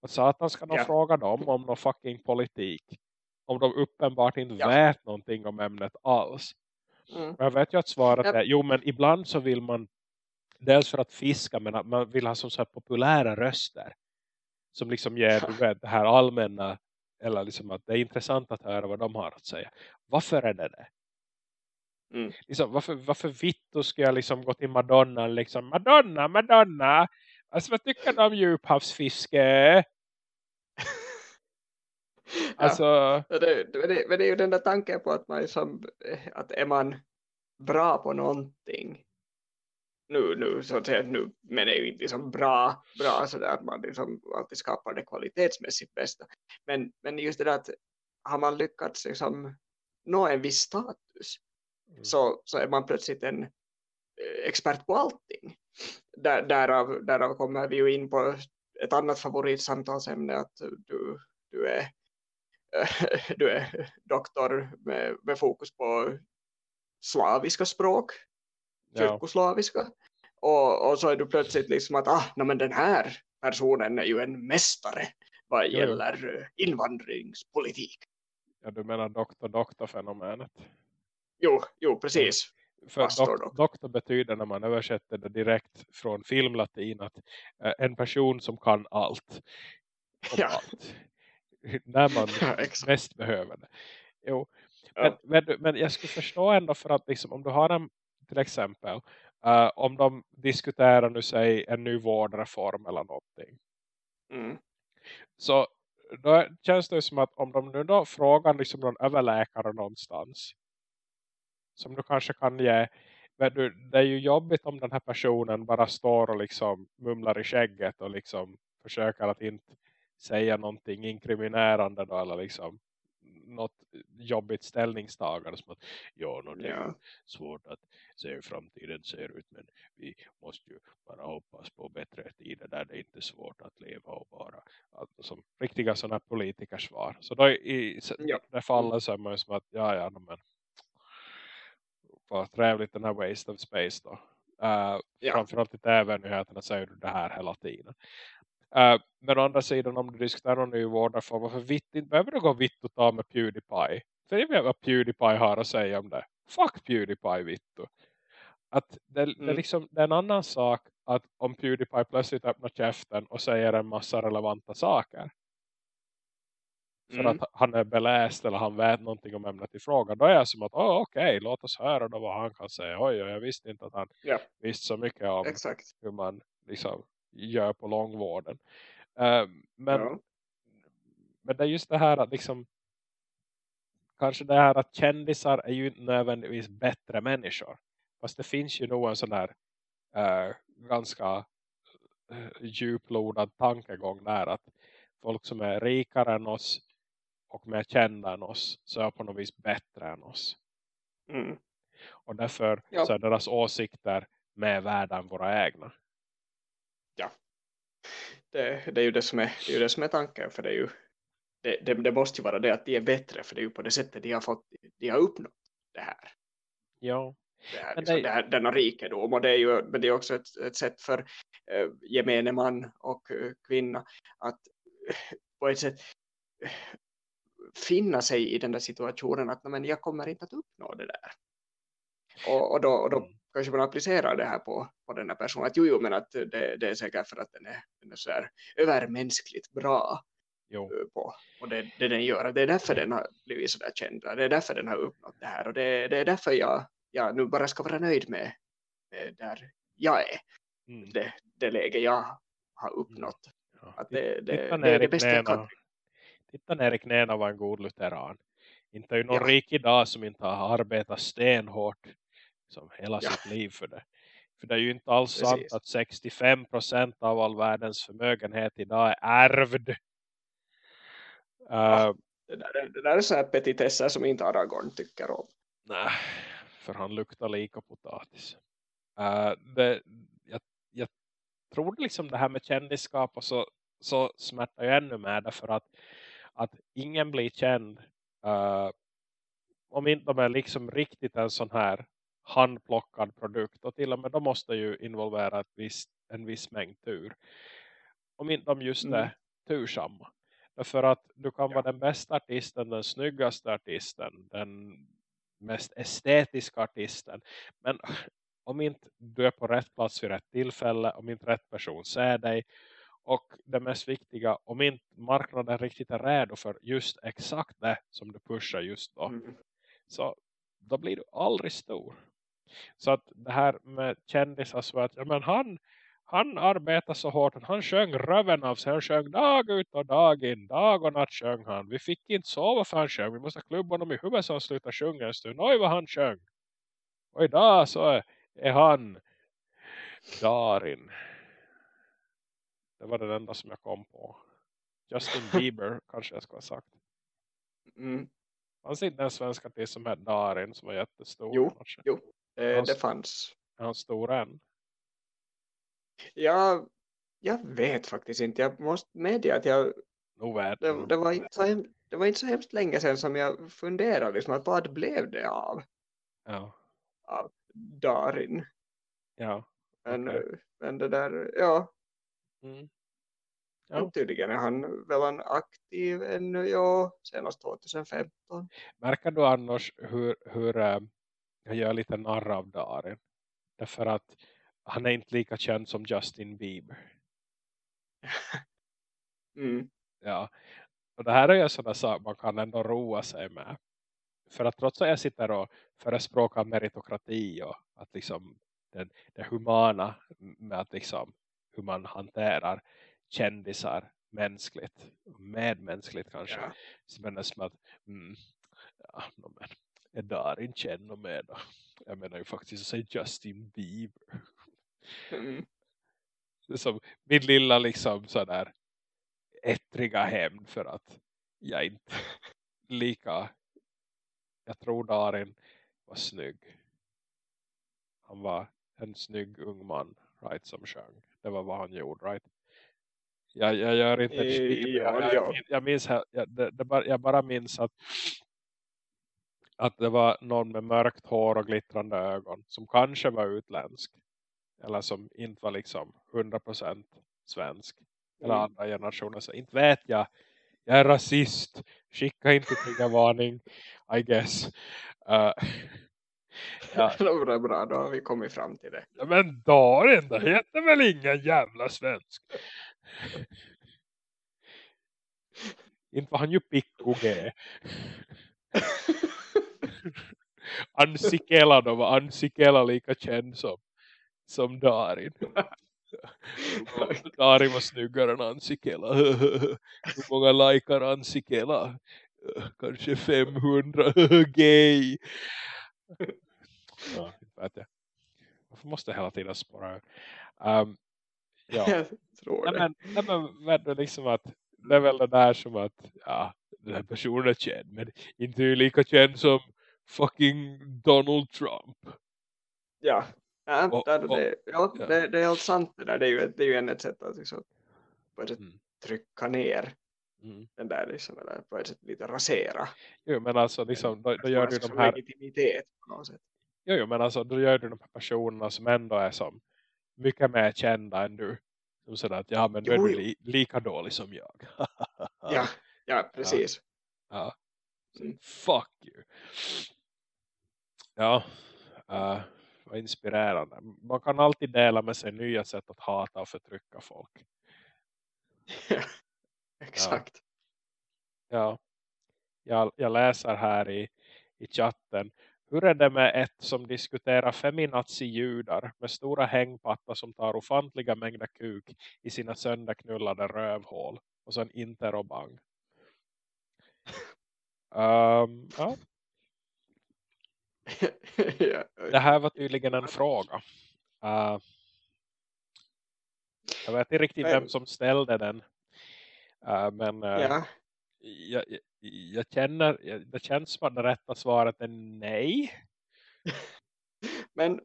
Vad satan ska de Ja. fråga dem om någon fucking politik? Om de uppenbart inte Ja. vet någonting om ämnet alls. Mm. Jag vet ju att svaret Ja. är, jo men ibland så vill man dels för att fiska men man vill ha som så här populära röster. Som liksom ger vet, det här allmänna eller liksom att det är intressant att höra vad de har att säga. Varför är det det? Mm. Liksom, varför, varför vittu ska jag liksom gå till Madonna liksom, Madonna, Madonna alltså vad tycker du om djuphavsfiske? *laughs* Alltså, Ja, det, det, det är ju den där tanken på att man liksom, eh, att är man bra på någonting nu, nu så att säga, nu, men det är ju inte liksom bra, bra så där att man liksom alltid skapar det kvalitetsmässigt bästa. Men, men just det där att har man lyckats liksom nå en viss status Mm. så, så är man plötsligt en eh, expert på allting. Där, därav, därav kommer vi ju in på ett annat favoritsamtalsämne att du, du är *laughs* du är doktor med, med fokus på slaviska språk, kyrkoslaviska. Och, och så är du plötsligt liksom att ah, nej, men den här personen är ju en mästare vad Jo, jo. gäller eh, invandringspolitik. ja, du menar doktor-doktor-fenomenet. Jo, jo precis. För Pastor dok- doktor betyder när man översätter det direkt från filmlatin att eh, en person som kan allt. Ja. allt. *laughs* När man Ja, mest behöver det. Jo. Ja. Men, men, du- men jag skulle förstå ändå för att liksom, om du har en till exempel eh, om de diskuterar nu säg en ny vårdreform eller någonting. Mm. Så då känns det som att om de nu då frågar liksom någon överläkare någonstans. Som du kanske kan ge. Men du, det är ju jobbigt om den här personen bara står och liksom mumlar i skägget. Och liksom försöker att inte säga någonting inkriminerande då. Eller liksom något jobbigt ställningstagande. Som att ja, no, det är svårt att se hur framtiden ser ut. Men vi måste ju bara hoppas på bättre tider där det inte är svårt att leva och vara. Alltså, som riktiga sådana här politikersvar. Så då i, Ja. det fallet så är man ju som att ja, ja, men vad trevligt den här waste of space då. Uh, Ja. Framförallt i tv-nyheterna säger du det här hela tiden. Uh, men å andra sidan om du diskuterar någon ny vårdreform, varför vitt, inte behöver du gå vitt och ta med Pewdiepie? För jag vet vad Pewdiepie har att säga om det. Fuck Pewdiepie vittu. Att det, det, är Mm. liksom, det är en annan sak att om Pewdiepie plötsligt öppnar käften och säger en massa relevanta saker. För Mm. att han är beläst eller han vet någonting om ämnet i fråga. Då är jag som att, oh, okej, låt oss höra då vad han kan säga. Oj, jag visste inte att han Ja. visste så mycket om Exakt. hur man liksom gör på långvården. Uh, men, ja. men det är just det här att liksom kanske det här att kändisar är ju inte nödvändigtvis bättre människor. Fast det finns ju nog en sån där uh, ganska uh, djuplodad tankegång där att folk som är rikare än oss och mer kända än oss så är på något vis bättre än oss. Mm. Och därför ja. så är deras åsikter mer värda än våra egna. Det, det, är ju det som är, det är det som är tanken för det är ju det, det, det, måste ju vara det att de är bättre för det är ju på det sättet de har fått de har uppnått det här. Ja. Det här, liksom, det... det här, denna rikedom och det är ju men det är också ett, ett sätt för eh, gemene man och eh, kvinna att eh, på ett sätt eh, finna sig i den där situationen att men jag kommer inte att uppnå det där. Och, och, då, och då mm. Kanske man applicerar det här på, på den här personen. Att jo, jo men att det, det är säkert för att den är, den är så här övermänskligt bra jo. Eh, på. Och det, det den gör. Det är därför den har blivit så där känd. Det är därför den har uppnått det här. Och det, det är därför jag, jag nu bara ska vara nöjd med, med där jag är. Mm. Det, det läge jag har uppnått. Ja. Att det, det, det är det bästa jag kan. Titta ner i knäna var en god lutheran. Inte är ju någon ja. rik idag som inte har arbetat stenhårt som hela ja. sitt liv för det. För det är ju inte alls Precis. sant att 65% av all världens förmögenhet idag är ärvd. Ja, uh, det, där, det där är så här petitesser som inte Aragorn tycker om. Nej, för han luktar lika potatis. Uh, det, jag, jag tror liksom det här med kändisskap och så, så smärtar jag ännu med det för att att ingen blir känd uh, om inte de är liksom riktigt en sån här handplockad produkt och till och med de måste ju involvera ett visst, en viss mängd tur om inte de just är mm. tursamma för att du kan ja. vara den bästa artisten, den snyggaste artisten den mest estetiska artisten men *sighs* om inte du är på rätt plats vid rätt tillfälle om inte rätt person ser dig och det mest viktiga, om inte marknaden riktigt är redo för just exakt det som du pushar just då. Mm. Så då blir du aldrig stor. Så att det här med kändisar så att ja, men han, han arbetar så hårt att han sjöng röven av sig. Han sjöng dag ut och dag in. Dag och natt sjöng han. Vi fick inte sova för han sjöng. Vi måste klubba honom i huvudet så han slutar sjunga en stund. Oj vad han sjöng. Och idag så är, är han Darin. Det var det enda som jag kom på. Justin *laughs* Bieber kanske jag ska ha sagt. Mm. Fanns inte en svensk artist som hette Darin som var jättestor? Jo, kanske. jo eh, det fanns. Är han stor än? Ja, jag vet faktiskt inte. Jag måste medge att jag... Det, det, var inte så, det var inte så hemskt länge sedan som jag funderade liksom, att vad blev det av? Ja. Av Darin. Ja. Okay. Men, men det där, ja, Mm. Ja. tydligen är han väl en aktiv ännu, ja, senast 2015. Märker du annars hur, hur äh, jag gör lite narr av Darin? Därför att han är inte lika känd som Justin Bieber. *laughs* mm. Ja, och det här är ju sådana saker man kan ändå roa sig med. För att trots att jag sitter och förespråkar meritokrati och att liksom det, det humana med att liksom hur man hanterar kändisar mänskligt medmänskligt kanske ja. så men som att mm, ja, men, är Darin känd med då? jag menar ju faktiskt att säga Justin Bieber mm. som min lilla liksom sådär ettriga hämnd för att jag inte *laughs* lika jag tror Darin var snygg han var en snygg ung man right, som sjöng det var vad han gjorde, right? Jag, jag gör inte en stil, ja, jag, jag, jag, minns jag, det, det bara, jag bara minns att att det var någon med mörkt hår och glittrande ögon som kanske var utländsk eller som inte var liksom 100% svensk eller mm. andra generationer så inte vet jag jag är rasist skicka inte triggervarning I guess uh, *laughs* Ja. *laughs* bra, bra, då har vi kommit fram till det. Ja, men Darin, det heter väl ingen jävla svensk? *laughs* Inte var han ju Pikko G. Ansikela då var Ansikela lika känd som, som Darin. *laughs* Dari var snyggare än Ansikela. Hur många likar Ansikela? Kanske 500. Gay. Ja. Varför måste jag hela tiden spåra? Um, ja. *laughs* Jag tror Nej, det. men, nej, men liksom att det är väl det där som att ja, den här personen är känd men inte lika känd som fucking Donald Trump. Ja, ja, Och- där, och- det, ja, ja. Det, det är helt sant det där. Det är ju, det är ju än ett sätt att liksom, på ett Mm. trycka ner Mm. den där liksom, eller på ett sätt lite rasera. Jo, men alltså liksom, då, då gör du de här legitimitet på något sätt. jo, jo, men alltså då gör du de här personerna som ändå är som mycket mer kända än du. Som sådär att ja men nu är Jo, du jo. li, lika dålig som jag. Ja, *laughs* ja, precis. ja. Så, Mm. Fuck you. *laughs* Ja. Uh, vad inspirerande. Man kan alltid dela med sig nya sätt att hata och förtrycka folk. Exakt. Ja. Jag, jag läser här i, i chatten. Hur är det med ett som diskuterar feminazi-judar med stora hängpattar som tar ofantliga mängder kuk i sina sönderknullade rövhål och så en interobang? Um, *laughs* ja, ja, det här var tydligen en fråga. Uh, jag vet inte riktigt vem som ställde den. Uh, men uh, ja, jag, jag, jag känner, jag, det känns som att det rätta svaret är nej. men,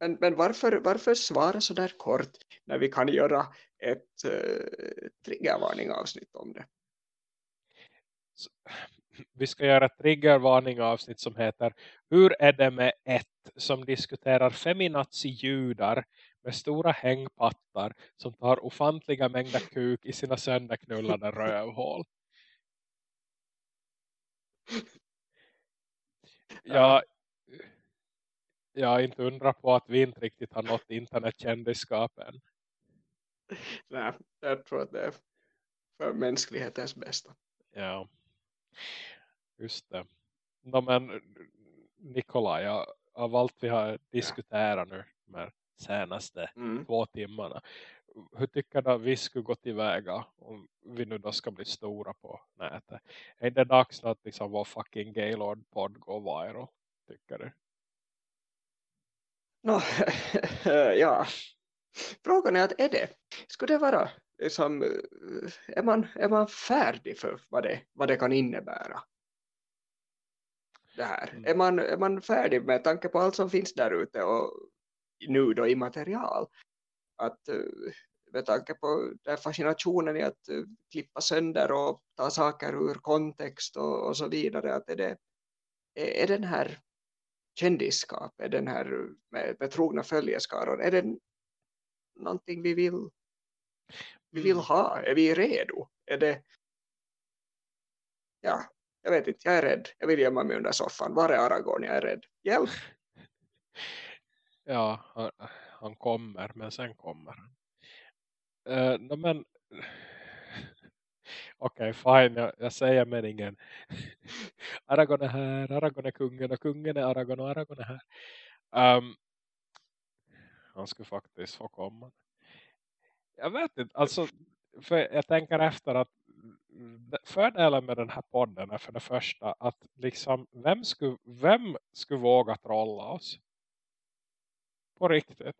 men, men varför, varför svara så där kort när vi kan göra ett uh, triggervarning avsnitt om det? Vi ska göra ett triggervarning avsnitt som heter Hur är det med ett som diskuterar feminazi-judar med stora hängpattar som tar ofantliga mängder kuk i sina sönderknullade rövhål. Jag, jag inte undrar på att vi inte riktigt har nått internetkändisskap än. Nej, jag tror att det är för mänsklighetens bästa. Ja, just det. No, men Nikolaj, ja, av allt vi har diskuterat nu de senaste Mm. två timmarna. Hur tycker du att vi skulle gå tillväga om vi nu då ska bli stora på nätet? Är det dags att liksom vår fucking Gaylord-podd går viral? Tycker du? Nå, *laughs* ja. Frågan är att är det? Skulle det vara liksom, är man, är man färdig för vad det, vad det kan innebära? Det här. Mm. Är, man, är man färdig med tanke på allt som finns där ute och nu då i material? Att eh, med tanke på den fascinationen i att klippa sönder och ta saker ur kontext och, och så vidare. Att är, det, är, den här kändisskap, är den här med, med trogna följeskaror, är det någonting vi vill, vi vill ha? Är vi redo? Är det, ja, jag vet inte, jag är rädd. Jag vill gömma mig under soffan. Var är Aragorn? Jag är rädd. Hjälp! *laughs* Ja, han, han kommer, men sen kommer han. Uh, no, men *laughs* Okej, fine. Jag, jag säger meningen. *laughs* Aragorn är här, Aragorn är kungen och kungen är Aragorn och Aragorn är här. Um, han skulle faktiskt få komma. Jag vet inte, alltså för jag tänker efter att fördelen med den här podden är för det första att liksom vem skulle, vem skulle våga trolla oss? På riktigt.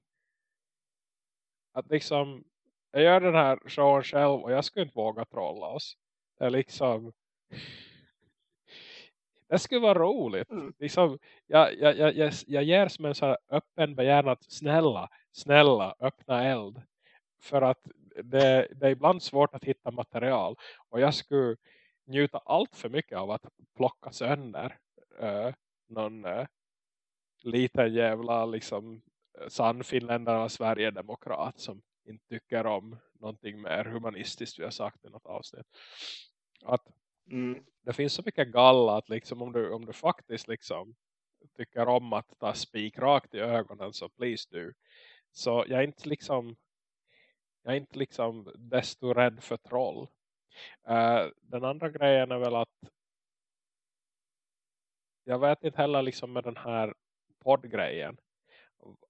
Att liksom jag gör den här showen själv och jag skulle inte våga trolla oss. Det är liksom det skulle vara roligt. Mm. Liksom, jag, jag, jag, jag, jag ger som en så här öppen begäran att snälla, snälla, öppna eld. För att det, det är ibland svårt att hitta material. Och jag skulle njuta allt för mycket av att plocka sönder uh, någon uh, liten jävla liksom sann finländare Sverigedemokrat som inte tycker om någonting mer humanistiskt vi har sagt i något avsnitt. Att Mm. det finns så mycket galla att liksom om du, om du faktiskt liksom tycker om att ta spik rakt i ögonen så please do. Så jag är inte liksom jag är inte liksom desto rädd för troll. Uh, den andra grejen är väl att jag vet inte heller liksom med den här poddgrejen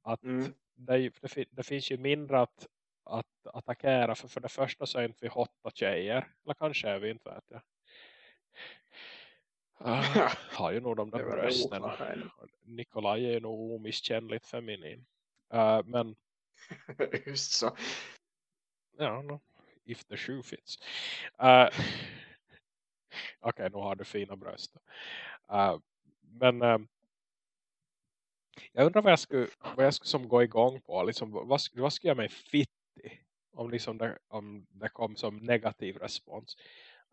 att Mm. det, det, det finns ju mindre att att attackera. För, för det första så är inte vi hotta tjejer. Eller kanske är vi inte vet jag. Uh, *laughs* har ju nog de där brösten. Nikolaj är ju nog omisskännligt feminin. Uh, men *laughs* Just så. Ja, if the shoe fits. Uh, Okej, okay, nu har du fina bröst. Uh, men uh, jag undrar vad jag skulle, vad jag skulle som gå igång på. Liksom, vad, vad skulle jag mig fittig om, liksom det, om det kom som negativ respons?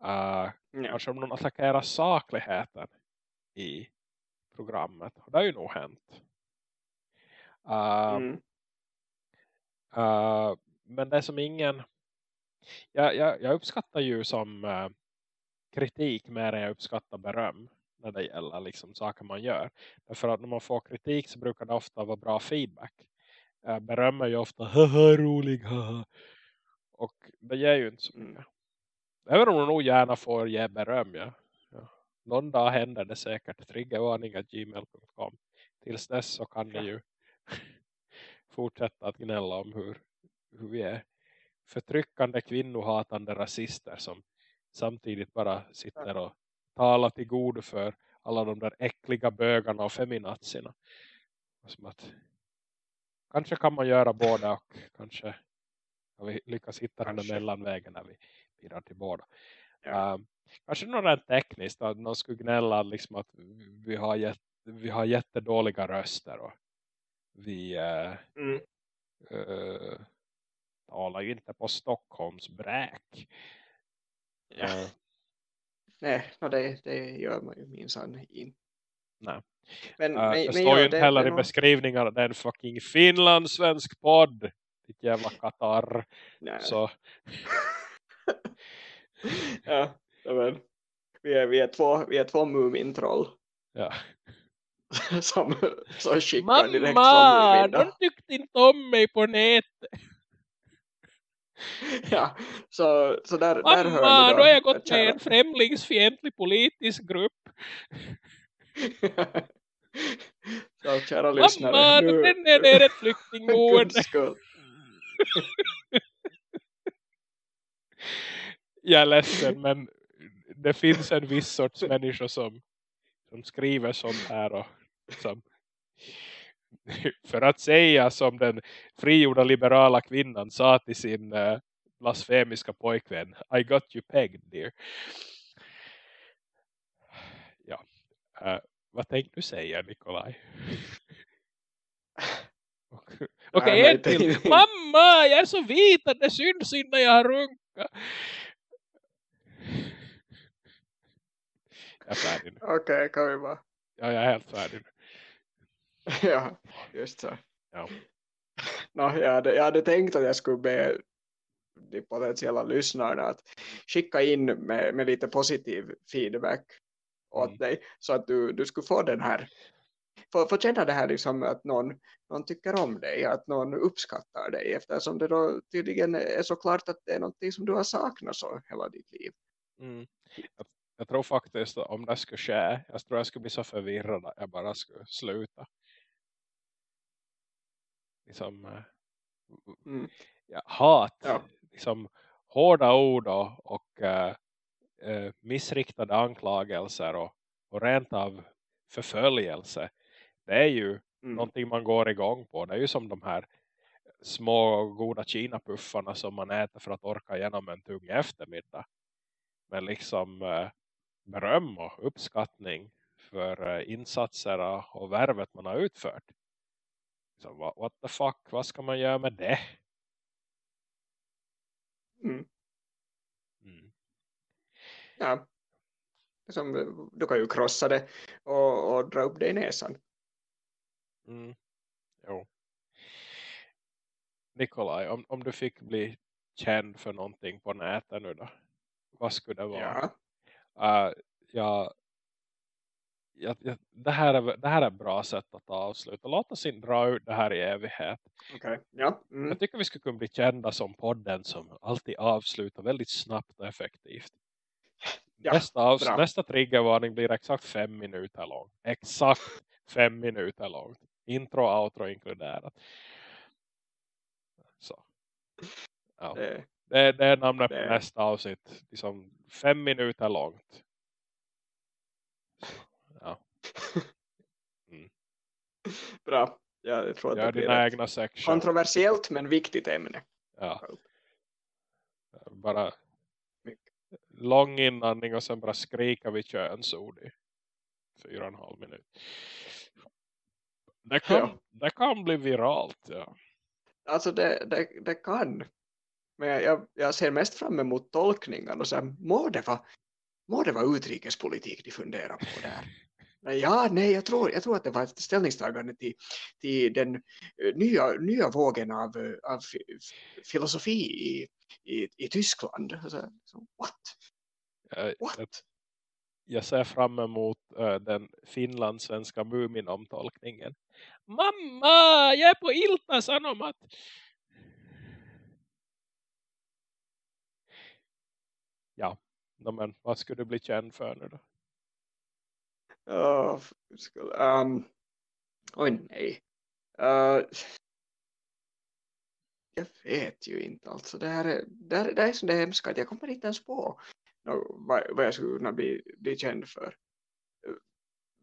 Uh, ja. Kanske om någon attackerar sakligheten i programmet. Det har ju nog hänt. Uh, mm. uh, men det är som ingen... Jag, jag, jag uppskattar ju som uh, kritik mer än jag uppskattar beröm när det gäller liksom saker man gör. Därför att när man får kritik så brukar det ofta vara bra feedback. Uh, beröm är ju ofta haha rolig haha. Och det ger ju inte så mycket. Mm. Även om man nog gärna får ge beröm ja. ja. Någon dag händer det säkert. Triggervarning.gmail.com Tills dess så kan ni ju *laughs* fortsätta att gnälla om hur, hur vi är förtryckande kvinnohatande rasister som samtidigt bara sitter och talar till god för alla de där äckliga bögarna och feminazierna. Som att, kanske kan man göra båda och kanske kan vi lyckas hitta kanske. den där mellanvägen när vi pirrar till båda. Ja. Um, kanske något rent tekniskt att någon skulle gnälla liksom att vi har, jätt, vi har jättedåliga röster och vi uh, mm. uh, talar ju inte på Stockholms bräk. Ja. Uh, Nej, no, det, det gör man ju minsann inte. Nej. Men, uh, men, det men står ju inte heller i någon... beskrivningar att det är en fucking finlandssvensk podd. Ditt jävla katar. Nej. Så. *laughs* ja, men vi är, vi är två, vi är två mumintroll. Ja. *laughs* som, som skickar Mamma, direkt från Mamma, de tyckte inte om mig på nätet. *laughs* ja, så, så där, Mamma, där hör ni då. då har jag gått med en främlingsfientlig politisk grupp. *laughs* så kära lyssnare. Mamma, nu, den är ner ett flyktingboende. *laughs* jag är ledsen men det finns en viss sorts människa som, som skriver sånt här och som *laughs* för att säga som den frigjorda liberala kvinnan sa till sin uh, blasfemiska pojkvän I got you pegged dear *sighs* ja uh, vad tänkte du säga Nikolaj? *laughs* Okej, okay, en till. *laughs* Mamma, jag är så vit att det syns innan jag har runkat. Jag är färdig nu. Okej, okay, kan vi bara... Ja, jag är helt färdig nu. *laughs* ja, just så. Ja. *laughs* No, jag, hade, jag hade tänkt att jag skulle be de potentiella lyssnarna att skicka in med, med lite positiv feedback åt mm. dig så att du, du skulle få den här få, få känna det här liksom att någon, någon tycker om dig, att någon uppskattar dig eftersom det då tydligen är så klart att det är någonting som du har saknat så hela ditt liv. Mm. Jag, jag, tror faktiskt att om det skulle ske, jag tror jag skulle bli så förvirrad att jag bara skulle sluta liksom, eh, mm. ja, hat, ja. liksom hårda ord och, och äh, missriktade anklagelser och, och rent av förföljelse. Det är ju mm. någonting man går igång på. Det är ju som de här små goda kinapuffarna som man äter för att orka igenom en tung eftermiddag. Men liksom äh, beröm och uppskattning för äh, insatser och värvet man har utfört. Så, what, what the fuck, vad ska man göra med det? Mm. Mm. Ja. Som, du kan ju krossa det och, och dra upp det i näsan. Mm. Jo. Nikolaj, om, om du fick bli känd för någonting på nätet nu då? Vad skulle det vara? Ja. Uh, jag jag, jag, det, här är, det här är ett bra sätt att avsluta. Låt oss inte dra ut det här i evighet. Okay. Ja. Mm. Jag tycker vi skulle kunna bli kända som podden som alltid avslutar väldigt snabbt och effektivt. Ja, nästa, avs nästa triggervarning blir exakt fem minuter lång. Exakt fem minuter lång. Intro och outro inkluderat. Så. Ja. Det, Det, det är namnet på Det- nästa avsnitt. Liksom fem minuter långt. Ja, bra. Ja, jag tror att gör det blir egna section. kontroversiellt men viktigt ämne. Ja. Bara lång inandning och sen bara skrika vid könsord i fyra och en halv minut. Det kan, Ja. det kan bli viralt, ja. Alltså det, det, det kan. Men jag, jag, ser mest fram emot tolkningen och här, må det vara må det vara utrikespolitik de funderar på där. Ja, nej, jag tror, jag tror att det var ett ställningstagande till, till den eh, nya, nya vågen av, eh, av fi- filosofi i, i, i Tyskland. Alltså, så, what? Jag, jag, What? jag ser fram emot eh, den finlandssvenska Mumin-omtolkningen. Mamma, jag är på Ilta Sanomat. Ja, men vad skulle du bli känd för nu då? Oh, um, oj nej. Uh, jag vet ju inte alltså. Det, här är, det, här, det här är så det hemska att jag kommer inte ens på no, vad, vad jag skulle kunna bli, bli känd för.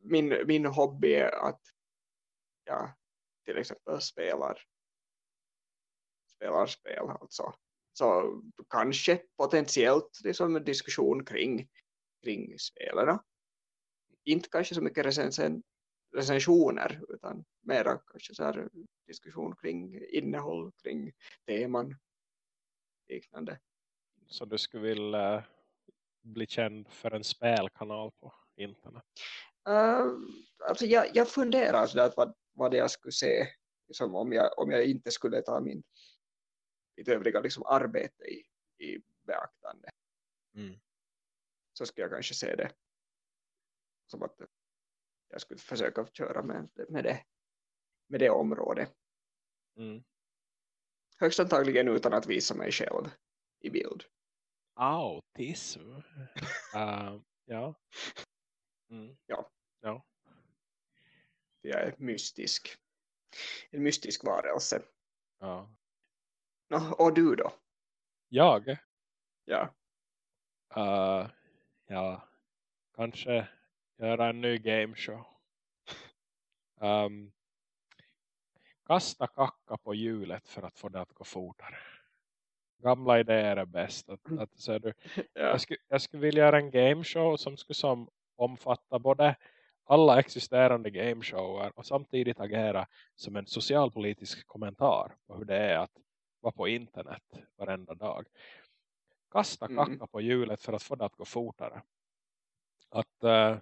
Min, min hobby är att jag till exempel spelar spelar spel alltså. Så kanske potentiellt liksom en diskussion kring, kring spelarna. Inte kanske så mycket recensen, recensioner utan mera kanske så här diskussion kring innehåll, kring teman liknande. Så du skulle vilja bli känd för en spelkanal på internet? Uh, alltså jag, jag funderar sådär vad, vad jag skulle se liksom om, jag, om jag inte skulle ta min, mitt övriga liksom arbete i, i beaktande. Mm. Så skulle jag kanske se det som att jag skulle försöka köra med, med, det, med det området. Mm. Högst antagligen utan att visa mig själv i bild. Autism. uh, *laughs* ja. Mm. Ja. Ja. Jag är mystisk. En mystisk varelse. ja. Nå, och du då? Jag? Ja. Uh, ja. Kanske göra en ny gameshow. Um, kasta kacka på hjulet för att få det att gå fortare. Gamla idéer är bäst. Att, att, så du, *laughs* ja. jag, skulle, jag skulle vilja göra en gameshow som skulle som omfatta både alla existerande gameshower och samtidigt agera som en socialpolitisk kommentar på hur det är att vara på internet varenda dag. Kasta Mm. kacka på hjulet för att få det att gå fortare. Att eh,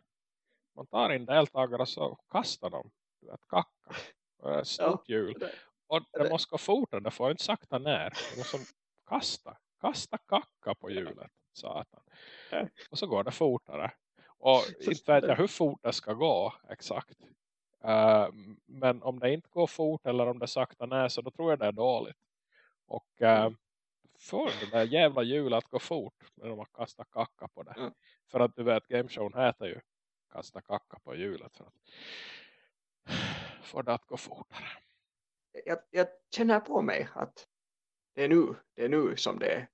man tar in deltagare och så kastar dem ett kacka. Stort hjul. det- Och det det- måste gå fortare, det får inte sakta ner. Det måste kasta. Kasta kacka på hjulet, satan. Och så går det fortare. Och Så- inte vet jag hur fort det ska gå exakt. Men om det inte går fort eller om det sakta ner så då tror jag det är dåligt. Och uh, Mm. får det där jävla hjulet att gå fort när man kastar kacka på det. För att du vet, gameshowen heter ju kasta kacka på hjulet för att få det att gå fortare. jag, jag känner på mig att det är nu, det är nu som det är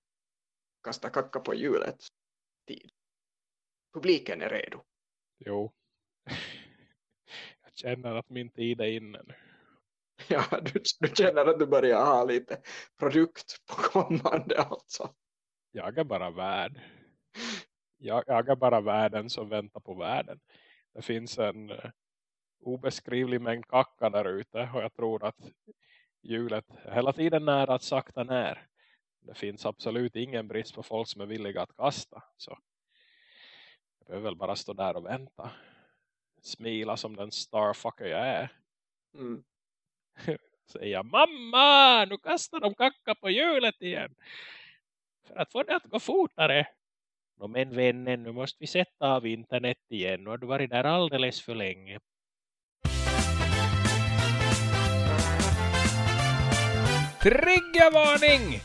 kasta kacka på hjulet tid. Publiken är redo. Jo. *laughs* Jag känner att min tid är inne nu. *laughs* Ja, du, du känner att du börjar ha lite produkt på kommande alltså. Jag är bara värd. *laughs* Jag, är bara världen som väntar på världen. Det finns en uh, obeskrivlig mängd kacka där ute. Och jag tror att hjulet hela tiden nära att sakta ner. Det finns absolut ingen brist på folk som är villiga att kasta. Så jag behöver väl bara stå där och vänta. Smila som den starfucker jag är. Mm. *laughs* Säga mamma, nu kastar de kacka på hjulet igen. För att få det att gå fortare. No, men vännen, nu måste vi sätta av internet igen. Nu har du varit där alldeles för länge. Triggervarning!